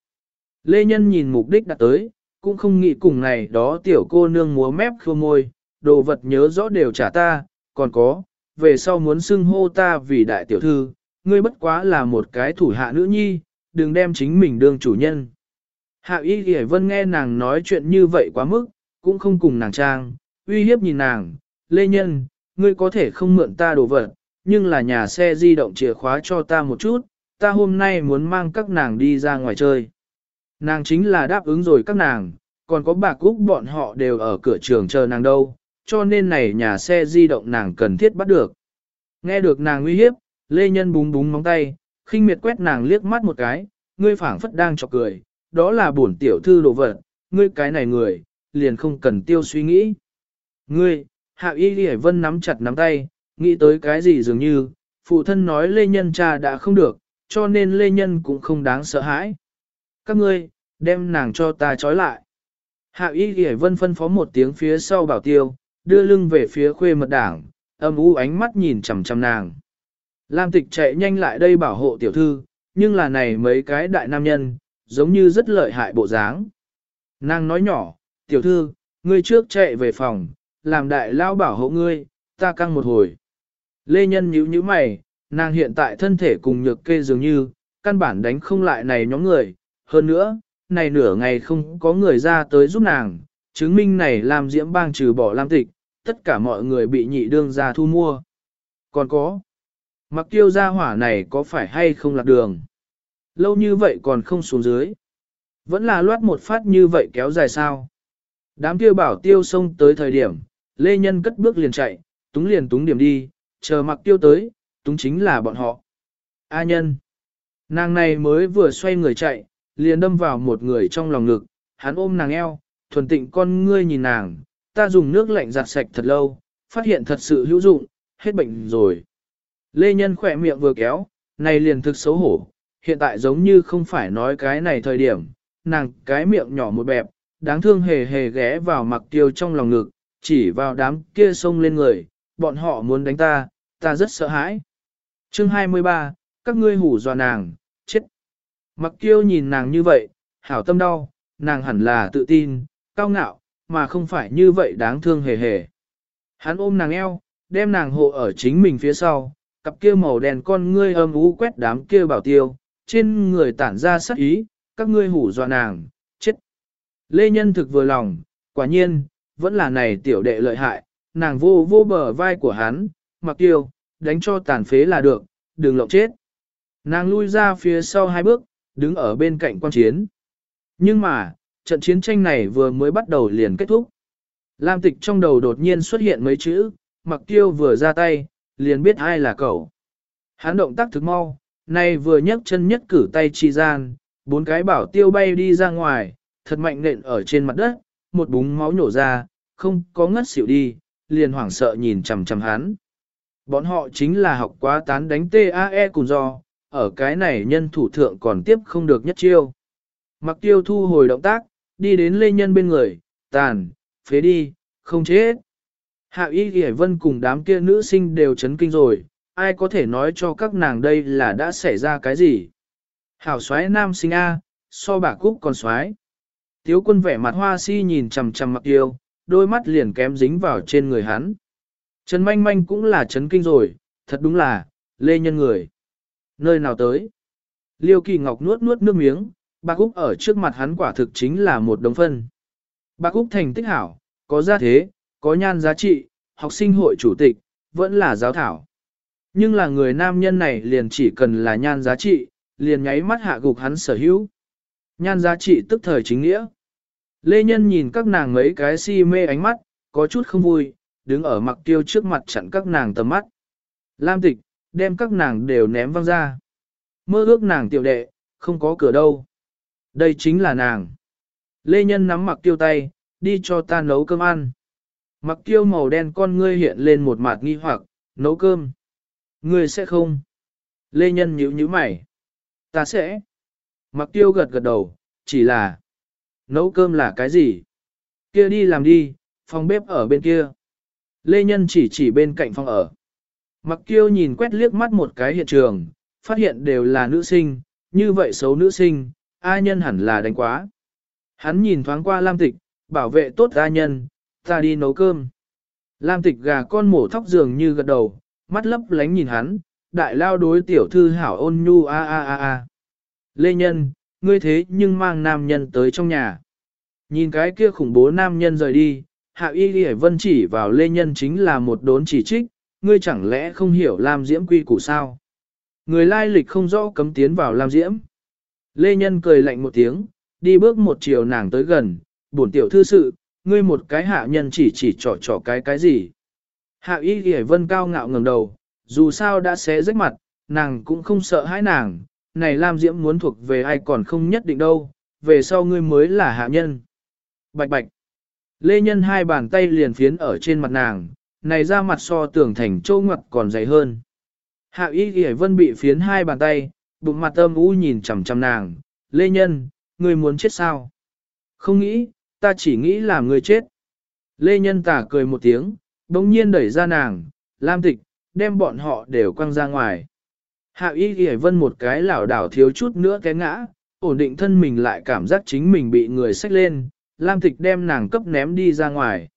Speaker 1: Lê Nhân nhìn mục đích đã tới, cũng không nghĩ cùng này đó tiểu cô nương múa mép khô môi, đồ vật nhớ rõ đều trả ta, còn có, về sau muốn xưng hô ta vì đại tiểu thư, ngươi bất quá là một cái thủ hạ nữ nhi, đừng đem chính mình đương chủ nhân. Hạ y ghi vân nghe nàng nói chuyện như vậy quá mức, cũng không cùng nàng trang, uy hiếp nhìn nàng, lê nhân, ngươi có thể không mượn ta đồ vật, nhưng là nhà xe di động chìa khóa cho ta một chút, ta hôm nay muốn mang các nàng đi ra ngoài chơi. Nàng chính là đáp ứng rồi các nàng, còn có bà Cúc bọn họ đều ở cửa trường chờ nàng đâu, cho nên này nhà xe di động nàng cần thiết bắt được. Nghe được nàng uy hiếp, Lê Nhân búng búng móng tay, khinh miệt quét nàng liếc mắt một cái, ngươi phảng phất đang chọc cười, đó là bổn tiểu thư đồ vật, ngươi cái này người, liền không cần tiêu suy nghĩ. Ngươi, Hạ Y Lệ Vân nắm chặt nắm tay, nghĩ tới cái gì dường như, phụ thân nói Lê Nhân cha đã không được, cho nên Lê Nhân cũng không đáng sợ hãi. Các ngươi, đem nàng cho ta trói lại. Hạ Y Lì Vân phân phó một tiếng phía sau bảo tiêu, đưa lưng về phía khuê mật đảng, âm u ánh mắt nhìn chằm chằm nàng. Lam tịch chạy nhanh lại đây bảo hộ tiểu thư, nhưng là này mấy cái đại nam nhân, giống như rất lợi hại bộ dáng. Nàng nói nhỏ, tiểu thư, ngươi trước chạy về phòng, làm đại lao bảo hộ ngươi, ta căng một hồi. Lê Nhân nhíu nhíu mày, nàng hiện tại thân thể cùng nhược kê dường như, căn bản đánh không lại này nhóm người, hơn nữa, này nửa ngày không có người ra tới giúp nàng, chứng minh này làm diễm bang trừ bỏ lam tịch, tất cả mọi người bị nhị đương ra thu mua. Còn có, mặc tiêu ra hỏa này có phải hay không lạc đường? Lâu như vậy còn không xuống dưới. Vẫn là loát một phát như vậy kéo dài sao? Đám kia bảo tiêu xông tới thời điểm, Lê Nhân cất bước liền chạy, túng liền túng điểm đi, chờ mặc tiêu tới, túng chính là bọn họ. A nhân. Nàng này mới vừa xoay người chạy, liền đâm vào một người trong lòng ngực, hắn ôm nàng eo, thuần tịnh con ngươi nhìn nàng, ta dùng nước lạnh giặt sạch thật lâu, phát hiện thật sự hữu dụng, hết bệnh rồi. Lê Nhân khỏe miệng vừa kéo, này liền thực xấu hổ, hiện tại giống như không phải nói cái này thời điểm, nàng cái miệng nhỏ một bẹp, đáng thương hề hề ghé vào mặc tiêu trong lòng ngực, chỉ vào đám kia xông lên người, bọn họ muốn đánh ta, ta rất sợ hãi. Chương 23, các ngươi hủ dọa nàng, chết. Mặc tiêu nhìn nàng như vậy, hảo tâm đau, nàng hẳn là tự tin, cao ngạo, mà không phải như vậy đáng thương hề hề. Hắn ôm nàng eo, đem nàng hộ ở chính mình phía sau, cặp kia màu đen con ngươi âm ú quét đám kia bảo tiêu, trên người tản ra sắc ý, các ngươi hủ dọa nàng, chết. Lê Nhân thực vừa lòng, quả nhiên, vẫn là này tiểu đệ lợi hại, nàng vô vô bờ vai của hắn, mặc tiêu, đánh cho tàn phế là được, đừng lộng chết. Nàng lui ra phía sau hai bước, đứng ở bên cạnh quan chiến. Nhưng mà, trận chiến tranh này vừa mới bắt đầu liền kết thúc. Lam tịch trong đầu đột nhiên xuất hiện mấy chữ, mặc tiêu vừa ra tay, liền biết ai là cậu. Hắn động tác thực mau, nay vừa nhấc chân nhất cử tay chi gian, bốn cái bảo tiêu bay đi ra ngoài, thật mạnh nện ở trên mặt đất, một búng máu nhổ ra, không có ngất xỉu đi, liền hoảng sợ nhìn chằm chằm hắn. Bọn họ chính là học quá tán đánh TAE cùng do, ở cái này nhân thủ thượng còn tiếp không được nhất chiêu. Mặc tiêu thu hồi động tác, đi đến lê nhân bên người, tàn, phế đi, không chết. Hạ y ghi vân cùng đám kia nữ sinh đều chấn kinh rồi, ai có thể nói cho các nàng đây là đã xảy ra cái gì. Hảo xoái nam sinh A, so bà cúc còn xoái. Tiếu quân vẻ mặt hoa si nhìn chằm chằm mặc tiêu, đôi mắt liền kém dính vào trên người hắn. Trần manh manh cũng là chấn kinh rồi, thật đúng là, lê nhân người. Nơi nào tới? Liêu kỳ ngọc nuốt nuốt nước miếng, bà Cúc ở trước mặt hắn quả thực chính là một đống phân. Bà Cúc thành tích hảo, có gia thế, có nhan giá trị, học sinh hội chủ tịch, vẫn là giáo thảo. Nhưng là người nam nhân này liền chỉ cần là nhan giá trị, liền nháy mắt hạ gục hắn sở hữu. Nhan giá trị tức thời chính nghĩa. Lê Nhân nhìn các nàng mấy cái si mê ánh mắt, có chút không vui, đứng ở mặc tiêu trước mặt chặn các nàng tầm mắt. Lam tịch, đem các nàng đều ném văng ra. Mơ ước nàng tiểu đệ, không có cửa đâu. Đây chính là nàng. Lê Nhân nắm mặc tiêu tay, đi cho ta nấu cơm ăn. Mặc tiêu màu đen con ngươi hiện lên một mặt nghi hoặc, nấu cơm. Ngươi sẽ không. Lê Nhân nhíu nhíu mày. Ta sẽ. Mặc tiêu gật gật đầu, chỉ là. Nấu cơm là cái gì? Kia đi làm đi, phòng bếp ở bên kia. Lê Nhân chỉ chỉ bên cạnh phòng ở. Mặc Kiêu nhìn quét liếc mắt một cái hiện trường, phát hiện đều là nữ sinh, như vậy xấu nữ sinh, A nhân hẳn là đánh quá. Hắn nhìn thoáng qua Lam Tịch, bảo vệ tốt A nhân, ta đi nấu cơm. Lam Tịch gà con mổ thóc dường như gật đầu, mắt lấp lánh nhìn hắn, đại lao đối tiểu thư hảo ôn nhu a a a a. Lê Nhân, ngươi thế nhưng mang nam nhân tới trong nhà. Nhìn cái kia khủng bố nam nhân rời đi, Hạ Y Ghi Vân chỉ vào Lê Nhân chính là một đốn chỉ trích, ngươi chẳng lẽ không hiểu Lam Diễm quy củ sao? Người lai lịch không rõ cấm tiến vào Lam Diễm. Lê Nhân cười lạnh một tiếng, đi bước một chiều nàng tới gần, bổn tiểu thư sự, ngươi một cái hạ nhân chỉ chỉ trỏ trỏ cái cái gì. Hạ Y Ghi Vân cao ngạo ngẩng đầu, dù sao đã xé rách mặt, nàng cũng không sợ hãi nàng, này Lam Diễm muốn thuộc về ai còn không nhất định đâu, về sau ngươi mới là hạ nhân. Bạch bạch. Lê Nhân hai bàn tay liền phiến ở trên mặt nàng, này ra mặt so tưởng thành châu ngọc còn dày hơn. Hạ y ghi vân bị phiến hai bàn tay, bụng mặt âm u nhìn chằm chằm nàng, Lê Nhân, ngươi muốn chết sao? Không nghĩ, ta chỉ nghĩ là ngươi chết. Lê Nhân tả cười một tiếng, đồng nhiên đẩy ra nàng, Lam Tịch, đem bọn họ đều quăng ra ngoài. Hạ y ghi vân một cái lảo đảo thiếu chút nữa cái ngã, ổn định thân mình lại cảm giác chính mình bị người xách lên, Lam Tịch đem nàng cấp ném đi ra ngoài.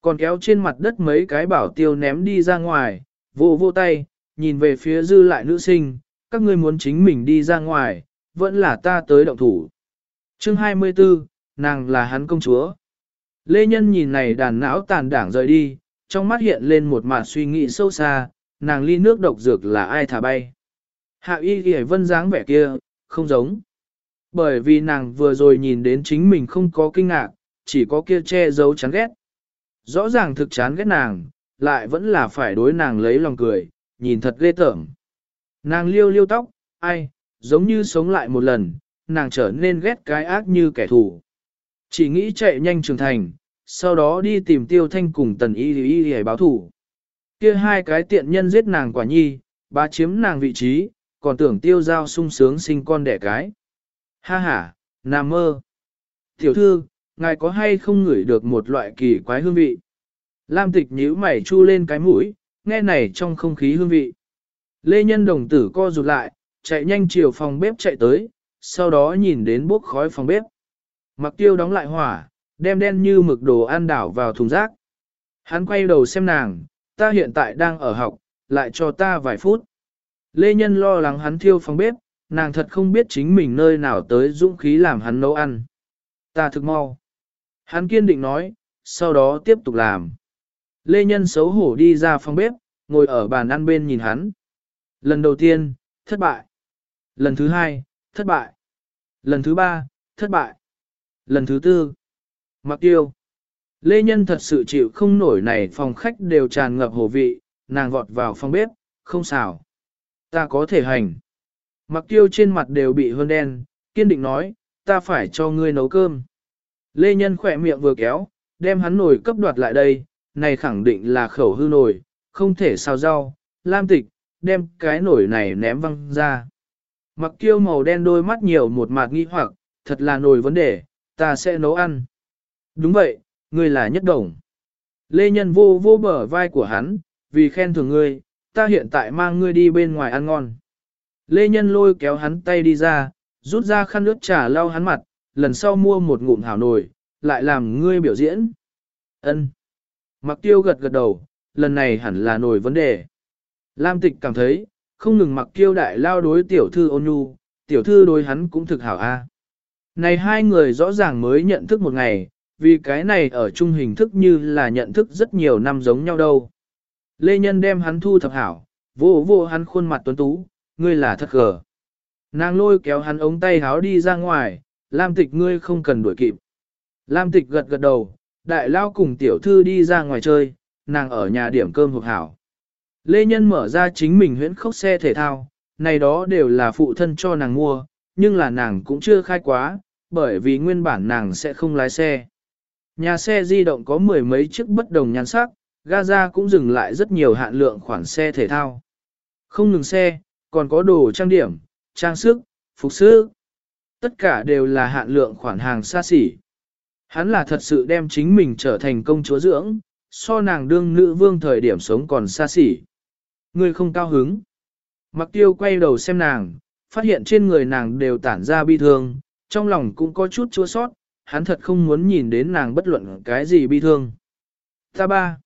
Speaker 1: Còn kéo trên mặt đất mấy cái bảo tiêu ném đi ra ngoài, vô vô tay, nhìn về phía dư lại nữ sinh, các ngươi muốn chính mình đi ra ngoài, vẫn là ta tới động thủ. Chương 24, nàng là hắn công chúa. Lê Nhân nhìn này đàn não tàn đảng rời đi, trong mắt hiện lên một màn suy nghĩ sâu xa, nàng ly nước độc dược là ai thả bay. Hạ y ghi vân dáng vẻ kia, không giống. Bởi vì nàng vừa rồi nhìn đến chính mình không có kinh ngạc, chỉ có kia che giấu chán ghét. Rõ ràng thực chán ghét nàng, lại vẫn là phải đối nàng lấy lòng cười, nhìn thật ghê tởm. Nàng liêu liêu tóc, ai, giống như sống lại một lần, nàng trở nên ghét cái ác như kẻ thù. Chỉ nghĩ chạy nhanh trưởng thành, sau đó đi tìm tiêu thanh cùng tần y y y báo thủ. Kia hai cái tiện nhân giết nàng quả nhi, bá chiếm nàng vị trí, còn tưởng tiêu giao sung sướng sinh con đẻ cái. Ha ha, nằm mơ. Tiểu thư, ngài có hay không ngửi được một loại kỳ quái hương vị? Lam tịch nhíu mày chu lên cái mũi, nghe này trong không khí hương vị. Lê Nhân đồng tử co rụt lại, chạy nhanh chiều phòng bếp chạy tới, sau đó nhìn đến bốc khói phòng bếp. Mặc tiêu đóng lại hỏa, đem đen như mực đồ ăn đảo vào thùng rác. Hắn quay đầu xem nàng, ta hiện tại đang ở học, lại cho ta vài phút. Lê Nhân lo lắng hắn thiêu phòng bếp, nàng thật không biết chính mình nơi nào tới dũng khí làm hắn nấu ăn. Ta thực mau. Hắn kiên định nói, sau đó tiếp tục làm. Lê Nhân xấu hổ đi ra phòng bếp, ngồi ở bàn ăn bên nhìn hắn. Lần đầu tiên, thất bại. Lần thứ hai, thất bại. Lần thứ ba, thất bại. Lần thứ tư, mặc tiêu. Lê Nhân thật sự chịu không nổi này phòng khách đều tràn ngập hồ vị, nàng vọt vào phòng bếp, không xào. Ta có thể hành. Mặc tiêu trên mặt đều bị hơn đen, kiên định nói, ta phải cho ngươi nấu cơm. Lê Nhân khỏe miệng vừa kéo, đem hắn nồi cấp đoạt lại đây, này khẳng định là khẩu hư nồi, không thể xào rau, lam tịch, đem cái nồi này ném văng ra. Mặc kiêu màu đen đôi mắt nhiều một mặt nghi hoặc, thật là nồi vấn đề, ta sẽ nấu ăn. Đúng vậy, ngươi là nhất đồng. Lê Nhân vô vô bờ vai của hắn, vì khen thưởng ngươi, ta hiện tại mang ngươi đi bên ngoài ăn ngon. Lê Nhân lôi kéo hắn tay đi ra, rút ra khăn nước trà lau hắn mặt, lần sau mua một ngụm hảo nồi, lại làm ngươi biểu diễn. Ân. Mặc tiêu gật gật đầu, lần này hẳn là nồi vấn đề. Lam tịch cảm thấy, không ngừng mặc tiêu đại lao đối tiểu thư ôn nhu, tiểu thư đối hắn cũng thực hảo a. Này hai người rõ ràng mới nhận thức một ngày, vì cái này ở chung hình thức như là nhận thức rất nhiều năm giống nhau đâu. Lê Nhân đem hắn thu thập hảo, vô vô hắn khuôn mặt tuấn tú, ngươi là thật gờ. Nàng lôi kéo hắn ống tay háo đi ra ngoài, Lam tịch ngươi không cần đuổi kịp. Lam tịch gật gật đầu, đại lao cùng tiểu thư đi ra ngoài chơi, nàng ở nhà điểm cơm hộp hảo. Lê Nhân mở ra chính mình huyễn khốc xe thể thao, này đó đều là phụ thân cho nàng mua, nhưng là nàng cũng chưa khai quá, bởi vì nguyên bản nàng sẽ không lái xe. Nhà xe di động có mười mấy chiếc bất đồng nhan sắc, Gaza cũng dừng lại rất nhiều hạn lượng khoản xe thể thao. Không ngừng xe, còn có đồ trang điểm, trang sức, phục sức. Tất cả đều là hạn lượng khoản hàng xa xỉ. Hắn là thật sự đem chính mình trở thành công chúa dưỡng, so nàng đương nữ vương thời điểm sống còn xa xỉ. Người không cao hứng. Mặc tiêu quay đầu xem nàng, phát hiện trên người nàng đều tản ra bi thương, trong lòng cũng có chút chua sót, hắn thật không muốn nhìn đến nàng bất luận cái gì bi thương. Ta ba.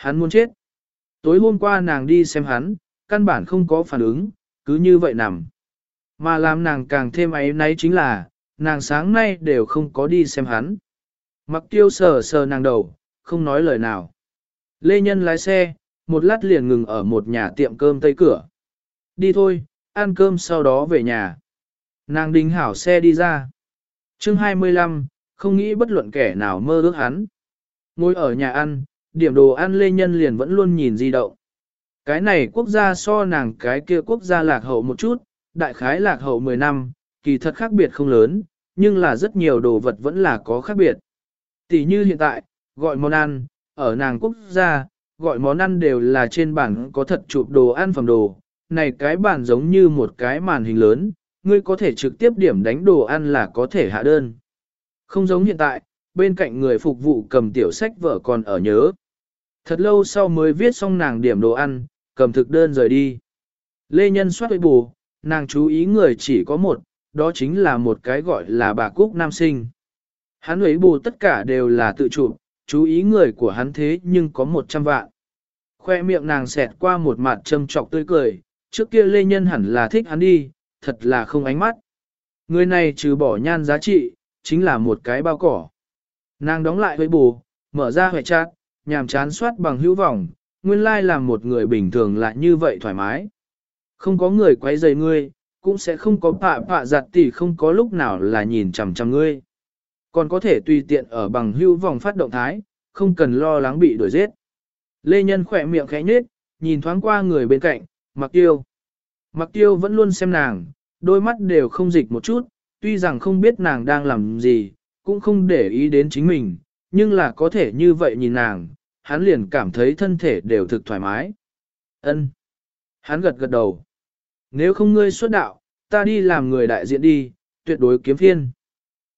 Speaker 1: Hắn muốn chết. Tối hôm qua nàng đi xem hắn, căn bản không có phản ứng, cứ như vậy nằm. Mà làm nàng càng thêm ấy nấy chính là, nàng sáng nay đều không có đi xem hắn. Mặc tiêu sờ sờ nàng đầu, không nói lời nào. Lê Nhân lái xe, một lát liền ngừng ở một nhà tiệm cơm tây cửa. Đi thôi, ăn cơm sau đó về nhà. Nàng đình hảo xe đi ra. chương 25, không nghĩ bất luận kẻ nào mơ ước hắn. Ngồi ở nhà ăn, điểm đồ ăn Lê Nhân liền vẫn luôn nhìn di động. Cái này quốc gia so nàng cái kia quốc gia lạc hậu một chút, đại khái lạc hậu 10 năm, kỳ thật khác biệt không lớn, nhưng là rất nhiều đồ vật vẫn là có khác biệt. Tỷ như hiện tại, gọi món ăn, ở nàng quốc gia, gọi món ăn đều là trên bản có thật chụp đồ ăn phẩm đồ, này cái bản giống như một cái màn hình lớn, ngươi có thể trực tiếp điểm đánh đồ ăn là có thể hạ đơn. Không giống hiện tại, bên cạnh người phục vụ cầm tiểu sách vợ còn ở nhớ. Thật lâu sau mới viết xong nàng điểm đồ ăn, cầm thực đơn rời đi. Lê Nhân soát bù, nàng chú ý người chỉ có một, đó chính là một cái gọi là bà Cúc Nam Sinh. Hắn ấy bù tất cả đều là tự chụp, chú ý người của hắn thế nhưng có 100 vạn. Khoe miệng nàng xẹt qua một mặt châm trọc tươi cười, trước kia Lê Nhân hẳn là thích hắn đi, thật là không ánh mắt. Người này trừ bỏ nhan giá trị, chính là một cái bao cỏ. Nàng đóng lại với bù, mở ra hệ chat, nhàm chán soát bằng hữu vọng, nguyên lai làm một người bình thường lại như vậy thoải mái. Không có người quấy rầy ngươi, cũng sẽ không có pạ pạ giặt tỷ không có lúc nào là nhìn chằm chằm ngươi. Còn có thể tùy tiện ở bằng hữu vòng phát động thái, không cần lo lắng bị đuổi giết. Lê Nhân khỏe miệng khẽ nhếch, nhìn thoáng qua người bên cạnh, Mặc Tiêu. Mặc Tiêu vẫn luôn xem nàng, đôi mắt đều không dịch một chút, tuy rằng không biết nàng đang làm gì, cũng không để ý đến chính mình, nhưng là có thể như vậy nhìn nàng, hắn liền cảm thấy thân thể đều thực thoải mái. Ân. Hắn gật gật đầu. Nếu không ngươi xuất đạo, ta đi làm người đại diện đi, tuyệt đối kiếm phiên.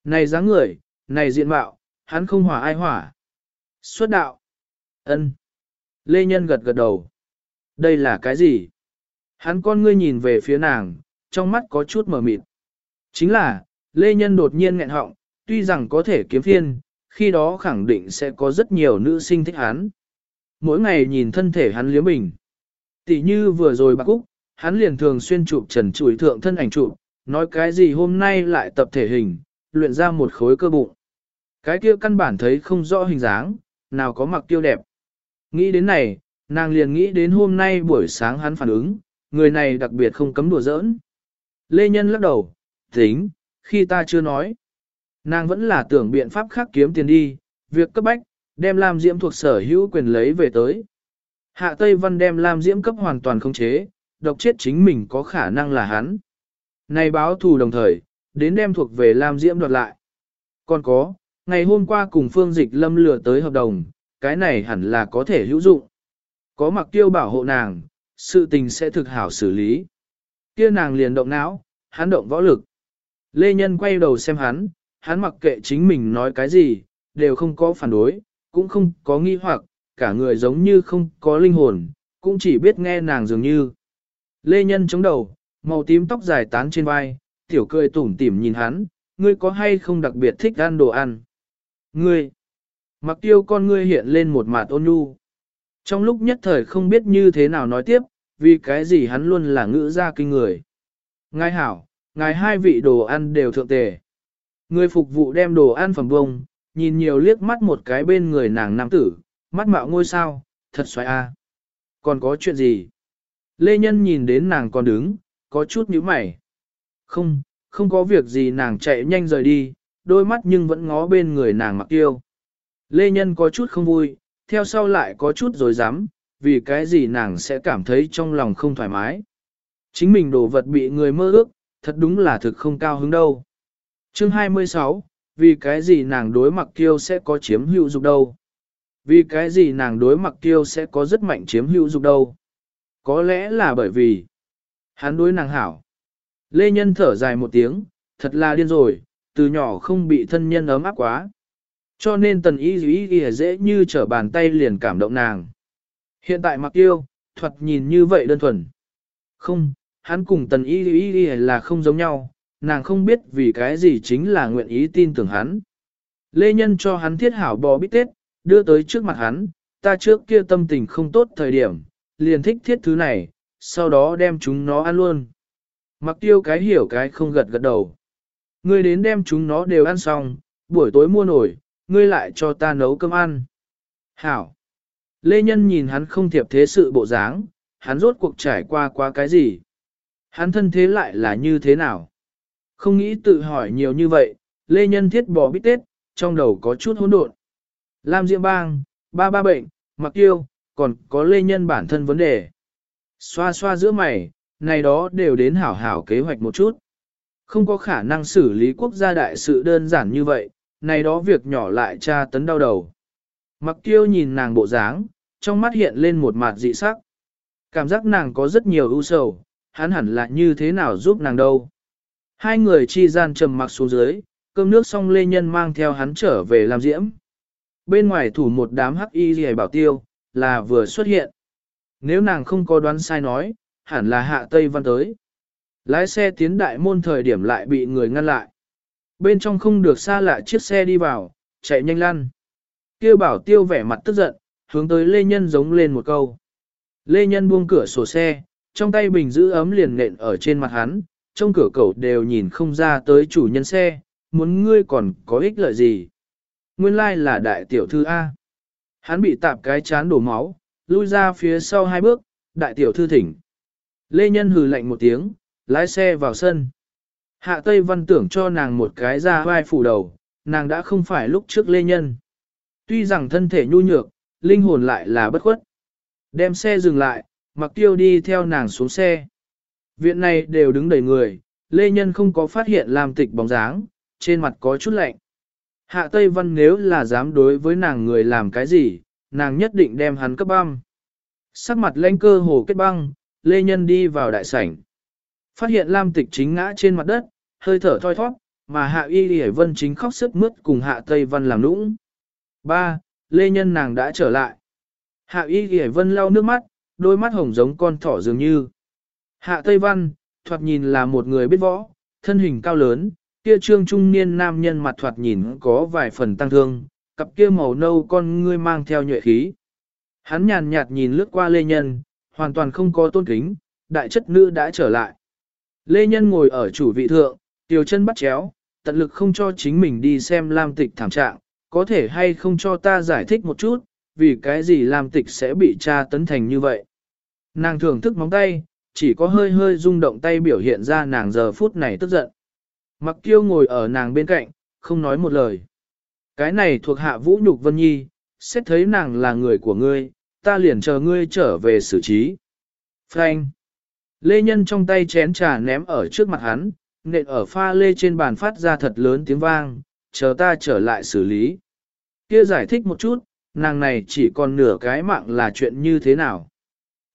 Speaker 1: Này dáng người, này diện mạo, hắn không hỏa ai hỏa. Xuất đạo. Ân. Lê Nhân gật gật đầu. Đây là cái gì? Hắn con ngươi nhìn về phía nàng, trong mắt có chút mờ mịt. Chính là, Lê Nhân đột nhiên nghẹn họng, tuy rằng có thể kiếm phiên, khi đó khẳng định sẽ có rất nhiều nữ sinh thích hắn. Mỗi ngày nhìn thân thể hắn liếm mình, Tỷ như vừa rồi bạc cúc, hắn liền thường xuyên chụp trần chuỗi thượng thân ảnh chụp, nói cái gì hôm nay lại tập thể hình, luyện ra một khối cơ bụng. Cái kia căn bản thấy không rõ hình dáng, nào có mặc tiêu đẹp. Nghĩ đến này, nàng liền nghĩ đến hôm nay buổi sáng hắn phản ứng, người này đặc biệt không cấm đùa giỡn. Lê Nhân lắc đầu, tính, khi ta chưa nói. Nàng vẫn là tưởng biện pháp khác kiếm tiền đi, việc cấp bách, đem Lam Diễm thuộc sở hữu quyền lấy về tới. Hạ Tây Văn đem Lam Diễm cấp hoàn toàn không chế, độc chết chính mình có khả năng là hắn. Này báo thù đồng thời, đến đem thuộc về Lam Diễm đoạt lại. Còn có, ngày hôm qua cùng Phương Dịch Lâm lừa tới hợp đồng, cái này hẳn là có thể hữu dụng. Có mặc tiêu bảo hộ nàng, sự tình sẽ thực hảo xử lý. Kia nàng liền động não, hắn động võ lực. Lê Nhân quay đầu xem hắn, hắn mặc kệ chính mình nói cái gì, đều không có phản đối, cũng không có nghi hoặc, cả người giống như không có linh hồn, cũng chỉ biết nghe nàng dường như. Lê Nhân chống đầu, màu tím tóc dài tán trên vai, tiểu cười tủm tỉm nhìn hắn, ngươi có hay không đặc biệt thích ăn đồ ăn? Ngươi! Mặc tiêu con ngươi hiện lên một mặt ôn nhu. Trong lúc nhất thời không biết như thế nào nói tiếp, vì cái gì hắn luôn là ngữ ra kinh người. Ngài hảo, ngài hai vị đồ ăn đều thượng tề. Người phục vụ đem đồ ăn phẩm bông, nhìn nhiều liếc mắt một cái bên người nàng nam tử, mắt mạo ngôi sao, thật xoay a. Còn có chuyện gì? Lê Nhân nhìn đến nàng còn đứng, có chút nhíu mày. Không, không có việc gì nàng chạy nhanh rời đi, đôi mắt nhưng vẫn ngó bên người nàng mặc tiêu. Lê Nhân có chút không vui, theo sau lại có chút rồi dám, vì cái gì nàng sẽ cảm thấy trong lòng không thoải mái. Chính mình đồ vật bị người mơ ước, thật đúng là thực không cao hứng đâu. Chương 26, vì cái gì nàng đối mặc kiêu sẽ có chiếm hữu dục đâu? Vì cái gì nàng đối mặc kiêu sẽ có rất mạnh chiếm hữu dục đâu? Có lẽ là bởi vì hắn đối nàng hảo. Lê Nhân thở dài một tiếng, thật là điên rồi, từ nhỏ không bị thân nhân ấm áp quá. Cho nên tần y ý ý dễ như trở bàn tay liền cảm động nàng. Hiện tại mặc yêu, thuật nhìn như vậy đơn thuần. Không, hắn cùng tần y ý ý là không giống nhau, nàng không biết vì cái gì chính là nguyện ý tin tưởng hắn. Lê Nhân cho hắn thiết hảo bò bít tết, đưa tới trước mặt hắn, ta trước kia tâm tình không tốt thời điểm, liền thích thiết thứ này, sau đó đem chúng nó ăn luôn. Mặc tiêu cái hiểu cái không gật gật đầu. Ngươi đến đem chúng nó đều ăn xong, buổi tối mua nổi, ngươi lại cho ta nấu cơm ăn. Hảo. Lê Nhân nhìn hắn không thiệp thế sự bộ dáng, hắn rốt cuộc trải qua qua cái gì? Hắn thân thế lại là như thế nào? Không nghĩ tự hỏi nhiều như vậy, Lê Nhân thiết bỏ bít tết, trong đầu có chút hỗn độn. Lam Diệm Bang, ba ba bệnh, mặc tiêu, còn có Lê Nhân bản thân vấn đề. Xoa xoa giữa mày, này đó đều đến hảo hảo kế hoạch một chút. Không có khả năng xử lý quốc gia đại sự đơn giản như vậy, này đó việc nhỏ lại tra tấn đau đầu. Mặc tiêu nhìn nàng bộ dáng, trong mắt hiện lên một mặt dị sắc. Cảm giác nàng có rất nhiều ưu sầu, hắn hẳn là như thế nào giúp nàng đâu. Hai người chi gian trầm mặc xuống dưới, cơm nước xong lê nhân mang theo hắn trở về làm diễm. Bên ngoài thủ một đám hắc y gì bảo tiêu, là vừa xuất hiện. Nếu nàng không có đoán sai nói, hẳn là hạ Tây Văn tới. Lái xe tiến đại môn thời điểm lại bị người ngăn lại. Bên trong không được xa lạ chiếc xe đi vào, chạy nhanh lăn. kia bảo tiêu vẻ mặt tức giận, hướng tới Lê Nhân giống lên một câu. Lê Nhân buông cửa sổ xe, trong tay bình giữ ấm liền nện ở trên mặt hắn, trong cửa cậu đều nhìn không ra tới chủ nhân xe, muốn ngươi còn có ích lợi gì. Nguyên lai like là đại tiểu thư A. Hắn bị tạp cái chán đổ máu, lui ra phía sau hai bước, đại tiểu thư thỉnh. Lê Nhân hừ lạnh một tiếng, lái xe vào sân. Hạ Tây Văn tưởng cho nàng một cái ra vai phủ đầu, nàng đã không phải lúc trước Lê Nhân. Tuy rằng thân thể nhu nhược, linh hồn lại là bất khuất. Đem xe dừng lại, mặc tiêu đi theo nàng xuống xe. Viện này đều đứng đầy người, Lê Nhân không có phát hiện làm tịch bóng dáng, trên mặt có chút lạnh. Hạ Tây Văn nếu là dám đối với nàng người làm cái gì, nàng nhất định đem hắn cấp băng. Sắc mặt lên cơ hồ kết băng, Lê Nhân đi vào đại sảnh. Phát hiện Lam Tịch chính ngã trên mặt đất, hơi thở thoi thoát, mà Hạ Y Lì Vân chính khóc sức mướt cùng Hạ Tây Văn làm nũng. Ba, Lê Nhân nàng đã trở lại. Hạ Y Lì Vân lau nước mắt, đôi mắt hồng giống con thỏ dường như. Hạ Tây Văn, thoạt nhìn là một người biết võ, thân hình cao lớn, kia trương trung niên nam nhân mặt thoạt nhìn có vài phần tăng thương, cặp kia màu nâu con ngươi mang theo nhuệ khí. Hắn nhàn nhạt nhìn lướt qua Lê Nhân, hoàn toàn không có tôn kính, đại chất nữ đã trở lại. Lê Nhân ngồi ở chủ vị thượng, tiểu chân bắt chéo, tận lực không cho chính mình đi xem Lam Tịch thảm trạng, có thể hay không cho ta giải thích một chút, vì cái gì Lam Tịch sẽ bị tra tấn thành như vậy. Nàng thưởng thức móng tay, chỉ có hơi hơi rung động tay biểu hiện ra nàng giờ phút này tức giận. Mặc tiêu ngồi ở nàng bên cạnh, không nói một lời. Cái này thuộc hạ vũ nhục Vân Nhi, xét thấy nàng là người của ngươi, ta liền chờ ngươi trở về xử trí. Frank. Lê Nhân trong tay chén trà ném ở trước mặt hắn, nện ở pha lê trên bàn phát ra thật lớn tiếng vang, chờ ta trở lại xử lý. Kia giải thích một chút, nàng này chỉ còn nửa cái mạng là chuyện như thế nào.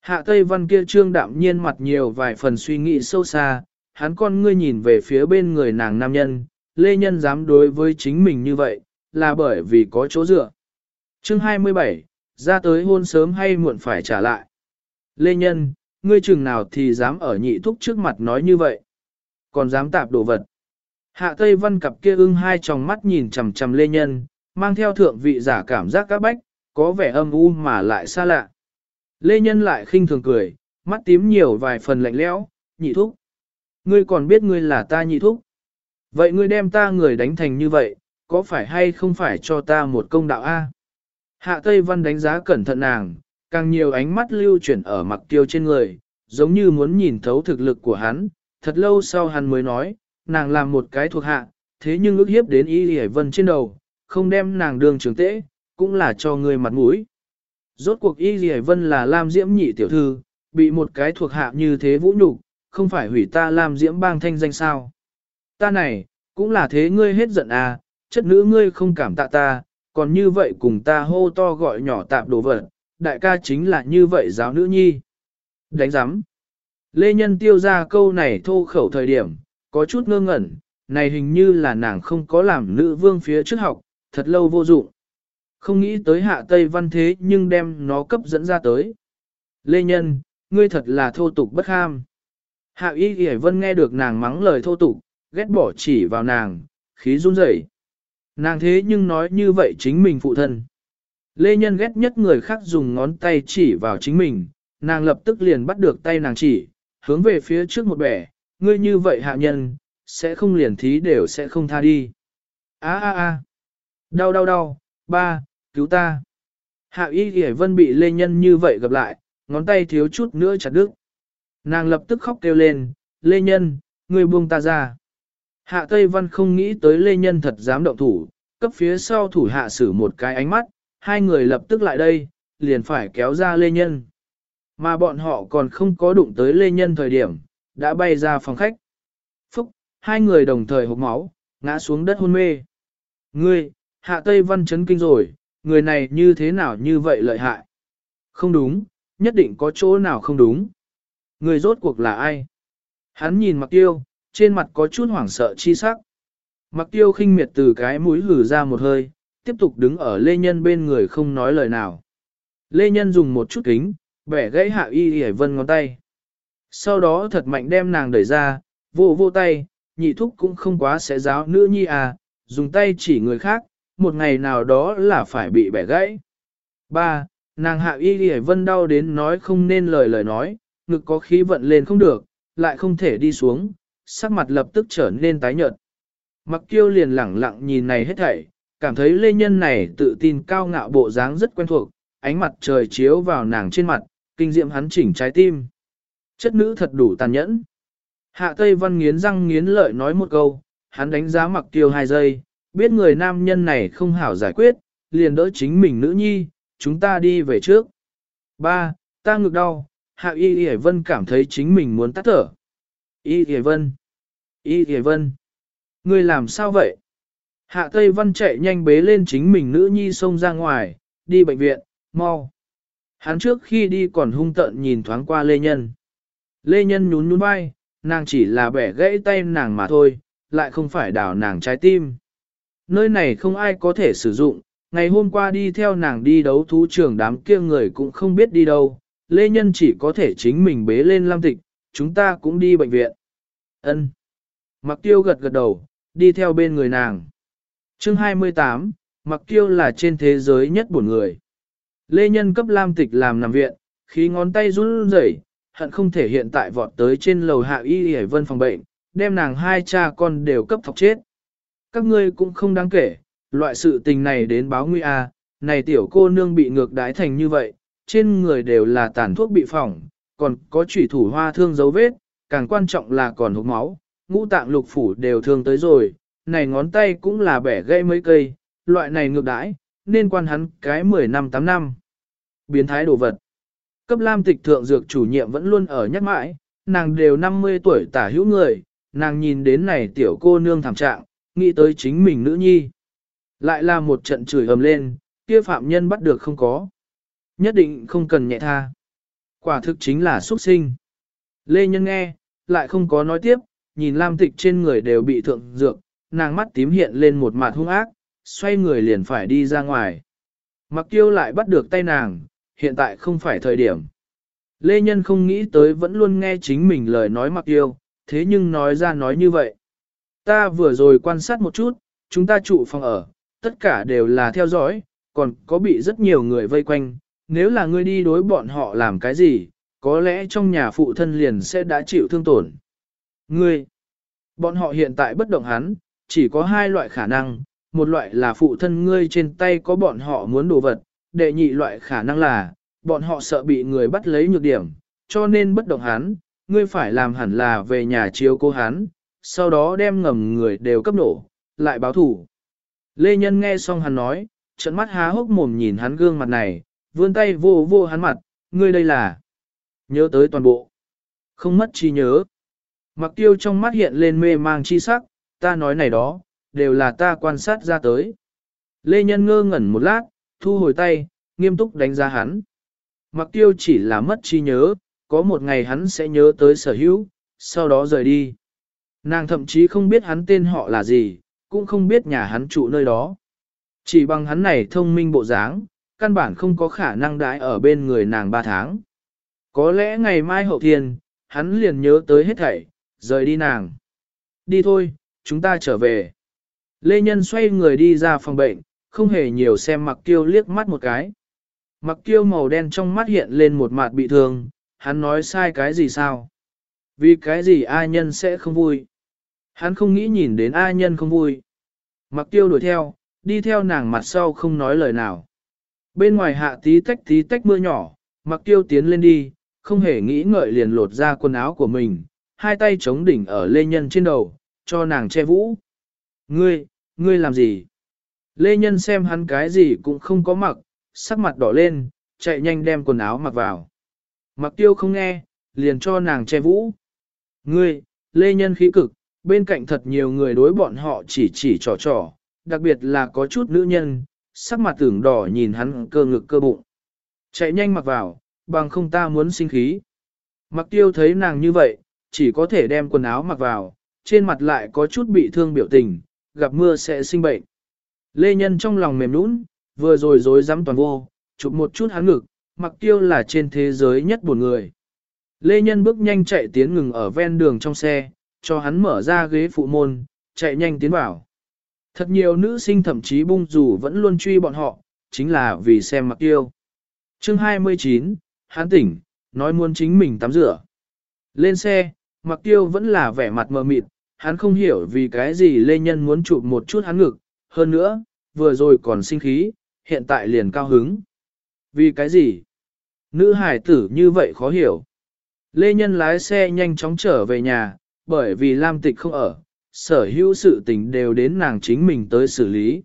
Speaker 1: Hạ Tây Văn kia trương đạm nhiên mặt nhiều vài phần suy nghĩ sâu xa, hắn con ngươi nhìn về phía bên người nàng nam nhân, Lê Nhân dám đối với chính mình như vậy, là bởi vì có chỗ dựa. Chương 27, ra tới hôn sớm hay muộn phải trả lại. Lê Nhân, ngươi chừng nào thì dám ở nhị thúc trước mặt nói như vậy. Còn dám tạp đồ vật. Hạ Tây Văn cặp kia ưng hai tròng mắt nhìn chằm chằm Lê Nhân, mang theo thượng vị giả cảm giác các bách, có vẻ âm u mà lại xa lạ. Lê Nhân lại khinh thường cười, mắt tím nhiều vài phần lạnh lẽo, nhị thúc. Ngươi còn biết ngươi là ta nhị thúc. Vậy ngươi đem ta người đánh thành như vậy, có phải hay không phải cho ta một công đạo A? Hạ Tây Văn đánh giá cẩn thận nàng, càng nhiều ánh mắt lưu chuyển ở mặc tiêu trên người, giống như muốn nhìn thấu thực lực của hắn. Thật lâu sau hắn mới nói, nàng làm một cái thuộc hạ, thế nhưng ước hiếp đến Y Hải Vân trên đầu, không đem nàng đường trường tễ, cũng là cho người mặt mũi. Rốt cuộc Y Hề Vân là Lam Diễm nhị tiểu thư, bị một cái thuộc hạ như thế vũ nhục, không phải hủy ta Lam Diễm bang thanh danh sao. Ta này, cũng là thế ngươi hết giận à, chất nữ ngươi không cảm tạ ta, còn như vậy cùng ta hô to gọi nhỏ tạm đồ vật, đại ca chính là như vậy giáo nữ nhi. Đánh giám. Lê Nhân tiêu ra câu này thô khẩu thời điểm, có chút ngơ ngẩn, này hình như là nàng không có làm nữ vương phía trước học, thật lâu vô dụng. Không nghĩ tới hạ Tây Văn thế nhưng đem nó cấp dẫn ra tới. Lê Nhân, ngươi thật là thô tục bất ham. Hạ Y Y Vân nghe được nàng mắng lời thô tục, ghét bỏ chỉ vào nàng, khí run rẩy. Nàng thế nhưng nói như vậy chính mình phụ thân. Lê Nhân ghét nhất người khác dùng ngón tay chỉ vào chính mình, nàng lập tức liền bắt được tay nàng chỉ, hướng về phía trước một bẻ, ngươi như vậy hạ nhân, sẽ không liền thí đều sẽ không tha đi. Á á á, đau đau đau, ba, cứu ta. Hạ y ghi vân bị Lê Nhân như vậy gặp lại, ngón tay thiếu chút nữa chặt đứt. Nàng lập tức khóc kêu lên, Lê Nhân, ngươi buông ta ra. Hạ Tây Văn không nghĩ tới Lê Nhân thật dám động thủ, cấp phía sau thủ hạ sử một cái ánh mắt, hai người lập tức lại đây, liền phải kéo ra Lê Nhân. Mà bọn họ còn không có đụng tới Lê Nhân thời điểm, đã bay ra phòng khách. Phúc, hai người đồng thời hộp máu, ngã xuống đất hôn mê. Ngươi, Hạ Tây Văn chấn kinh rồi, người này như thế nào như vậy lợi hại? Không đúng, nhất định có chỗ nào không đúng. Người rốt cuộc là ai? Hắn nhìn mặc tiêu, trên mặt có chút hoảng sợ chi sắc. Mặc tiêu khinh miệt từ cái mũi lử ra một hơi, tiếp tục đứng ở Lê Nhân bên người không nói lời nào. Lê Nhân dùng một chút kính, bẻ gãy hạ y hề vân ngón tay. Sau đó thật mạnh đem nàng đẩy ra, vô vô tay, nhị thúc cũng không quá sẽ giáo nữ nhi à, dùng tay chỉ người khác, một ngày nào đó là phải bị bẻ gãy. Ba, Nàng hạ y ghi vân đau đến nói không nên lời lời nói, ngực có khí vận lên không được, lại không thể đi xuống, sắc mặt lập tức trở nên tái nhợt. Mặc kiêu liền lẳng lặng nhìn này hết thảy, cảm thấy lê nhân này tự tin cao ngạo bộ dáng rất quen thuộc, ánh mặt trời chiếu vào nàng trên mặt, kinh diệm hắn chỉnh trái tim. Chất nữ thật đủ tàn nhẫn. Hạ Tây Văn nghiến răng nghiến lợi nói một câu, hắn đánh giá mặc kiêu hai giây, biết người nam nhân này không hảo giải quyết, liền đỡ chính mình nữ nhi, chúng ta đi về trước. Ba, ta ngực đau, hạ y y vân cảm thấy chính mình muốn tắt thở. Y y vân, y y vân, ngươi làm sao vậy? Hạ Tây Văn chạy nhanh bế lên chính mình nữ nhi xông ra ngoài, đi bệnh viện, mau. Hắn trước khi đi còn hung tợn nhìn thoáng qua Lê Nhân. Lê Nhân nhún nhún vai, nàng chỉ là bẻ gãy tay nàng mà thôi, lại không phải đảo nàng trái tim. Nơi này không ai có thể sử dụng, ngày hôm qua đi theo nàng đi đấu thú trường đám kia người cũng không biết đi đâu, Lê Nhân chỉ có thể chính mình bế lên Lam Tịch, chúng ta cũng đi bệnh viện. Ân. Mặc tiêu gật gật đầu, đi theo bên người nàng. chương 28, Mặc tiêu là trên thế giới nhất buồn người. Lê Nhân cấp Lam Tịch làm nằm viện, khí ngón tay run rẩy, hận không thể hiện tại vọt tới trên lầu hạ y y vân phòng bệnh, đem nàng hai cha con đều cấp thọc chết. Các ngươi cũng không đáng kể, loại sự tình này đến báo nguy a, này tiểu cô nương bị ngược đái thành như vậy, trên người đều là tàn thuốc bị phỏng, còn có chủy thủ hoa thương dấu vết, càng quan trọng là còn hút máu, ngũ tạng lục phủ đều thương tới rồi, này ngón tay cũng là bẻ gãy mấy cây, loại này ngược đãi, nên quan hắn cái 10 năm 8 năm. Biến thái đồ vật. Cấp lam tịch thượng dược chủ nhiệm vẫn luôn ở nhắc mãi, nàng đều 50 tuổi tả hữu người, nàng nhìn đến này tiểu cô nương thảm trạng, nghĩ tới chính mình nữ nhi. Lại là một trận chửi ầm lên, kia phạm nhân bắt được không có. Nhất định không cần nhẹ tha. Quả thực chính là xuất sinh. Lê Nhân nghe, lại không có nói tiếp, nhìn Lam Tịch trên người đều bị thượng dược, nàng mắt tím hiện lên một mặt hung ác, xoay người liền phải đi ra ngoài. Mặc tiêu lại bắt được tay nàng, hiện tại không phải thời điểm. Lê Nhân không nghĩ tới vẫn luôn nghe chính mình lời nói mặc tiêu, thế nhưng nói ra nói như vậy. Ta vừa rồi quan sát một chút, chúng ta trụ phòng ở, tất cả đều là theo dõi, còn có bị rất nhiều người vây quanh, nếu là ngươi đi đối bọn họ làm cái gì, có lẽ trong nhà phụ thân liền sẽ đã chịu thương tổn. Ngươi, bọn họ hiện tại bất động hắn, chỉ có hai loại khả năng, một loại là phụ thân ngươi trên tay có bọn họ muốn đồ vật, đệ nhị loại khả năng là, bọn họ sợ bị người bắt lấy nhược điểm, cho nên bất động hắn, ngươi phải làm hẳn là về nhà chiếu cô hắn, sau đó đem ngầm người đều cấp nổ, lại báo thủ. Lê Nhân nghe xong hắn nói, trận mắt há hốc mồm nhìn hắn gương mặt này, vươn tay vô vô hắn mặt, ngươi đây là nhớ tới toàn bộ. Không mất chi nhớ. Mặc tiêu trong mắt hiện lên mê mang chi sắc, ta nói này đó, đều là ta quan sát ra tới. Lê Nhân ngơ ngẩn một lát, thu hồi tay, nghiêm túc đánh giá hắn. Mặc tiêu chỉ là mất chi nhớ, có một ngày hắn sẽ nhớ tới sở hữu, sau đó rời đi. Nàng thậm chí không biết hắn tên họ là gì, cũng không biết nhà hắn trụ nơi đó. Chỉ bằng hắn này thông minh bộ dáng, căn bản không có khả năng đãi ở bên người nàng ba tháng. Có lẽ ngày mai hậu thiên, hắn liền nhớ tới hết thảy, rời đi nàng. Đi thôi, chúng ta trở về. Lê Nhân xoay người đi ra phòng bệnh, không hề nhiều xem mặc kiêu liếc mắt một cái. Mặc kiêu màu đen trong mắt hiện lên một mặt bị thương, hắn nói sai cái gì sao? Vì cái gì ai nhân sẽ không vui? Hắn không nghĩ nhìn đến ai nhân không vui. Mặc tiêu đuổi theo, đi theo nàng mặt sau không nói lời nào. Bên ngoài hạ tí tách tí tách mưa nhỏ, mặc tiêu tiến lên đi, không hề nghĩ ngợi liền lột ra quần áo của mình, hai tay chống đỉnh ở lê nhân trên đầu, cho nàng che vũ. Ngươi, ngươi làm gì? Lê nhân xem hắn cái gì cũng không có mặc, sắc mặt đỏ lên, chạy nhanh đem quần áo mặc vào. Mặc tiêu không nghe, liền cho nàng che vũ. Ngươi, lê nhân khí cực, bên cạnh thật nhiều người đối bọn họ chỉ chỉ trò trò, đặc biệt là có chút nữ nhân, sắc mặt tưởng đỏ nhìn hắn cơ ngực cơ bụng. Chạy nhanh mặc vào, bằng không ta muốn sinh khí. Mặc tiêu thấy nàng như vậy, chỉ có thể đem quần áo mặc vào, trên mặt lại có chút bị thương biểu tình, gặp mưa sẽ sinh bệnh. Lê Nhân trong lòng mềm nũng, vừa rồi dối dám toàn vô, chụp một chút hắn ngực, mặc tiêu là trên thế giới nhất buồn người. Lê Nhân bước nhanh chạy tiến ngừng ở ven đường trong xe, cho hắn mở ra ghế phụ môn, chạy nhanh tiến vào. Thật nhiều nữ sinh thậm chí bung dù vẫn luôn truy bọn họ, chính là vì xem mặc tiêu. chương 29, hắn tỉnh, nói muốn chính mình tắm rửa. Lên xe, mặc tiêu vẫn là vẻ mặt mờ mịt, hắn không hiểu vì cái gì Lê Nhân muốn chụp một chút hắn ngực, hơn nữa, vừa rồi còn sinh khí, hiện tại liền cao hứng. Vì cái gì? Nữ hải tử như vậy khó hiểu. Lê Nhân lái xe nhanh chóng trở về nhà, bởi vì Lam Tịch không ở, sở hữu sự tình đều đến nàng chính mình tới xử lý.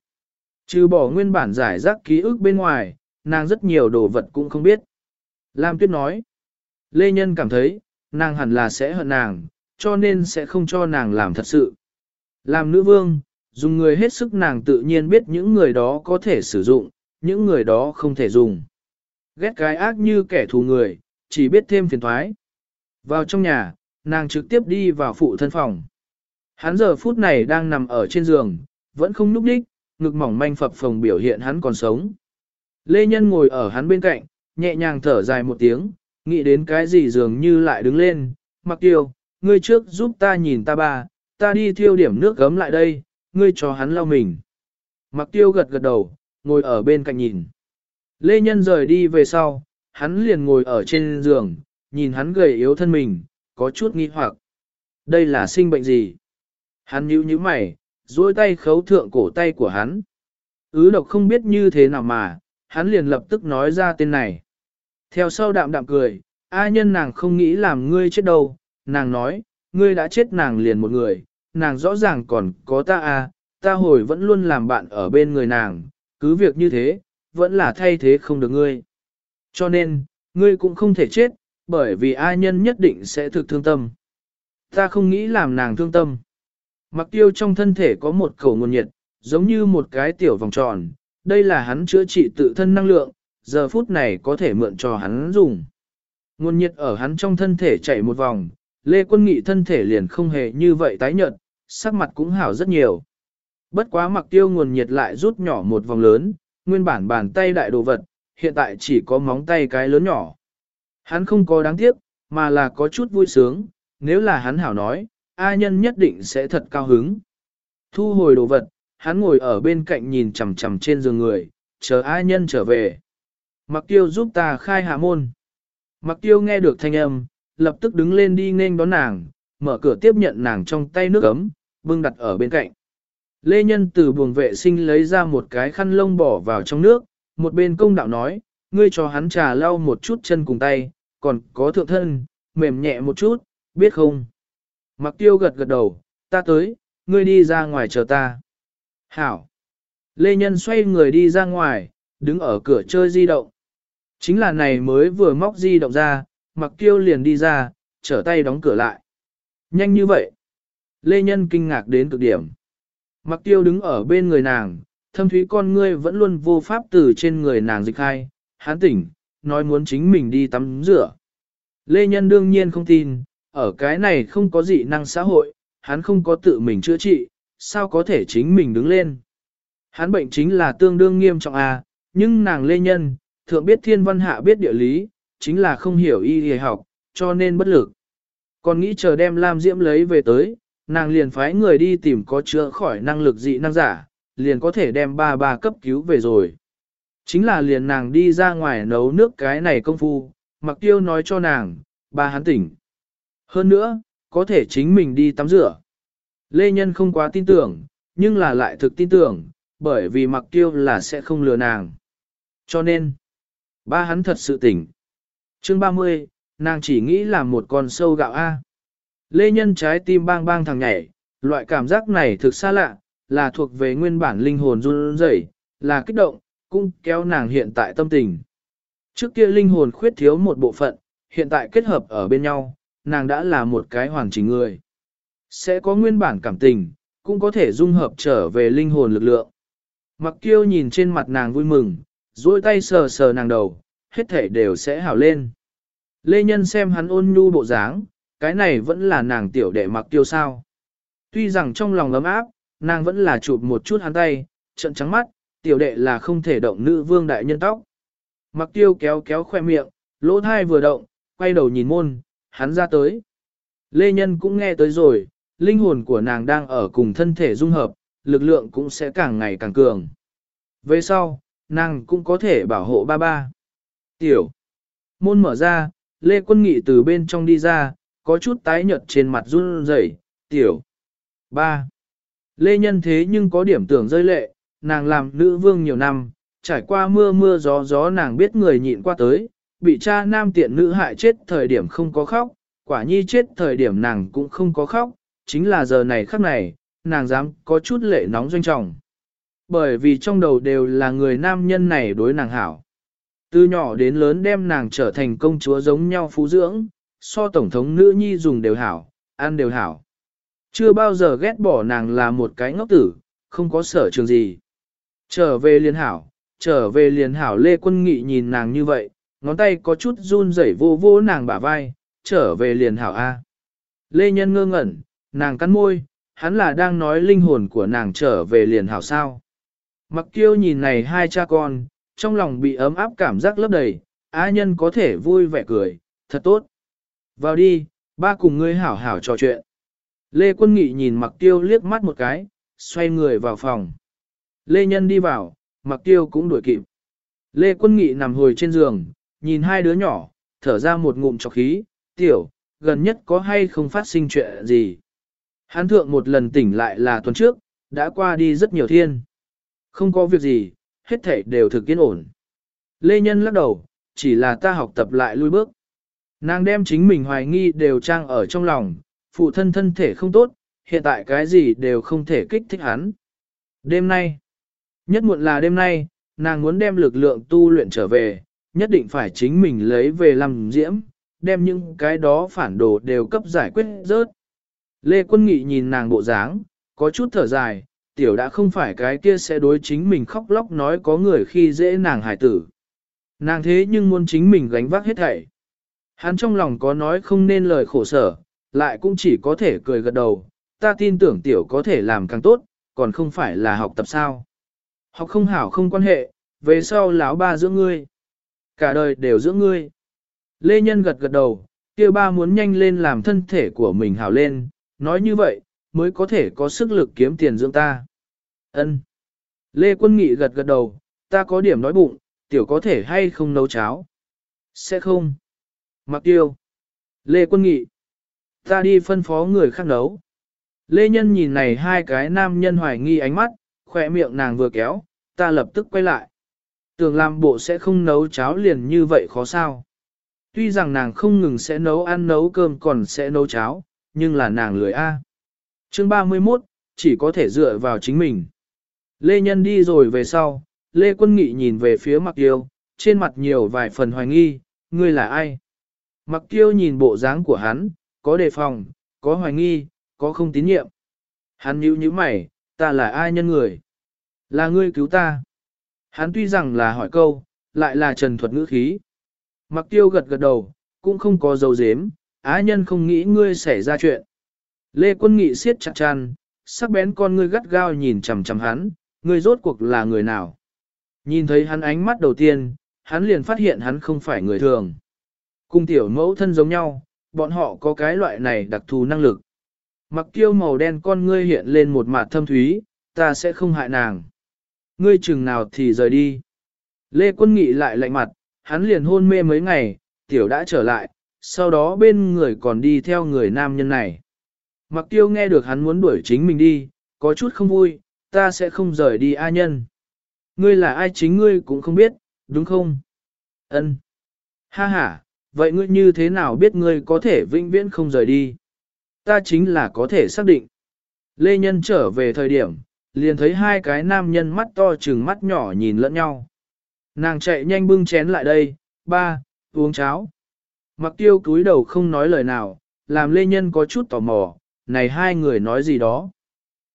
Speaker 1: Trừ bỏ nguyên bản giải rác ký ức bên ngoài, nàng rất nhiều đồ vật cũng không biết. Lam Tuyết nói, Lê Nhân cảm thấy, nàng hẳn là sẽ hận nàng, cho nên sẽ không cho nàng làm thật sự. Làm nữ vương, dùng người hết sức nàng tự nhiên biết những người đó có thể sử dụng, những người đó không thể dùng. Ghét cái ác như kẻ thù người, chỉ biết thêm phiền thoái. Vào trong nhà, nàng trực tiếp đi vào phụ thân phòng. Hắn giờ phút này đang nằm ở trên giường, vẫn không núp đích, ngực mỏng manh phập phồng biểu hiện hắn còn sống. Lê Nhân ngồi ở hắn bên cạnh, nhẹ nhàng thở dài một tiếng, nghĩ đến cái gì dường như lại đứng lên, mặc tiêu, ngươi trước giúp ta nhìn ta ba, ta đi thiêu điểm nước gấm lại đây, ngươi cho hắn lau mình. Mặc tiêu gật gật đầu, ngồi ở bên cạnh nhìn. Lê Nhân rời đi về sau, hắn liền ngồi ở trên giường, nhìn hắn gầy yếu thân mình, có chút nghi hoặc. Đây là sinh bệnh gì? Hắn nhíu nhíu mày, duỗi tay khấu thượng cổ tay của hắn. Ứ độc không biết như thế nào mà, hắn liền lập tức nói ra tên này. Theo sau đạm đạm cười, ai nhân nàng không nghĩ làm ngươi chết đâu, nàng nói, ngươi đã chết nàng liền một người, nàng rõ ràng còn có ta à, ta hồi vẫn luôn làm bạn ở bên người nàng, cứ việc như thế, vẫn là thay thế không được ngươi. Cho nên, ngươi cũng không thể chết, bởi vì ai nhân nhất định sẽ thực thương tâm. Ta không nghĩ làm nàng thương tâm. Mặc tiêu trong thân thể có một khẩu nguồn nhiệt, giống như một cái tiểu vòng tròn, đây là hắn chữa trị tự thân năng lượng, giờ phút này có thể mượn cho hắn dùng. Nguồn nhiệt ở hắn trong thân thể chạy một vòng, Lê Quân Nghị thân thể liền không hề như vậy tái nhợt, sắc mặt cũng hảo rất nhiều. Bất quá mặc tiêu nguồn nhiệt lại rút nhỏ một vòng lớn, nguyên bản bàn tay đại đồ vật, hiện tại chỉ có móng tay cái lớn nhỏ. Hắn không có đáng tiếc, mà là có chút vui sướng, nếu là hắn hảo nói, A nhân nhất định sẽ thật cao hứng. Thu hồi đồ vật, hắn ngồi ở bên cạnh nhìn chằm chằm trên giường người, chờ A nhân trở về. Mặc tiêu giúp ta khai hạ môn. Mặc tiêu nghe được thanh âm, lập tức đứng lên đi nên đón nàng, mở cửa tiếp nhận nàng trong tay nước ấm, bưng đặt ở bên cạnh. Lê Nhân từ buồng vệ sinh lấy ra một cái khăn lông bỏ vào trong nước, một bên công đạo nói, ngươi cho hắn trà lau một chút chân cùng tay, còn có thượng thân, mềm nhẹ một chút, biết không? Mặc tiêu gật gật đầu, ta tới, ngươi đi ra ngoài chờ ta. Hảo. Lê Nhân xoay người đi ra ngoài, đứng ở cửa chơi di động. Chính là này mới vừa móc di động ra, mặc tiêu liền đi ra, trở tay đóng cửa lại. Nhanh như vậy. Lê Nhân kinh ngạc đến cực điểm. Mặc tiêu đứng ở bên người nàng, thâm thúy con ngươi vẫn luôn vô pháp từ trên người nàng dịch khai, hán tỉnh, nói muốn chính mình đi tắm rửa. Lê Nhân đương nhiên không tin, ở cái này không có dị năng xã hội, hắn không có tự mình chữa trị, sao có thể chính mình đứng lên. Hắn bệnh chính là tương đương nghiêm trọng à, nhưng nàng Lê Nhân, thượng biết thiên văn hạ biết địa lý, chính là không hiểu y y học, cho nên bất lực. Còn nghĩ chờ đem Lam Diễm lấy về tới, nàng liền phái người đi tìm có chữa khỏi năng lực dị năng giả, liền có thể đem ba ba cấp cứu về rồi. Chính là liền nàng đi ra ngoài nấu nước cái này công phu, mặc tiêu nói cho nàng, ba hắn tỉnh. Hơn nữa, có thể chính mình đi tắm rửa. Lê Nhân không quá tin tưởng, nhưng là lại thực tin tưởng, bởi vì mặc tiêu là sẽ không lừa nàng. Cho nên, ba hắn thật sự tỉnh. chương 30, nàng chỉ nghĩ là một con sâu gạo A. Lê Nhân trái tim bang bang thằng nhảy, loại cảm giác này thực xa lạ, là thuộc về nguyên bản linh hồn run rẩy, là kích động, cũng kéo nàng hiện tại tâm tình. Trước kia linh hồn khuyết thiếu một bộ phận, hiện tại kết hợp ở bên nhau, nàng đã là một cái hoàn chỉnh người. Sẽ có nguyên bản cảm tình, cũng có thể dung hợp trở về linh hồn lực lượng. Mặc kiêu nhìn trên mặt nàng vui mừng, duỗi tay sờ sờ nàng đầu, hết thể đều sẽ hảo lên. Lê Nhân xem hắn ôn nhu bộ dáng, cái này vẫn là nàng tiểu đệ mặc tiêu sao. Tuy rằng trong lòng ấm áp, nàng vẫn là chụp một chút hắn tay, trận trắng mắt, tiểu đệ là không thể động nữ vương đại nhân tóc. Mặc tiêu kéo kéo khoe miệng, lỗ thai vừa động, quay đầu nhìn môn, hắn ra tới. Lê Nhân cũng nghe tới rồi, linh hồn của nàng đang ở cùng thân thể dung hợp, lực lượng cũng sẽ càng ngày càng cường. Về sau, nàng cũng có thể bảo hộ ba ba. Tiểu. Môn mở ra, Lê Quân Nghị từ bên trong đi ra, có chút tái nhợt trên mặt run rẩy. Tiểu. Ba. Lê Nhân thế nhưng có điểm tưởng rơi lệ, nàng làm nữ vương nhiều năm, trải qua mưa mưa gió gió nàng biết người nhịn qua tới, bị cha nam tiện nữ hại chết thời điểm không có khóc, quả nhi chết thời điểm nàng cũng không có khóc, chính là giờ này khắc này, nàng dám có chút lệ nóng doanh trọng. Bởi vì trong đầu đều là người nam nhân này đối nàng hảo. Từ nhỏ đến lớn đem nàng trở thành công chúa giống nhau phú dưỡng, so tổng thống nữ nhi dùng đều hảo, ăn đều hảo. Chưa bao giờ ghét bỏ nàng là một cái ngốc tử, không có sở trường gì. Trở về liền hảo, trở về liền hảo Lê Quân Nghị nhìn nàng như vậy, ngón tay có chút run rẩy vô vô nàng bả vai, trở về liền hảo A. Lê Nhân ngơ ngẩn, nàng cắn môi, hắn là đang nói linh hồn của nàng trở về liền hảo sao. Mặc kiêu nhìn này hai cha con, trong lòng bị ấm áp cảm giác lấp đầy, á nhân có thể vui vẻ cười, thật tốt. Vào đi, ba cùng ngươi hảo hảo trò chuyện. Lê Quân Nghị nhìn Mặc Tiêu liếc mắt một cái, xoay người vào phòng. Lê Nhân đi vào, Mặc Tiêu cũng đuổi kịp. Lê Quân Nghị nằm hồi trên giường, nhìn hai đứa nhỏ, thở ra một ngụm trọc khí, tiểu, gần nhất có hay không phát sinh chuyện gì. Hán thượng một lần tỉnh lại là tuần trước, đã qua đi rất nhiều thiên. Không có việc gì, hết thảy đều thực yên ổn. Lê Nhân lắc đầu, chỉ là ta học tập lại lui bước. Nàng đem chính mình hoài nghi đều trang ở trong lòng, phụ thân thân thể không tốt, hiện tại cái gì đều không thể kích thích hắn. Đêm nay, nhất muộn là đêm nay, nàng muốn đem lực lượng tu luyện trở về, nhất định phải chính mình lấy về làm diễm, đem những cái đó phản đồ đều cấp giải quyết rớt. Lê Quân Nghị nhìn nàng bộ dáng, có chút thở dài, tiểu đã không phải cái kia sẽ đối chính mình khóc lóc nói có người khi dễ nàng hải tử. Nàng thế nhưng muốn chính mình gánh vác hết thảy. Hắn trong lòng có nói không nên lời khổ sở, lại cũng chỉ có thể cười gật đầu, ta tin tưởng tiểu có thể làm càng tốt, còn không phải là học tập sao. Học không hảo không quan hệ, về sau lão ba dưỡng ngươi. Cả đời đều dưỡng ngươi. Lê Nhân gật gật đầu, kia ba muốn nhanh lên làm thân thể của mình hảo lên, nói như vậy, mới có thể có sức lực kiếm tiền dưỡng ta. Ân. Lê Quân Nghị gật gật đầu, ta có điểm nói bụng, tiểu có thể hay không nấu cháo. Sẽ không. Mặc tiêu. Lê Quân Nghị. Ta đi phân phó người khác nấu. Lê Nhân nhìn này hai cái nam nhân hoài nghi ánh mắt, khỏe miệng nàng vừa kéo, ta lập tức quay lại. Tưởng làm bộ sẽ không nấu cháo liền như vậy khó sao. Tuy rằng nàng không ngừng sẽ nấu ăn nấu cơm còn sẽ nấu cháo, nhưng là nàng lười A. Chương 31, chỉ có thể dựa vào chính mình. Lê Nhân đi rồi về sau, Lê Quân Nghị nhìn về phía Mặc Tiêu, trên mặt nhiều vài phần hoài nghi, ngươi là ai? Mặc Tiêu nhìn bộ dáng của hắn, có đề phòng, có hoài nghi, có không tín nhiệm. Hắn nhíu nhíu mày, ta là ai nhân người? Là ngươi cứu ta. Hắn tuy rằng là hỏi câu, lại là trần thuật ngữ khí. Mặc tiêu gật gật đầu, cũng không có dấu dếm, á nhân không nghĩ ngươi xảy ra chuyện. Lê Quân Nghị siết chặt chăn, sắc bén con ngươi gắt gao nhìn chằm chằm hắn, ngươi rốt cuộc là người nào. Nhìn thấy hắn ánh mắt đầu tiên, hắn liền phát hiện hắn không phải người thường. Cung tiểu mẫu thân giống nhau, bọn họ có cái loại này đặc thù năng lực. Mặc tiêu màu đen con ngươi hiện lên một mặt thâm thúy, ta sẽ không hại nàng. Ngươi chừng nào thì rời đi. Lê Quân Nghị lại lạnh mặt, hắn liền hôn mê mấy ngày, tiểu đã trở lại, sau đó bên người còn đi theo người nam nhân này. Mặc tiêu nghe được hắn muốn đuổi chính mình đi, có chút không vui, ta sẽ không rời đi A nhân. Ngươi là ai chính ngươi cũng không biết, đúng không? Ân. Ha ha, vậy ngươi như thế nào biết ngươi có thể vĩnh viễn không rời đi? Ta chính là có thể xác định. Lê Nhân trở về thời điểm, liền thấy hai cái nam nhân mắt to chừng mắt nhỏ nhìn lẫn nhau. Nàng chạy nhanh bưng chén lại đây, ba, uống cháo. Mặc tiêu cúi đầu không nói lời nào, làm Lê Nhân có chút tò mò, này hai người nói gì đó.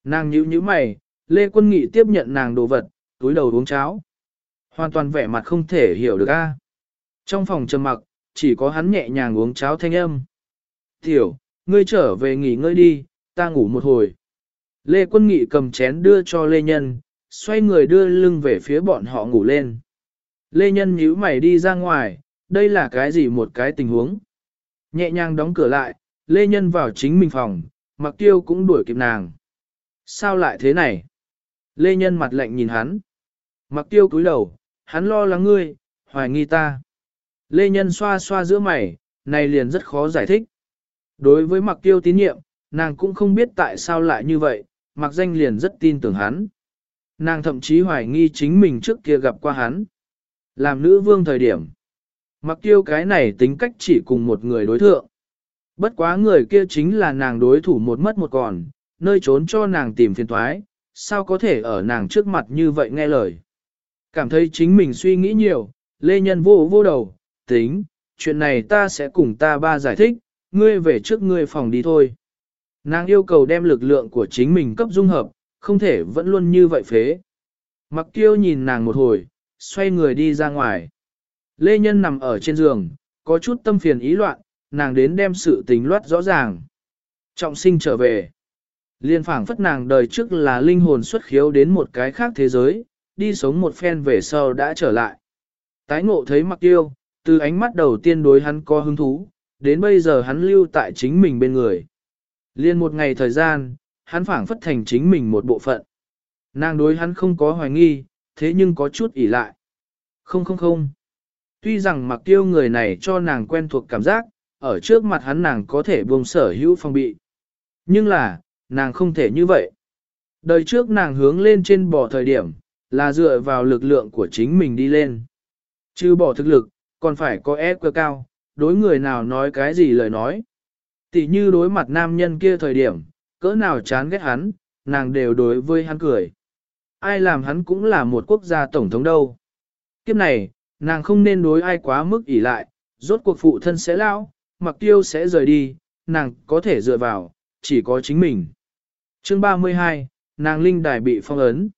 Speaker 1: Nàng nhíu nhíu mày, Lê Quân Nghị tiếp nhận nàng đồ vật, túi đầu uống cháo. Hoàn toàn vẻ mặt không thể hiểu được a. Trong phòng trầm mặc, chỉ có hắn nhẹ nhàng uống cháo thanh âm. Tiểu, ngươi trở về nghỉ ngơi đi, ta ngủ một hồi. Lê Quân Nghị cầm chén đưa cho Lê Nhân, xoay người đưa lưng về phía bọn họ ngủ lên. Lê Nhân nhíu mày đi ra ngoài, đây là cái gì một cái tình huống? Nhẹ nhàng đóng cửa lại, Lê Nhân vào chính mình phòng, mặc tiêu cũng đuổi kịp nàng. Sao lại thế này? Lê Nhân mặt lạnh nhìn hắn. Mặc tiêu cúi đầu, hắn lo lắng ngươi, hoài nghi ta. Lê Nhân xoa xoa giữa mày, này liền rất khó giải thích. Đối với mặc tiêu tín nhiệm, nàng cũng không biết tại sao lại như vậy, mặc danh liền rất tin tưởng hắn. Nàng thậm chí hoài nghi chính mình trước kia gặp qua hắn. Làm nữ vương thời điểm. Mặc tiêu cái này tính cách chỉ cùng một người đối thượng. Bất quá người kia chính là nàng đối thủ một mất một còn, nơi trốn cho nàng tìm phiền thoái, sao có thể ở nàng trước mặt như vậy nghe lời. Cảm thấy chính mình suy nghĩ nhiều, lê nhân vô vô đầu, tính, chuyện này ta sẽ cùng ta ba giải thích, ngươi về trước ngươi phòng đi thôi. Nàng yêu cầu đem lực lượng của chính mình cấp dung hợp, không thể vẫn luôn như vậy phế. Mặc kiêu nhìn nàng một hồi, xoay người đi ra ngoài. Lê Nhân nằm ở trên giường, có chút tâm phiền ý loạn, nàng đến đem sự tình loát rõ ràng. Trọng sinh trở về. Liên phảng phất nàng đời trước là linh hồn xuất khiếu đến một cái khác thế giới, đi sống một phen về sau đã trở lại. Tái ngộ thấy mặc tiêu, từ ánh mắt đầu tiên đối hắn có hứng thú, đến bây giờ hắn lưu tại chính mình bên người. Liên một ngày thời gian, hắn phảng phất thành chính mình một bộ phận. Nàng đối hắn không có hoài nghi, thế nhưng có chút ỉ lại. Không không không. Tuy rằng mặc tiêu người này cho nàng quen thuộc cảm giác, ở trước mặt hắn nàng có thể buông sở hữu phong bị. Nhưng là, nàng không thể như vậy. Đời trước nàng hướng lên trên bỏ thời điểm, là dựa vào lực lượng của chính mình đi lên. Chứ bỏ thực lực, còn phải có ép cơ cao, đối người nào nói cái gì lời nói. Tỷ như đối mặt nam nhân kia thời điểm, cỡ nào chán ghét hắn, nàng đều đối với hắn cười. Ai làm hắn cũng là một quốc gia tổng thống đâu. Kiếp này, nàng không nên đối ai quá mức ỷ lại, rốt cuộc phụ thân sẽ lao, mặc tiêu sẽ rời đi, nàng có thể dựa vào, chỉ có chính mình. Chương 32, nàng linh đài bị phong ấn.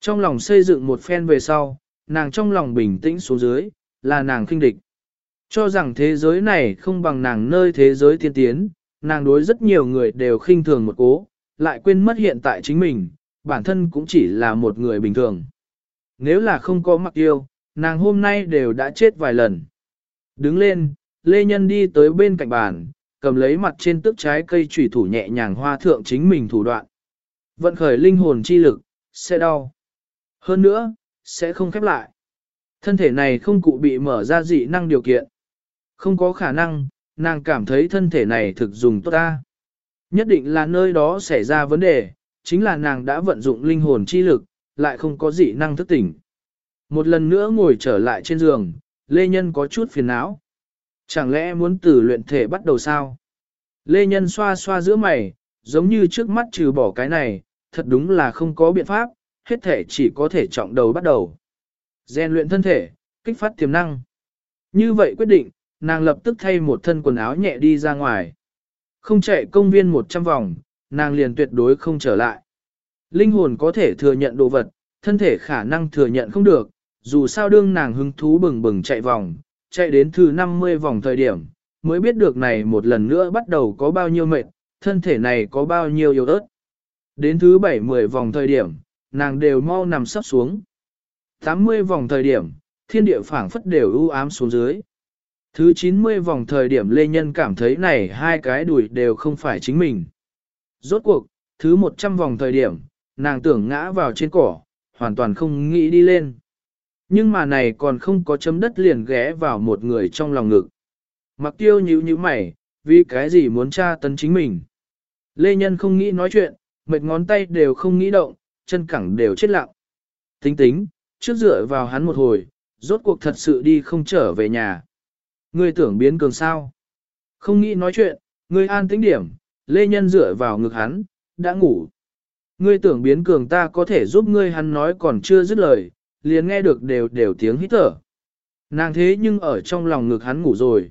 Speaker 1: Trong lòng xây dựng một phen về sau, nàng trong lòng bình tĩnh xuống dưới, là nàng kinh địch. Cho rằng thế giới này không bằng nàng nơi thế giới tiên tiến, nàng đối rất nhiều người đều khinh thường một cố, lại quên mất hiện tại chính mình, bản thân cũng chỉ là một người bình thường. Nếu là không có mặc yêu, nàng hôm nay đều đã chết vài lần. Đứng lên, Lê Nhân đi tới bên cạnh bàn, cầm lấy mặt trên tước trái cây trùy thủ nhẹ nhàng hoa thượng chính mình thủ đoạn. Vận khởi linh hồn chi lực, sẽ đau. Hơn nữa, sẽ không khép lại. Thân thể này không cụ bị mở ra dị năng điều kiện. Không có khả năng, nàng cảm thấy thân thể này thực dùng tốt ta. Nhất định là nơi đó xảy ra vấn đề, chính là nàng đã vận dụng linh hồn chi lực, lại không có dị năng thức tỉnh. Một lần nữa ngồi trở lại trên giường, Lê Nhân có chút phiền não. Chẳng lẽ muốn từ luyện thể bắt đầu sao? Lê Nhân xoa xoa giữa mày, giống như trước mắt trừ bỏ cái này, thật đúng là không có biện pháp, hết thể chỉ có thể trọng đầu bắt đầu. Gen luyện thân thể, kích phát tiềm năng. Như vậy quyết định, nàng lập tức thay một thân quần áo nhẹ đi ra ngoài. Không chạy công viên 100 vòng, nàng liền tuyệt đối không trở lại. Linh hồn có thể thừa nhận đồ vật, thân thể khả năng thừa nhận không được, dù sao đương nàng hứng thú bừng bừng chạy vòng, chạy đến thứ 50 vòng thời điểm, mới biết được này một lần nữa bắt đầu có bao nhiêu mệt, thân thể này có bao nhiêu yếu ớt. Đến thứ 70 vòng thời điểm, nàng đều mau nằm sắp xuống. 80 vòng thời điểm, thiên địa phảng phất đều u ám xuống dưới. Thứ 90 vòng thời điểm Lê Nhân cảm thấy này hai cái đùi đều không phải chính mình. Rốt cuộc, thứ 100 vòng thời điểm, nàng tưởng ngã vào trên cỏ, hoàn toàn không nghĩ đi lên. Nhưng mà này còn không có chấm đất liền ghé vào một người trong lòng ngực. Mặc tiêu nhíu nhíu mày, vì cái gì muốn tra tấn chính mình. Lê Nhân không nghĩ nói chuyện, mệt ngón tay đều không nghĩ động, chân cẳng đều chết lặng. Tính tính, trước dựa vào hắn một hồi, rốt cuộc thật sự đi không trở về nhà. Ngươi tưởng biến cường sao? Không nghĩ nói chuyện, ngươi an tĩnh điểm, Lê Nhân dựa vào ngực hắn, đã ngủ. Ngươi tưởng biến cường ta có thể giúp ngươi hắn nói còn chưa dứt lời, liền nghe được đều đều tiếng hít thở. Nàng thế nhưng ở trong lòng ngực hắn ngủ rồi.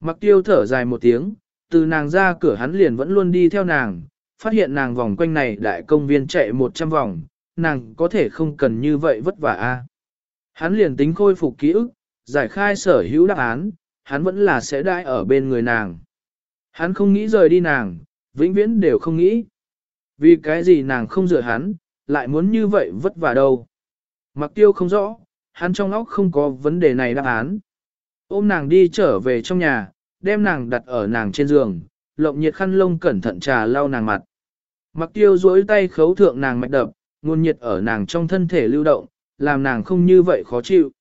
Speaker 1: Mặc tiêu thở dài một tiếng, từ nàng ra cửa hắn liền vẫn luôn đi theo nàng, phát hiện nàng vòng quanh này đại công viên chạy 100 vòng, nàng có thể không cần như vậy vất vả a. Hắn liền tính khôi phục ký ức, giải khai sở hữu đáp án, hắn vẫn là sẽ đai ở bên người nàng. Hắn không nghĩ rời đi nàng, vĩnh viễn đều không nghĩ. Vì cái gì nàng không rửa hắn, lại muốn như vậy vất vả đâu. Mặc tiêu không rõ, hắn trong óc không có vấn đề này đáp án. Ôm nàng đi trở về trong nhà, đem nàng đặt ở nàng trên giường, lộng nhiệt khăn lông cẩn thận trà lau nàng mặt. Mặc tiêu duỗi tay khấu thượng nàng mạch đập, nguồn nhiệt ở nàng trong thân thể lưu động, làm nàng không như vậy khó chịu.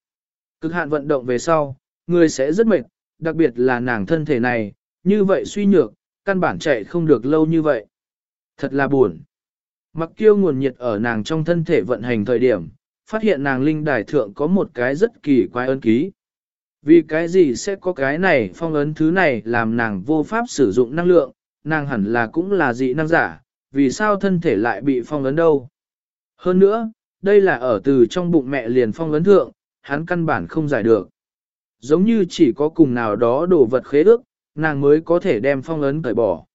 Speaker 1: Cực hạn vận động về sau, người sẽ rất mệt, đặc biệt là nàng thân thể này, như vậy suy nhược, căn bản chạy không được lâu như vậy. Thật là buồn. Mặc kiêu nguồn nhiệt ở nàng trong thân thể vận hành thời điểm, phát hiện nàng linh đài thượng có một cái rất kỳ quái ấn ký. Vì cái gì sẽ có cái này phong ấn thứ này làm nàng vô pháp sử dụng năng lượng, nàng hẳn là cũng là dị năng giả, vì sao thân thể lại bị phong ấn đâu. Hơn nữa, đây là ở từ trong bụng mẹ liền phong ấn thượng, hắn căn bản không giải được. Giống như chỉ có cùng nào đó đồ vật khế ước, nàng mới có thể đem phong ấn cởi bỏ.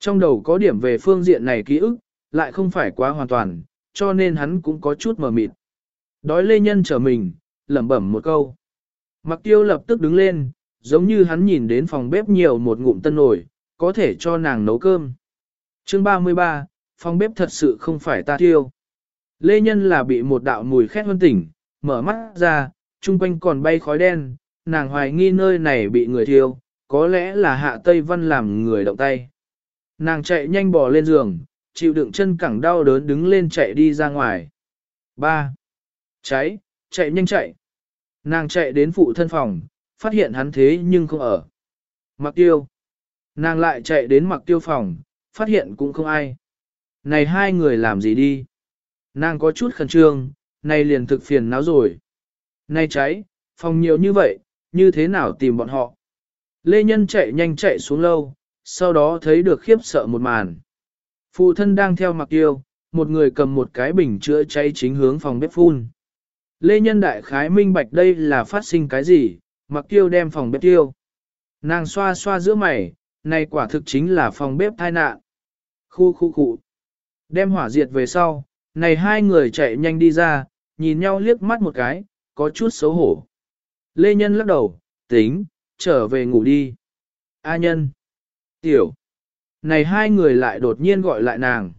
Speaker 1: Trong đầu có điểm về phương diện này ký ức, lại không phải quá hoàn toàn, cho nên hắn cũng có chút mờ mịt. Đói lê nhân trở mình, lẩm bẩm một câu. Mặc tiêu lập tức đứng lên, giống như hắn nhìn đến phòng bếp nhiều một ngụm tân nổi, có thể cho nàng nấu cơm. Chương 33, phòng bếp thật sự không phải ta tiêu. Lê Nhân là bị một đạo mùi khét hơn tỉnh, mở mắt ra, chung quanh còn bay khói đen, nàng hoài nghi nơi này bị người thiêu, có lẽ là hạ Tây Văn làm người động tay. Nàng chạy nhanh bò lên giường, chịu đựng chân cẳng đau đớn đứng lên chạy đi ra ngoài. 3. Cháy, chạy nhanh chạy. Nàng chạy đến phụ thân phòng, phát hiện hắn thế nhưng không ở. Mặc tiêu. Nàng lại chạy đến mặc tiêu phòng, phát hiện cũng không ai. Này hai người làm gì đi? Nàng có chút khẩn trương, nay liền thực phiền não rồi. nay cháy, phòng nhiều như vậy, như thế nào tìm bọn họ? Lê Nhân chạy nhanh chạy xuống lâu, sau đó thấy được khiếp sợ một màn. Phụ thân đang theo mặc tiêu, một người cầm một cái bình chữa cháy chính hướng phòng bếp phun. Lê Nhân đại khái minh bạch đây là phát sinh cái gì, mặc tiêu đem phòng bếp tiêu. Nàng xoa xoa giữa mày, này quả thực chính là phòng bếp tai nạn. Khu khu khu. Đem hỏa diệt về sau, này hai người chạy nhanh đi ra, nhìn nhau liếc mắt một cái, có chút xấu hổ. Lê Nhân lắc đầu, tính, trở về ngủ đi. A Nhân. Tiểu. Này hai người lại đột nhiên gọi lại nàng.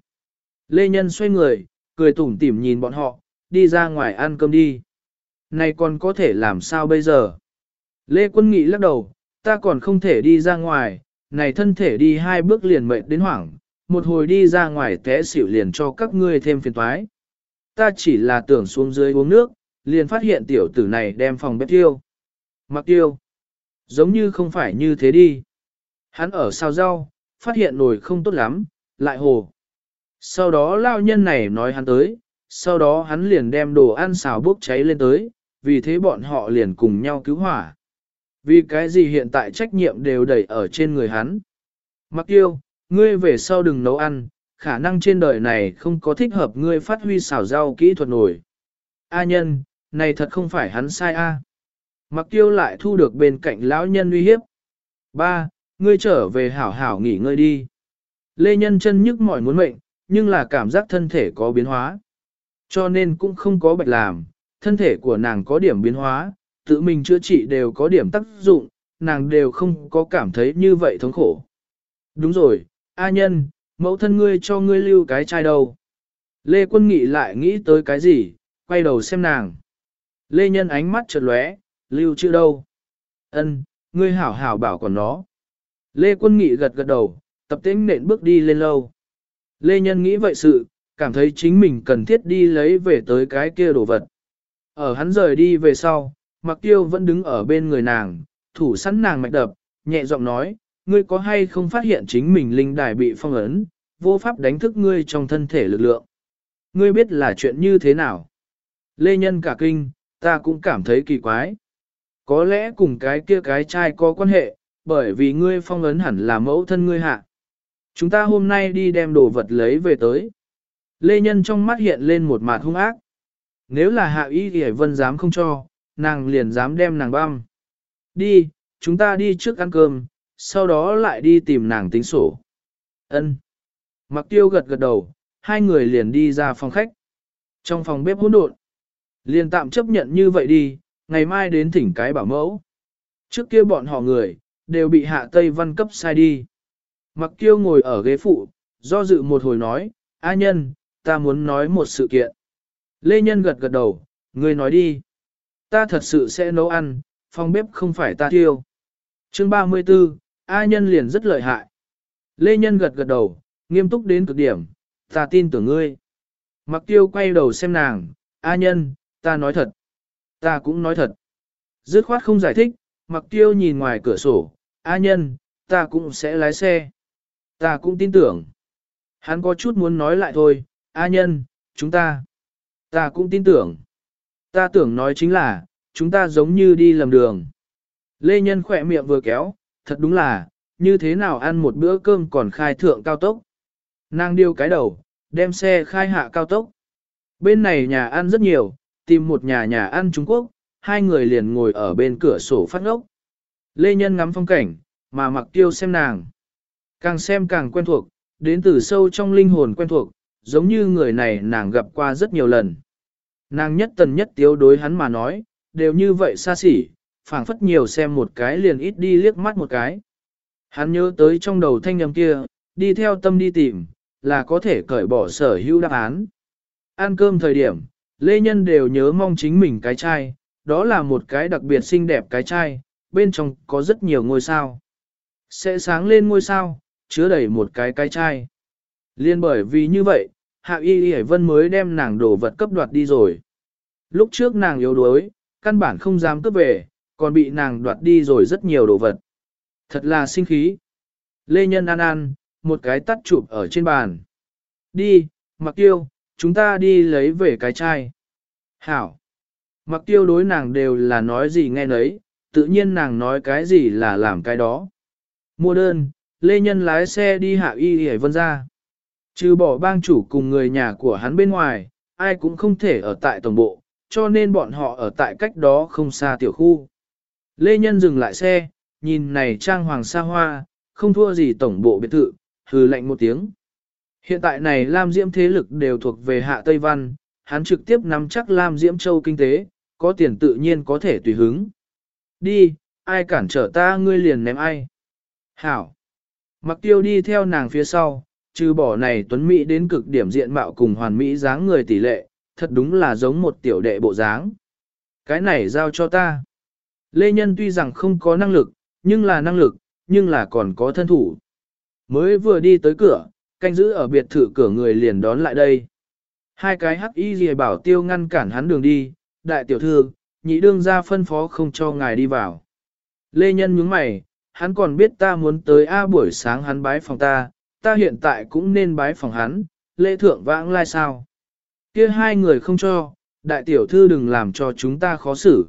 Speaker 1: Lê Nhân xoay người, cười tủm tỉm nhìn bọn họ, đi ra ngoài ăn cơm đi. Này còn có thể làm sao bây giờ? Lê Quân Nghị lắc đầu, ta còn không thể đi ra ngoài, này thân thể đi hai bước liền mệt đến hoảng, một hồi đi ra ngoài té xỉu liền cho các ngươi thêm phiền toái. Ta chỉ là tưởng xuống dưới uống nước, liền phát hiện tiểu tử này đem phòng bếp tiêu. Mặc tiêu. Giống như không phải như thế đi. Hắn ở sao rau, phát hiện nồi không tốt lắm, lại hồ. Sau đó lao nhân này nói hắn tới, sau đó hắn liền đem đồ ăn xào bốc cháy lên tới, vì thế bọn họ liền cùng nhau cứu hỏa. Vì cái gì hiện tại trách nhiệm đều đẩy ở trên người hắn. Mặc tiêu, ngươi về sau đừng nấu ăn, khả năng trên đời này không có thích hợp ngươi phát huy xảo rau kỹ thuật nổi. A nhân, này thật không phải hắn sai a. Mặc tiêu lại thu được bên cạnh lão nhân uy hiếp. Ba, ngươi trở về hảo hảo nghỉ ngơi đi. Lê nhân chân nhức mỏi muốn mệnh, nhưng là cảm giác thân thể có biến hóa. Cho nên cũng không có bạch làm, thân thể của nàng có điểm biến hóa, tự mình chữa trị đều có điểm tác dụng, nàng đều không có cảm thấy như vậy thống khổ. Đúng rồi, A nhân, mẫu thân ngươi cho ngươi lưu cái trai đâu. Lê Quân Nghị lại nghĩ tới cái gì, quay đầu xem nàng. Lê Nhân ánh mắt chợt lóe, lưu chữ đâu. Ân, ngươi hảo hảo bảo còn nó. Lê Quân Nghị gật gật đầu, tập tính nện bước đi lên lâu. Lê Nhân nghĩ vậy sự, cảm thấy chính mình cần thiết đi lấy về tới cái kia đồ vật. Ở hắn rời đi về sau, Mặc Tiêu vẫn đứng ở bên người nàng, thủ sẵn nàng mạch đập, nhẹ giọng nói, ngươi có hay không phát hiện chính mình linh đài bị phong ấn, vô pháp đánh thức ngươi trong thân thể lực lượng. Ngươi biết là chuyện như thế nào? Lê Nhân cả kinh, ta cũng cảm thấy kỳ quái. Có lẽ cùng cái kia cái trai có quan hệ, bởi vì ngươi phong ấn hẳn là mẫu thân ngươi hạ. Chúng ta hôm nay đi đem đồ vật lấy về tới. Lê Nhân trong mắt hiện lên một mặt hung ác. Nếu là hạ y thì vân dám không cho, nàng liền dám đem nàng băm. Đi, chúng ta đi trước ăn cơm, sau đó lại đi tìm nàng tính sổ. Ân. Mặc tiêu gật gật đầu, hai người liền đi ra phòng khách. Trong phòng bếp hỗn độn, liền tạm chấp nhận như vậy đi, ngày mai đến thỉnh cái bảo mẫu. Trước kia bọn họ người, đều bị hạ Tây Văn cấp sai đi. Mặc tiêu ngồi ở ghế phụ, do dự một hồi nói, A nhân, ta muốn nói một sự kiện. Lê Nhân gật gật đầu, người nói đi. Ta thật sự sẽ nấu ăn, phòng bếp không phải ta tiêu. Chương 34, A nhân liền rất lợi hại. Lê Nhân gật gật đầu, nghiêm túc đến cực điểm, ta tin tưởng ngươi. Mặc tiêu quay đầu xem nàng, A nhân, ta nói thật. Ta cũng nói thật. Dứt khoát không giải thích, mặc tiêu nhìn ngoài cửa sổ, A nhân, ta cũng sẽ lái xe. Ta cũng tin tưởng. Hắn có chút muốn nói lại thôi, A nhân, chúng ta. Ta cũng tin tưởng. Ta tưởng nói chính là, chúng ta giống như đi lầm đường. Lê Nhân khỏe miệng vừa kéo, thật đúng là, như thế nào ăn một bữa cơm còn khai thượng cao tốc. Nàng điêu cái đầu, đem xe khai hạ cao tốc. Bên này nhà ăn rất nhiều, tìm một nhà nhà ăn Trung Quốc, hai người liền ngồi ở bên cửa sổ phát ngốc. Lê Nhân ngắm phong cảnh, mà mặc tiêu xem nàng. Càng xem càng quen thuộc, đến từ sâu trong linh hồn quen thuộc, giống như người này nàng gặp qua rất nhiều lần. Nàng nhất tần nhất tiếu đối hắn mà nói, đều như vậy xa xỉ, phảng phất nhiều xem một cái liền ít đi liếc mắt một cái. Hắn nhớ tới trong đầu thanh âm kia, đi theo tâm đi tìm, là có thể cởi bỏ sở hữu đáp án. Ăn cơm thời điểm, Lê Nhân đều nhớ mong chính mình cái chai, đó là một cái đặc biệt xinh đẹp cái chai, bên trong có rất nhiều ngôi sao. Sẽ sáng lên ngôi sao, chứa đầy một cái cái chai. Liên bởi vì như vậy, Hạ Y Y Vân mới đem nàng đồ vật cấp đoạt đi rồi. Lúc trước nàng yếu đuối, căn bản không dám cướp về, còn bị nàng đoạt đi rồi rất nhiều đồ vật. Thật là sinh khí. Lê Nhân ăn ăn, một cái tắt chụp ở trên bàn. Đi, mặc tiêu, chúng ta đi lấy về cái chai. Hảo. Mặc tiêu đối nàng đều là nói gì nghe nấy, tự nhiên nàng nói cái gì là làm cái đó. Mua đơn, Lê Nhân lái xe đi hạ y hề vân ra. Trừ bỏ bang chủ cùng người nhà của hắn bên ngoài, ai cũng không thể ở tại tổng bộ, cho nên bọn họ ở tại cách đó không xa tiểu khu. Lê Nhân dừng lại xe, nhìn này trang hoàng xa hoa, không thua gì tổng bộ biệt thự, hừ lạnh một tiếng. Hiện tại này Lam Diễm thế lực đều thuộc về Hạ Tây Văn, hắn trực tiếp nắm chắc Lam Diễm Châu kinh tế, có tiền tự nhiên có thể tùy hứng. Đi, ai cản trở ta ngươi liền ném ai. Hảo. Mặc tiêu đi theo nàng phía sau, trừ bỏ này tuấn Mỹ đến cực điểm diện mạo cùng hoàn Mỹ dáng người tỷ lệ, thật đúng là giống một tiểu đệ bộ dáng. Cái này giao cho ta. Lê Nhân tuy rằng không có năng lực, nhưng là năng lực, nhưng là còn có thân thủ. Mới vừa đi tới cửa, canh giữ ở biệt thự cửa người liền đón lại đây. Hai cái hắc y gì bảo tiêu ngăn cản hắn đường đi, đại tiểu thư, nhị đương ra phân phó không cho ngài đi vào. Lê Nhân nhướng mày, hắn còn biết ta muốn tới A buổi sáng hắn bái phòng ta, ta hiện tại cũng nên bái phòng hắn, lễ thượng vãng lai sao. Kia hai người không cho, đại tiểu thư đừng làm cho chúng ta khó xử.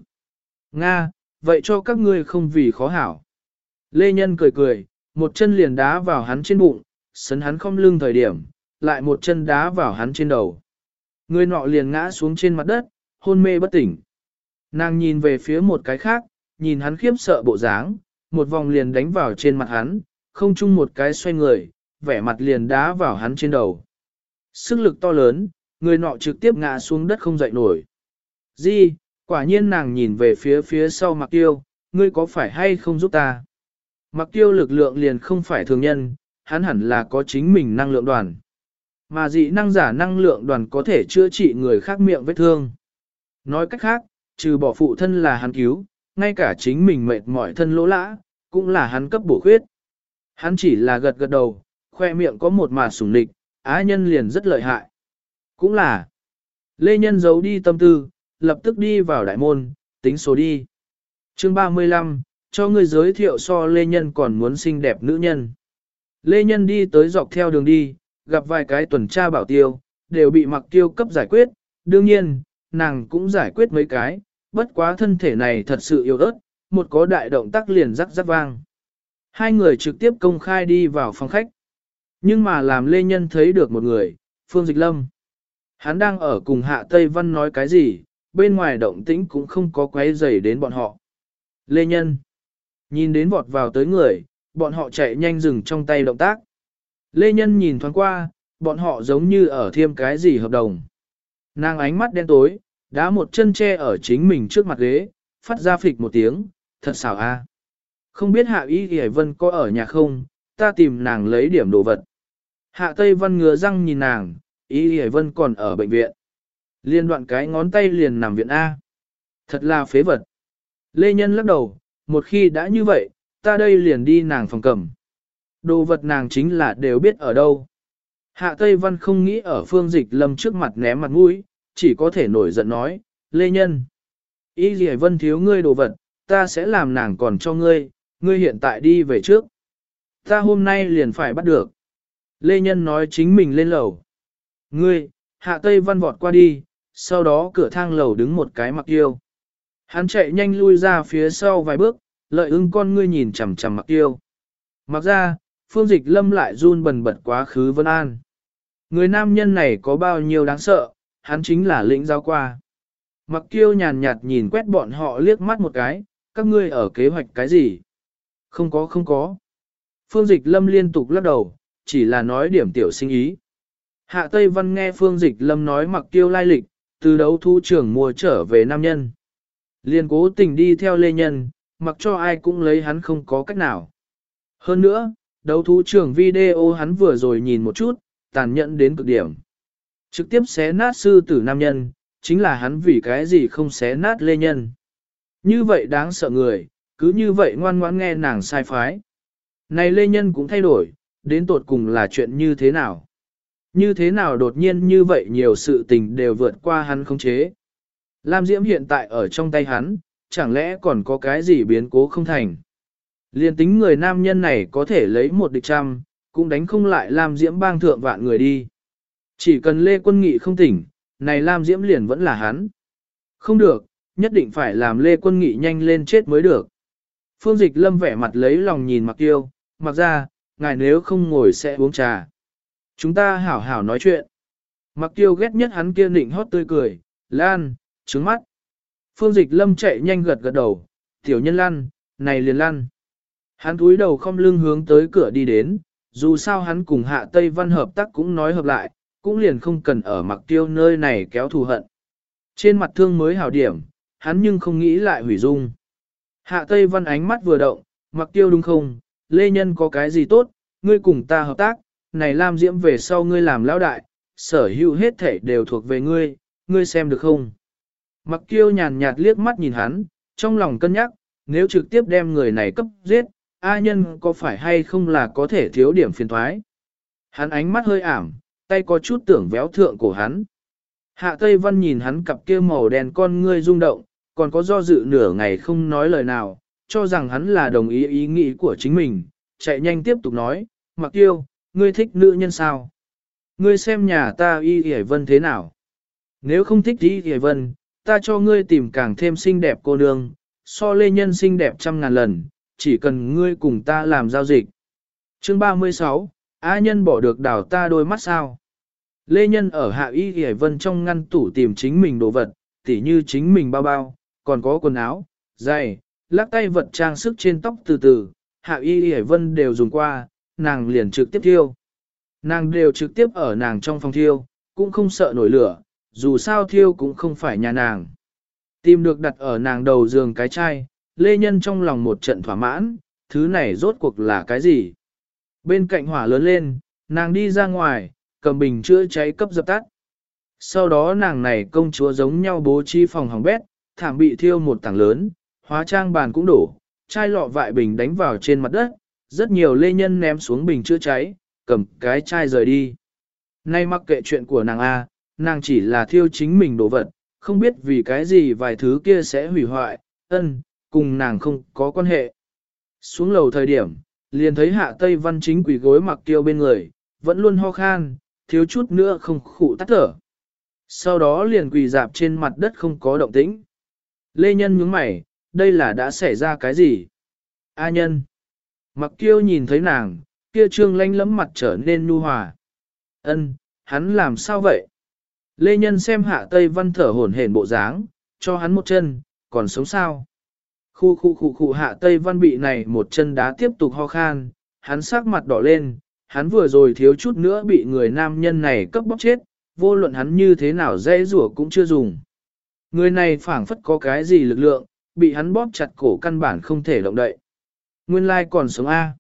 Speaker 1: Nga, vậy cho các ngươi không vì khó hảo. Lê Nhân cười cười, một chân liền đá vào hắn trên bụng, sấn hắn không lưng thời điểm, lại một chân đá vào hắn trên đầu. Người nọ liền ngã xuống trên mặt đất, hôn mê bất tỉnh. Nàng nhìn về phía một cái khác, nhìn hắn khiếp sợ bộ dáng, một vòng liền đánh vào trên mặt hắn, không chung một cái xoay người, vẻ mặt liền đá vào hắn trên đầu. Sức lực to lớn, người nọ trực tiếp ngã xuống đất không dậy nổi. Di, quả nhiên nàng nhìn về phía phía sau mặc tiêu, ngươi có phải hay không giúp ta? Mặc tiêu lực lượng liền không phải thường nhân, hắn hẳn là có chính mình năng lượng đoàn. Mà dị năng giả năng lượng đoàn có thể chữa trị người khác miệng vết thương. Nói cách khác, trừ bỏ phụ thân là hắn cứu, ngay cả chính mình mệt mỏi thân lỗ lã, cũng là hắn cấp bổ khuyết. Hắn chỉ là gật gật đầu, khoe miệng có một mà sủng địch, á nhân liền rất lợi hại. Cũng là, Lê Nhân giấu đi tâm tư, lập tức đi vào đại môn, tính số đi. Chương 35, cho ngươi giới thiệu so Lê Nhân còn muốn xinh đẹp nữ nhân. Lê Nhân đi tới dọc theo đường đi, gặp vài cái tuần tra bảo tiêu, đều bị mặc tiêu cấp giải quyết, đương nhiên, nàng cũng giải quyết mấy cái, bất quá thân thể này thật sự yếu ớt, một có đại động tác liền rắc rắc vang. Hai người trực tiếp công khai đi vào phòng khách. Nhưng mà làm Lê Nhân thấy được một người, Phương Dịch Lâm. Hắn đang ở cùng Hạ Tây Văn nói cái gì, bên ngoài động tĩnh cũng không có quấy rầy đến bọn họ. Lê Nhân. Nhìn đến vọt vào tới người, bọn họ chạy nhanh dừng trong tay động tác. Lê Nhân nhìn thoáng qua, bọn họ giống như ở thêm cái gì hợp đồng. Nàng ánh mắt đen tối, đá một chân tre ở chính mình trước mặt ghế, phát ra phịch một tiếng, thật xảo a. Không biết Hạ Y Hải Vân có ở nhà không, ta tìm nàng lấy điểm đồ vật. Hạ Tây Văn ngừa răng nhìn nàng, Y Hải Vân còn ở bệnh viện. Liên đoạn cái ngón tay liền nằm viện A. Thật là phế vật. Lê Nhân lắc đầu, một khi đã như vậy, ta đây liền đi nàng phòng cầm. Đồ vật nàng chính là đều biết ở đâu. Hạ Tây Văn không nghĩ ở phương dịch lâm trước mặt ném mặt mũi, chỉ có thể nổi giận nói, Lê Nhân. Ý gì vân thiếu ngươi đồ vật, ta sẽ làm nàng còn cho ngươi, ngươi hiện tại đi về trước. Ta hôm nay liền phải bắt được. Lê Nhân nói chính mình lên lầu. Ngươi, hạ Tây Văn vọt qua đi, sau đó cửa thang lầu đứng một cái mặc yêu. Hắn chạy nhanh lui ra phía sau vài bước, lợi ưng con ngươi nhìn chằm chằm mặc tiêu. Mặc ra, phương dịch lâm lại run bần bật quá khứ vân an. Người nam nhân này có bao nhiêu đáng sợ, hắn chính là lĩnh giao qua. Mặc kiêu nhàn nhạt nhìn quét bọn họ liếc mắt một cái, các ngươi ở kế hoạch cái gì? Không có không có. Phương Dịch Lâm liên tục lắc đầu, chỉ là nói điểm tiểu sinh ý. Hạ Tây Văn nghe Phương Dịch Lâm nói mặc tiêu lai lịch, từ đấu thu trưởng mua trở về nam nhân. Liên cố tình đi theo lê nhân, mặc cho ai cũng lấy hắn không có cách nào. Hơn nữa, đấu thú trưởng video hắn vừa rồi nhìn một chút, tàn nhẫn đến cực điểm. Trực tiếp xé nát sư tử nam nhân, chính là hắn vì cái gì không xé nát lê nhân. Như vậy đáng sợ người, cứ như vậy ngoan ngoãn nghe nàng sai phái. Này lê nhân cũng thay đổi, đến tột cùng là chuyện như thế nào? Như thế nào đột nhiên như vậy nhiều sự tình đều vượt qua hắn không chế? Lam Diễm hiện tại ở trong tay hắn, chẳng lẽ còn có cái gì biến cố không thành? Liên tính người nam nhân này có thể lấy một địch trăm, cũng đánh không lại Lam Diễm bang thượng vạn người đi. Chỉ cần Lê Quân Nghị không tỉnh, này Lam Diễm liền vẫn là hắn. Không được, nhất định phải làm Lê Quân Nghị nhanh lên chết mới được. Phương Dịch Lâm vẻ mặt lấy lòng nhìn Mặc Tiêu, mặc ra, ngài nếu không ngồi sẽ uống trà. Chúng ta hảo hảo nói chuyện. Mặc Tiêu ghét nhất hắn kia nịnh hót tươi cười, lan, trứng mắt. Phương Dịch Lâm chạy nhanh gật gật đầu, tiểu nhân lăn, này liền lăn. Hắn túi đầu không lưng hướng tới cửa đi đến, dù sao hắn cùng hạ Tây Văn hợp tác cũng nói hợp lại, cũng liền không cần ở mặc tiêu nơi này kéo thù hận. Trên mặt thương mới hảo điểm, hắn nhưng không nghĩ lại hủy dung. Hạ Tây Văn ánh mắt vừa động, mặc tiêu đúng không, Lê Nhân có cái gì tốt, ngươi cùng ta hợp tác, này Lam Diễm về sau ngươi làm lão đại, sở hữu hết thể đều thuộc về ngươi, ngươi xem được không? Mặc tiêu nhàn nhạt liếc mắt nhìn hắn, trong lòng cân nhắc, nếu trực tiếp đem người này cấp giết, A nhân có phải hay không là có thể thiếu điểm phiền thoái. Hắn ánh mắt hơi ảm, tay có chút tưởng véo thượng cổ hắn. Hạ Tây Văn nhìn hắn cặp kia màu đen con ngươi rung động, còn có do dự nửa ngày không nói lời nào, cho rằng hắn là đồng ý ý nghĩ của chính mình, chạy nhanh tiếp tục nói, mặc tiêu, ngươi thích nữ nhân sao? Ngươi xem nhà ta y hề vân thế nào? Nếu không thích y hề vân, ta cho ngươi tìm càng thêm xinh đẹp cô nương, so lê nhân xinh đẹp trăm ngàn lần, chỉ cần ngươi cùng ta làm giao dịch. Chương 36, A nhân bỏ được đảo ta đôi mắt sao? Lê Nhân ở hạ y hề vân trong ngăn tủ tìm chính mình đồ vật, tỉ như chính mình bao bao, còn có quần áo, giày, lắc tay vật trang sức trên tóc từ từ, hạ y hề vân đều dùng qua, nàng liền trực tiếp thiêu. Nàng đều trực tiếp ở nàng trong phòng thiêu, cũng không sợ nổi lửa, dù sao thiêu cũng không phải nhà nàng. Tìm được đặt ở nàng đầu giường cái chai, Lê Nhân trong lòng một trận thỏa mãn, thứ này rốt cuộc là cái gì? Bên cạnh hỏa lớn lên, nàng đi ra ngoài, cầm bình chữa cháy cấp dập tắt. Sau đó nàng này công chúa giống nhau bố trí phòng hỏng bét, thảm bị thiêu một tảng lớn, hóa trang bàn cũng đổ, chai lọ vại bình đánh vào trên mặt đất, rất nhiều lê nhân ném xuống bình chữa cháy, cầm cái chai rời đi. Nay mặc kệ chuyện của nàng A, nàng chỉ là thiêu chính mình đồ vật, không biết vì cái gì vài thứ kia sẽ hủy hoại, ân, cùng nàng không có quan hệ. Xuống lầu thời điểm, liền thấy hạ Tây Văn chính quỷ gối mặc tiêu bên người, vẫn luôn ho khan, thiếu chút nữa không khụ tắt thở. Sau đó liền quỳ dạp trên mặt đất không có động tĩnh. Lê Nhân nhướng mày, đây là đã xảy ra cái gì? A nhân. Mặc kiêu nhìn thấy nàng, kia trương lanh lẫm mặt trở nên nu hòa. Ân, hắn làm sao vậy? Lê Nhân xem hạ Tây Văn thở hổn hển bộ dáng, cho hắn một chân, còn sống sao? Khu khu khu khu hạ Tây Văn bị này một chân đá tiếp tục ho khan, hắn sắc mặt đỏ lên, hắn vừa rồi thiếu chút nữa bị người nam nhân này cấp bóc chết, vô luận hắn như thế nào dễ rủa cũng chưa dùng. Người này phảng phất có cái gì lực lượng, bị hắn bóp chặt cổ căn bản không thể động đậy. Nguyên lai còn sống A.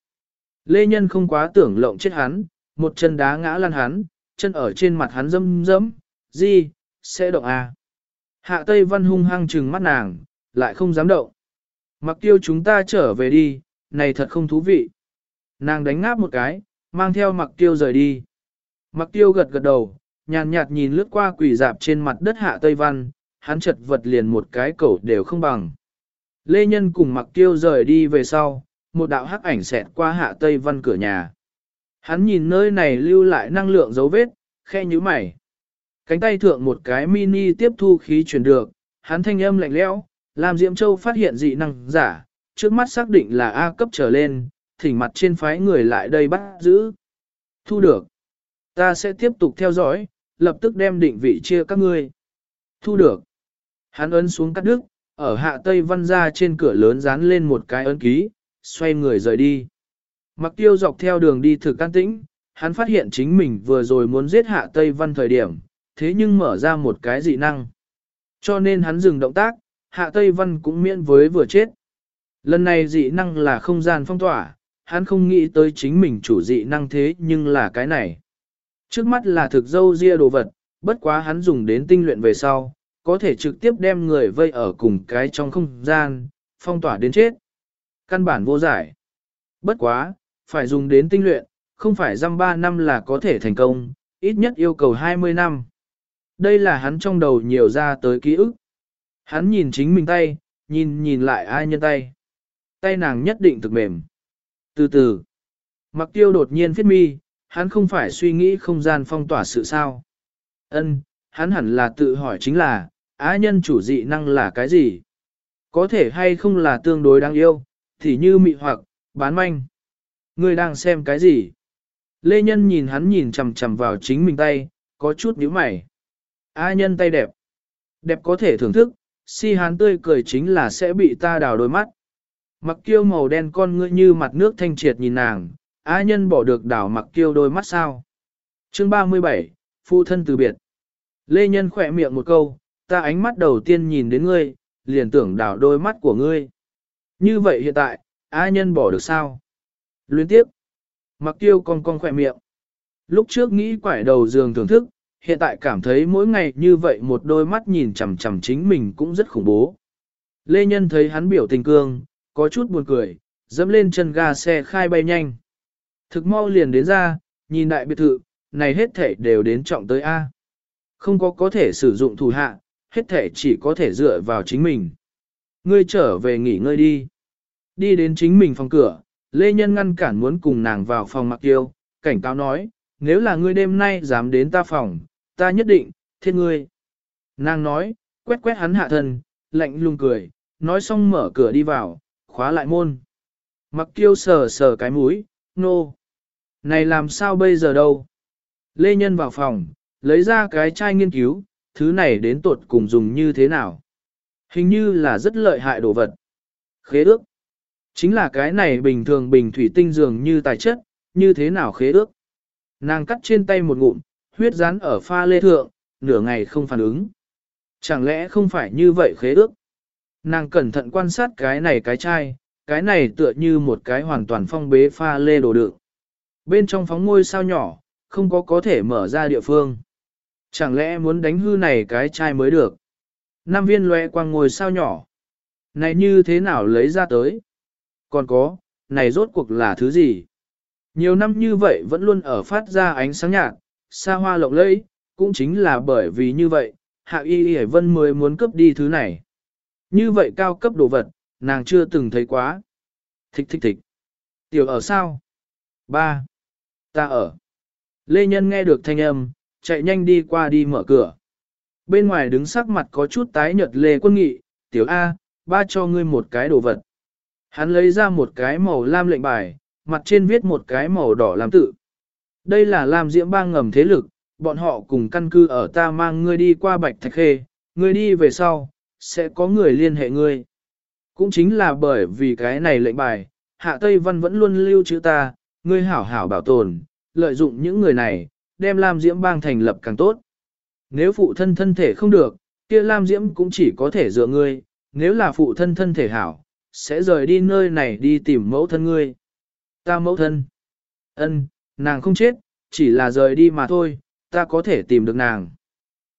Speaker 1: Lê Nhân không quá tưởng lộng chết hắn, một chân đá ngã lăn hắn, chân ở trên mặt hắn dâm dẫm, gì, sẽ động à Hạ Tây Văn hung hăng trừng mắt nàng, lại không dám động. Mặc tiêu chúng ta trở về đi, này thật không thú vị. Nàng đánh ngáp một cái, mang theo mặc tiêu rời đi. Mặc tiêu gật gật đầu, nhàn nhạt nhìn lướt qua quỷ dạp trên mặt đất hạ Tây Văn, hắn chật vật liền một cái cẩu đều không bằng. Lê Nhân cùng mặc tiêu rời đi về sau, một đạo hắc ảnh xẹt qua hạ Tây Văn cửa nhà. Hắn nhìn nơi này lưu lại năng lượng dấu vết, khe như mày. Cánh tay thượng một cái mini tiếp thu khí chuyển được, hắn thanh âm lạnh lẽo, làm Diệm Châu phát hiện dị năng giả, trước mắt xác định là A cấp trở lên, thỉnh mặt trên phái người lại đây bắt giữ. Thu được. Ta sẽ tiếp tục theo dõi, lập tức đem định vị chia các ngươi. Thu được. Hắn ấn xuống cắt đứt, ở hạ tây văn ra trên cửa lớn dán lên một cái ấn ký, xoay người rời đi. Mặc tiêu dọc theo đường đi thực can tĩnh, hắn phát hiện chính mình vừa rồi muốn giết hạ tây văn thời điểm, thế nhưng mở ra một cái dị năng. Cho nên hắn dừng động tác, hạ tây văn cũng miễn với vừa chết. Lần này dị năng là không gian phong tỏa, hắn không nghĩ tới chính mình chủ dị năng thế nhưng là cái này. Trước mắt là thực dâu ria đồ vật, bất quá hắn dùng đến tinh luyện về sau, có thể trực tiếp đem người vây ở cùng cái trong không gian, phong tỏa đến chết. Căn bản vô giải. Bất quá, phải dùng đến tinh luyện, không phải dăm 3 năm là có thể thành công, ít nhất yêu cầu 20 năm. Đây là hắn trong đầu nhiều ra tới ký ức. Hắn nhìn chính mình tay, nhìn nhìn lại ai nhân tay. Tay nàng nhất định thực mềm. Từ từ, mặc tiêu đột nhiên phiết mi, hắn không phải suy nghĩ không gian phong tỏa sự sao. Ân, hắn hẳn là tự hỏi chính là, á nhân chủ dị năng là cái gì? Có thể hay không là tương đối đáng yêu, thì như mị hoặc, bán manh. Người đang xem cái gì? Lê Nhân nhìn hắn nhìn chằm chằm vào chính mình tay, có chút nhíu mày. A nhân tay đẹp. Đẹp có thể thưởng thức, si hán tươi cười chính là sẽ bị ta đào đôi mắt. Mặc kiêu màu đen con ngươi như mặt nước thanh triệt nhìn nàng, A nhân bỏ được đảo mặc kiêu đôi mắt sao. Chương 37, Phụ thân từ biệt. Lê Nhân khỏe miệng một câu, ta ánh mắt đầu tiên nhìn đến ngươi, liền tưởng đảo đôi mắt của ngươi. Như vậy hiện tại, A nhân bỏ được sao? Luyến tiếp. Mặc kiêu con con khỏe miệng. Lúc trước nghĩ quải đầu giường thưởng thức, hiện tại cảm thấy mỗi ngày như vậy một đôi mắt nhìn chằm chằm chính mình cũng rất khủng bố. Lê Nhân thấy hắn biểu tình cương, có chút buồn cười, dẫm lên chân ga xe khai bay nhanh. Thực mau liền đến ra, nhìn đại biệt thự, này hết thể đều đến trọng tới A. Không có có thể sử dụng thủ hạ, hết thể chỉ có thể dựa vào chính mình. Ngươi trở về nghỉ ngơi đi. Đi đến chính mình phòng cửa, Lê Nhân ngăn cản muốn cùng nàng vào phòng mặc yêu, cảnh cáo nói, nếu là ngươi đêm nay dám đến ta phòng, ta nhất định, thiên ngươi. Nàng nói, quét quét hắn hạ thân, lạnh lùng cười, nói xong mở cửa đi vào, khóa lại môn. Mặc kiêu sờ sờ cái mũi, nô. No. Này làm sao bây giờ đâu? Lê Nhân vào phòng, lấy ra cái chai nghiên cứu, thứ này đến tuột cùng dùng như thế nào? Hình như là rất lợi hại đồ vật. Khế ước. Chính là cái này bình thường bình thủy tinh dường như tài chất, như thế nào khế ước? Nàng cắt trên tay một ngụm, huyết rán ở pha lê thượng, nửa ngày không phản ứng. Chẳng lẽ không phải như vậy khế ước? Nàng cẩn thận quan sát cái này cái chai, cái này tựa như một cái hoàn toàn phong bế pha lê đồ đựng. Bên trong phóng ngôi sao nhỏ, không có có thể mở ra địa phương. Chẳng lẽ muốn đánh hư này cái chai mới được? Năm viên loe quang ngôi sao nhỏ. Này như thế nào lấy ra tới? Còn có, này rốt cuộc là thứ gì? Nhiều năm như vậy vẫn luôn ở phát ra ánh sáng nhạt, xa hoa lộng lẫy, cũng chính là bởi vì như vậy, Hạ Y Y Vân mới muốn cướp đi thứ này. Như vậy cao cấp đồ vật, nàng chưa từng thấy quá. Thích thích thích. Tiểu ở sao? Ba. Ta ở. Lê Nhân nghe được thanh âm, chạy nhanh đi qua đi mở cửa. Bên ngoài đứng sắc mặt có chút tái nhợt Lê Quân Nghị, tiểu A, ba cho ngươi một cái đồ vật. Hắn lấy ra một cái màu lam lệnh bài, mặt trên viết một cái màu đỏ làm tự. Đây là làm diễm bang ngầm thế lực, bọn họ cùng căn cư ở ta mang ngươi đi qua bạch thạch khê, ngươi đi về sau, sẽ có người liên hệ ngươi. Cũng chính là bởi vì cái này lệnh bài, Hạ Tây Văn vẫn luôn lưu trữ ta, ngươi hảo hảo bảo tồn, lợi dụng những người này, đem Lam Diễm bang thành lập càng tốt. Nếu phụ thân thân thể không được, kia Lam Diễm cũng chỉ có thể dựa ngươi, nếu là phụ thân thân thể hảo, sẽ rời đi nơi này đi tìm mẫu thân ngươi. Ta mẫu thân. ân, nàng không chết, chỉ là rời đi mà thôi, ta có thể tìm được nàng.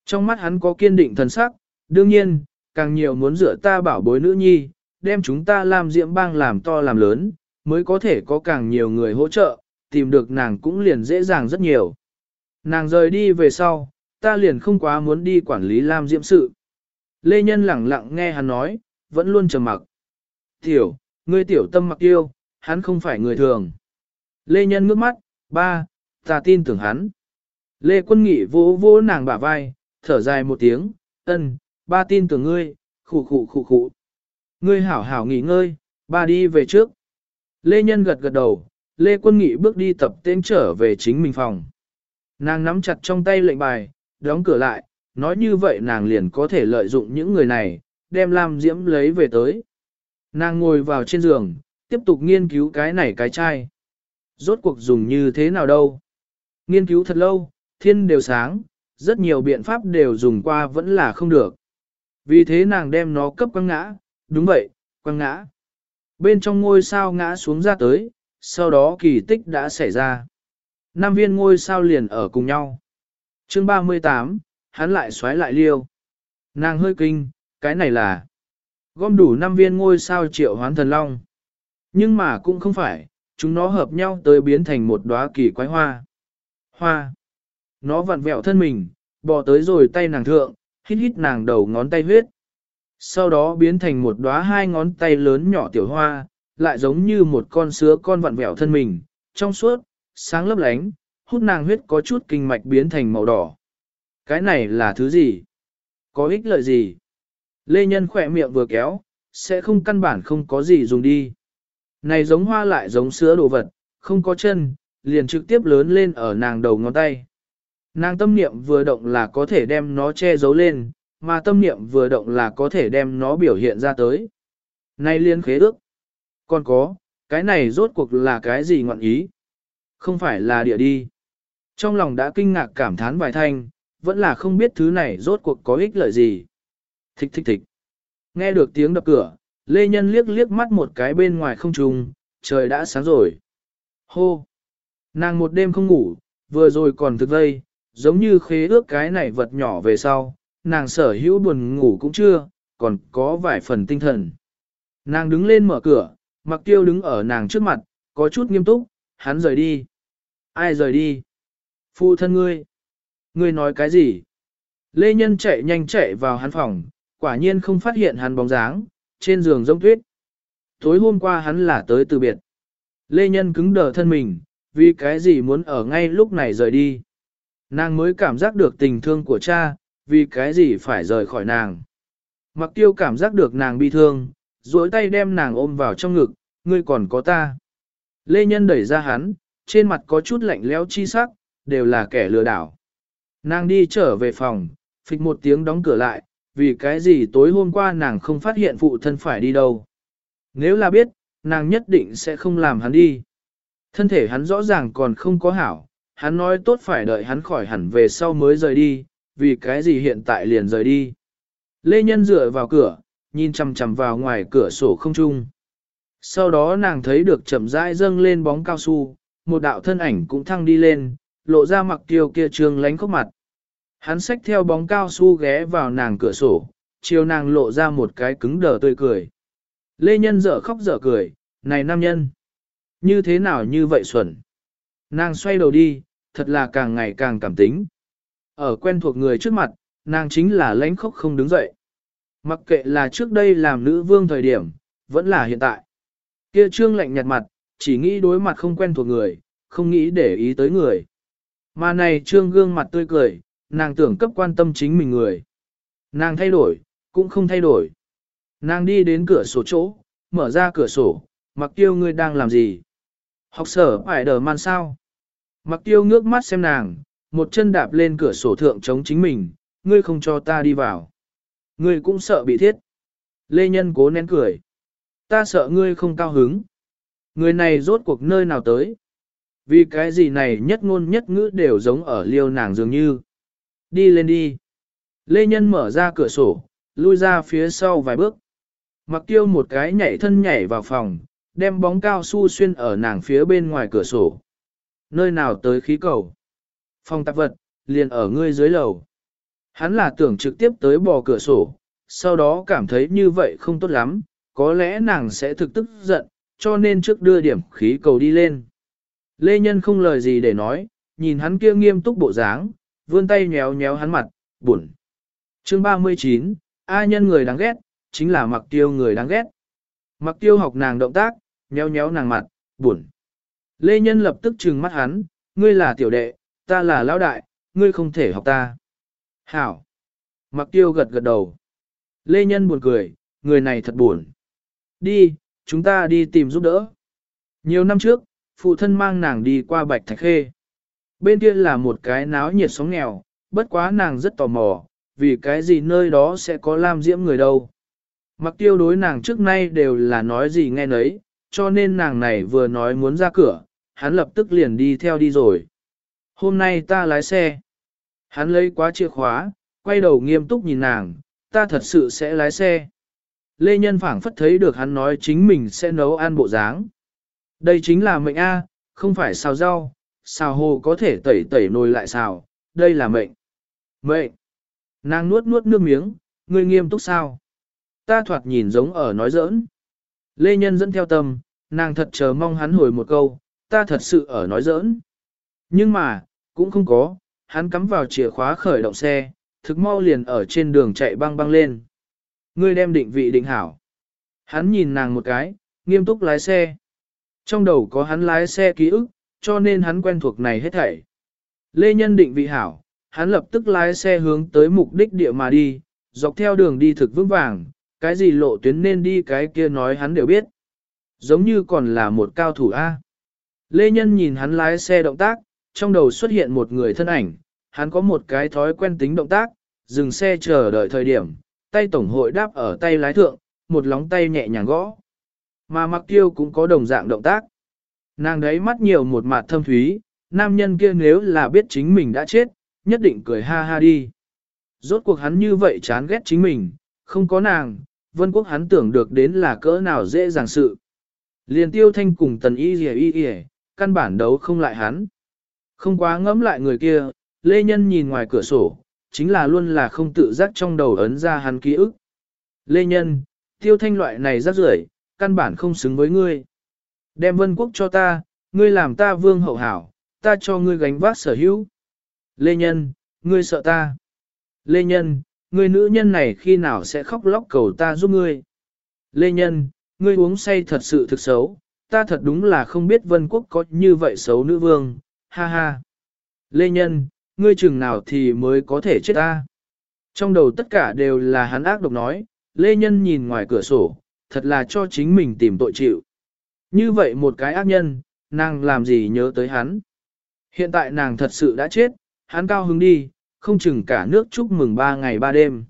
Speaker 1: Trong mắt hắn có kiên định thần sắc, đương nhiên, càng nhiều muốn rửa ta bảo bối nữ nhi, đem chúng ta làm diễm bang làm to làm lớn, mới có thể có càng nhiều người hỗ trợ, tìm được nàng cũng liền dễ dàng rất nhiều. Nàng rời đi về sau, ta liền không quá muốn đi quản lý Lam Diễm sự. Lê Nhân lẳng lặng nghe hắn nói, vẫn luôn trầm mặc. Tiểu, ngươi tiểu tâm mặc yêu, hắn không phải người thường. Lê Nhân ngước mắt, ba, ta tin tưởng hắn. Lê Quân Nghị vỗ vỗ nàng bả vai, thở dài một tiếng, ân, ba tin tưởng ngươi, khụ khụ khụ khụ. Ngươi hảo hảo nghỉ ngơi, ba đi về trước. Lê Nhân gật gật đầu, Lê Quân Nghị bước đi tập tên trở về chính mình phòng. Nàng nắm chặt trong tay lệnh bài, đóng cửa lại, nói như vậy nàng liền có thể lợi dụng những người này, đem Lam Diễm lấy về tới. Nàng ngồi vào trên giường, tiếp tục nghiên cứu cái này cái chai. Rốt cuộc dùng như thế nào đâu? Nghiên cứu thật lâu, thiên đều sáng, rất nhiều biện pháp đều dùng qua vẫn là không được. Vì thế nàng đem nó cấp quăng ngã, đúng vậy, quăng ngã. Bên trong ngôi sao ngã xuống ra tới, sau đó kỳ tích đã xảy ra. Năm viên ngôi sao liền ở cùng nhau. chương 38, hắn lại xoáy lại liêu. Nàng hơi kinh, cái này là gom đủ 5 viên ngôi sao triệu hoán thần long. Nhưng mà cũng không phải, chúng nó hợp nhau tới biến thành một đóa kỳ quái hoa. Hoa. Nó vặn vẹo thân mình, bò tới rồi tay nàng thượng, hít hít nàng đầu ngón tay huyết. Sau đó biến thành một đóa hai ngón tay lớn nhỏ tiểu hoa, lại giống như một con sứa con vặn vẹo thân mình, trong suốt, sáng lấp lánh, hút nàng huyết có chút kinh mạch biến thành màu đỏ. Cái này là thứ gì? Có ích lợi gì? Lê Nhân khỏe miệng vừa kéo, sẽ không căn bản không có gì dùng đi. Này giống hoa lại giống sữa đồ vật, không có chân, liền trực tiếp lớn lên ở nàng đầu ngón tay. Nàng tâm niệm vừa động là có thể đem nó che giấu lên, mà tâm niệm vừa động là có thể đem nó biểu hiện ra tới. Này liên khế ước. Còn có, cái này rốt cuộc là cái gì ngọn ý? Không phải là địa đi. Trong lòng đã kinh ngạc cảm thán vài thanh, vẫn là không biết thứ này rốt cuộc có ích lợi gì. Thích thích thích. Nghe được tiếng đập cửa, Lê Nhân liếc liếc mắt một cái bên ngoài không trùng, trời đã sáng rồi. Hô! Nàng một đêm không ngủ, vừa rồi còn thực vây, giống như khế ước cái này vật nhỏ về sau, nàng sở hữu buồn ngủ cũng chưa, còn có vài phần tinh thần. Nàng đứng lên mở cửa, mặc tiêu đứng ở nàng trước mặt, có chút nghiêm túc, hắn rời đi. Ai rời đi? Phụ thân ngươi. Ngươi nói cái gì? Lê Nhân chạy nhanh chạy vào hắn phòng, quả nhiên không phát hiện hắn bóng dáng, trên giường rông tuyết. Tối hôm qua hắn là tới từ biệt. Lê Nhân cứng đờ thân mình, vì cái gì muốn ở ngay lúc này rời đi. Nàng mới cảm giác được tình thương của cha, vì cái gì phải rời khỏi nàng. Mặc tiêu cảm giác được nàng bi thương, duỗi tay đem nàng ôm vào trong ngực, ngươi còn có ta. Lê Nhân đẩy ra hắn, trên mặt có chút lạnh lẽo chi sắc, đều là kẻ lừa đảo. Nàng đi trở về phòng, phịch một tiếng đóng cửa lại, vì cái gì tối hôm qua nàng không phát hiện phụ thân phải đi đâu. Nếu là biết, nàng nhất định sẽ không làm hắn đi. Thân thể hắn rõ ràng còn không có hảo, hắn nói tốt phải đợi hắn khỏi hẳn về sau mới rời đi, vì cái gì hiện tại liền rời đi. Lê Nhân dựa vào cửa, nhìn chằm chằm vào ngoài cửa sổ không trung. Sau đó nàng thấy được chậm rãi dâng lên bóng cao su, một đạo thân ảnh cũng thăng đi lên, lộ ra mặc tiêu kia trường lánh khóc mặt. Hắn xách theo bóng cao su ghé vào nàng cửa sổ, chiều nàng lộ ra một cái cứng đờ tươi cười. Lê Nhân dở khóc dở cười, này nam nhân, như thế nào như vậy xuẩn. Nàng xoay đầu đi, thật là càng ngày càng cảm tính. Ở quen thuộc người trước mặt, nàng chính là lãnh khóc không đứng dậy. Mặc kệ là trước đây làm nữ vương thời điểm, vẫn là hiện tại. Kia trương lạnh nhạt mặt, chỉ nghĩ đối mặt không quen thuộc người, không nghĩ để ý tới người. Mà này trương gương mặt tươi cười, nàng tưởng cấp quan tâm chính mình người. Nàng thay đổi, cũng không thay đổi. Nàng đi đến cửa sổ chỗ, mở ra cửa sổ, mặc tiêu ngươi đang làm gì? Học sở phải đờ man sao? Mặc tiêu ngước mắt xem nàng, một chân đạp lên cửa sổ thượng chống chính mình, ngươi không cho ta đi vào. Ngươi cũng sợ bị thiết. Lê Nhân cố nén cười. Ta sợ ngươi không cao hứng. Người này rốt cuộc nơi nào tới? Vì cái gì này nhất ngôn nhất ngữ đều giống ở liêu nàng dường như. Đi lên đi. Lê Nhân mở ra cửa sổ, lui ra phía sau vài bước. Mặc tiêu một cái nhảy thân nhảy vào phòng, đem bóng cao su xuyên ở nàng phía bên ngoài cửa sổ. Nơi nào tới khí cầu? Phòng tạp vật, liền ở ngươi dưới lầu. Hắn là tưởng trực tiếp tới bò cửa sổ, sau đó cảm thấy như vậy không tốt lắm, có lẽ nàng sẽ thực tức giận, cho nên trước đưa điểm khí cầu đi lên. Lê Nhân không lời gì để nói, nhìn hắn kia nghiêm túc bộ dáng, vươn tay nhéo nhéo hắn mặt, buồn. Chương 39, A nhân người đáng ghét, chính là mặc tiêu người đáng ghét. Mặc tiêu học nàng động tác, nhéo nhéo nàng mặt, buồn. Lê Nhân lập tức trừng mắt hắn, ngươi là tiểu đệ, ta là lão đại, ngươi không thể học ta. Hảo. Mặc tiêu gật gật đầu. Lê Nhân buồn cười, người này thật buồn. Đi, chúng ta đi tìm giúp đỡ. Nhiều năm trước, phụ thân mang nàng đi qua Bạch Thạch Khê. Bên kia là một cái náo nhiệt sóng nghèo, bất quá nàng rất tò mò, vì cái gì nơi đó sẽ có lam diễm người đâu. Mặc tiêu đối nàng trước nay đều là nói gì nghe nấy, cho nên nàng này vừa nói muốn ra cửa, hắn lập tức liền đi theo đi rồi. Hôm nay ta lái xe. Hắn lấy quá chìa khóa, quay đầu nghiêm túc nhìn nàng, ta thật sự sẽ lái xe. Lê Nhân phảng phất thấy được hắn nói chính mình sẽ nấu ăn bộ dáng. Đây chính là mệnh A, không phải xào rau, xào hồ có thể tẩy tẩy nồi lại xào, đây là mệnh. Mệnh. Nàng nuốt nuốt nước miếng, ngươi nghiêm túc sao? Ta thoạt nhìn giống ở nói giỡn. Lê Nhân dẫn theo tâm, nàng thật chờ mong hắn hồi một câu, ta thật sự ở nói giỡn. Nhưng mà, cũng không có, hắn cắm vào chìa khóa khởi động xe, thực mau liền ở trên đường chạy băng băng lên. Ngươi đem định vị định hảo. Hắn nhìn nàng một cái, nghiêm túc lái xe. Trong đầu có hắn lái xe ký ức, cho nên hắn quen thuộc này hết thảy. Lê Nhân định vị hảo, hắn lập tức lái xe hướng tới mục đích địa mà đi, dọc theo đường đi thực vững vàng, cái gì lộ tuyến nên đi cái kia nói hắn đều biết. Giống như còn là một cao thủ A. Lê Nhân nhìn hắn lái xe động tác, trong đầu xuất hiện một người thân ảnh, hắn có một cái thói quen tính động tác, dừng xe chờ đợi thời điểm, tay tổng hội đáp ở tay lái thượng, một lóng tay nhẹ nhàng gõ. Mà mặc tiêu cũng có đồng dạng động tác. Nàng đấy mắt nhiều một mặt thâm thúy, nam nhân kia nếu là biết chính mình đã chết, nhất định cười ha ha đi. Rốt cuộc hắn như vậy chán ghét chính mình, không có nàng, vân quốc hắn tưởng được đến là cỡ nào dễ dàng sự. Liền tiêu thanh cùng tần y dì y y, căn bản đấu không lại hắn. Không quá ngẫm lại người kia, Lê Nhân nhìn ngoài cửa sổ, chính là luôn là không tự giác trong đầu ấn ra hắn ký ức. Lê Nhân, tiêu thanh loại này rắc rưởi, căn bản không xứng với ngươi. Đem vân quốc cho ta, ngươi làm ta vương hậu hảo, ta cho ngươi gánh vác sở hữu. Lê Nhân, ngươi sợ ta. Lê Nhân, ngươi nữ nhân này khi nào sẽ khóc lóc cầu ta giúp ngươi. Lê Nhân, ngươi uống say thật sự thực xấu, ta thật đúng là không biết vân quốc có như vậy xấu nữ vương, ha ha. Lê Nhân, ngươi chừng nào thì mới có thể chết ta. Trong đầu tất cả đều là hắn ác độc nói, Lê Nhân nhìn ngoài cửa sổ, thật là cho chính mình tìm tội chịu. Như vậy một cái ác nhân, nàng làm gì nhớ tới hắn. Hiện tại nàng thật sự đã chết, hắn cao hứng đi, không chừng cả nước chúc mừng ba ngày ba đêm.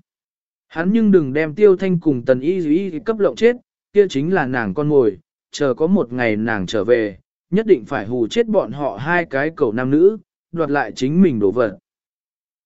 Speaker 1: Hắn nhưng đừng đem tiêu thanh cùng tần y y cấp lộng chết, kia chính là nàng con mồi, chờ có một ngày nàng trở về, nhất định phải hù chết bọn họ hai cái cầu nam nữ, đoạt lại chính mình đổ vật.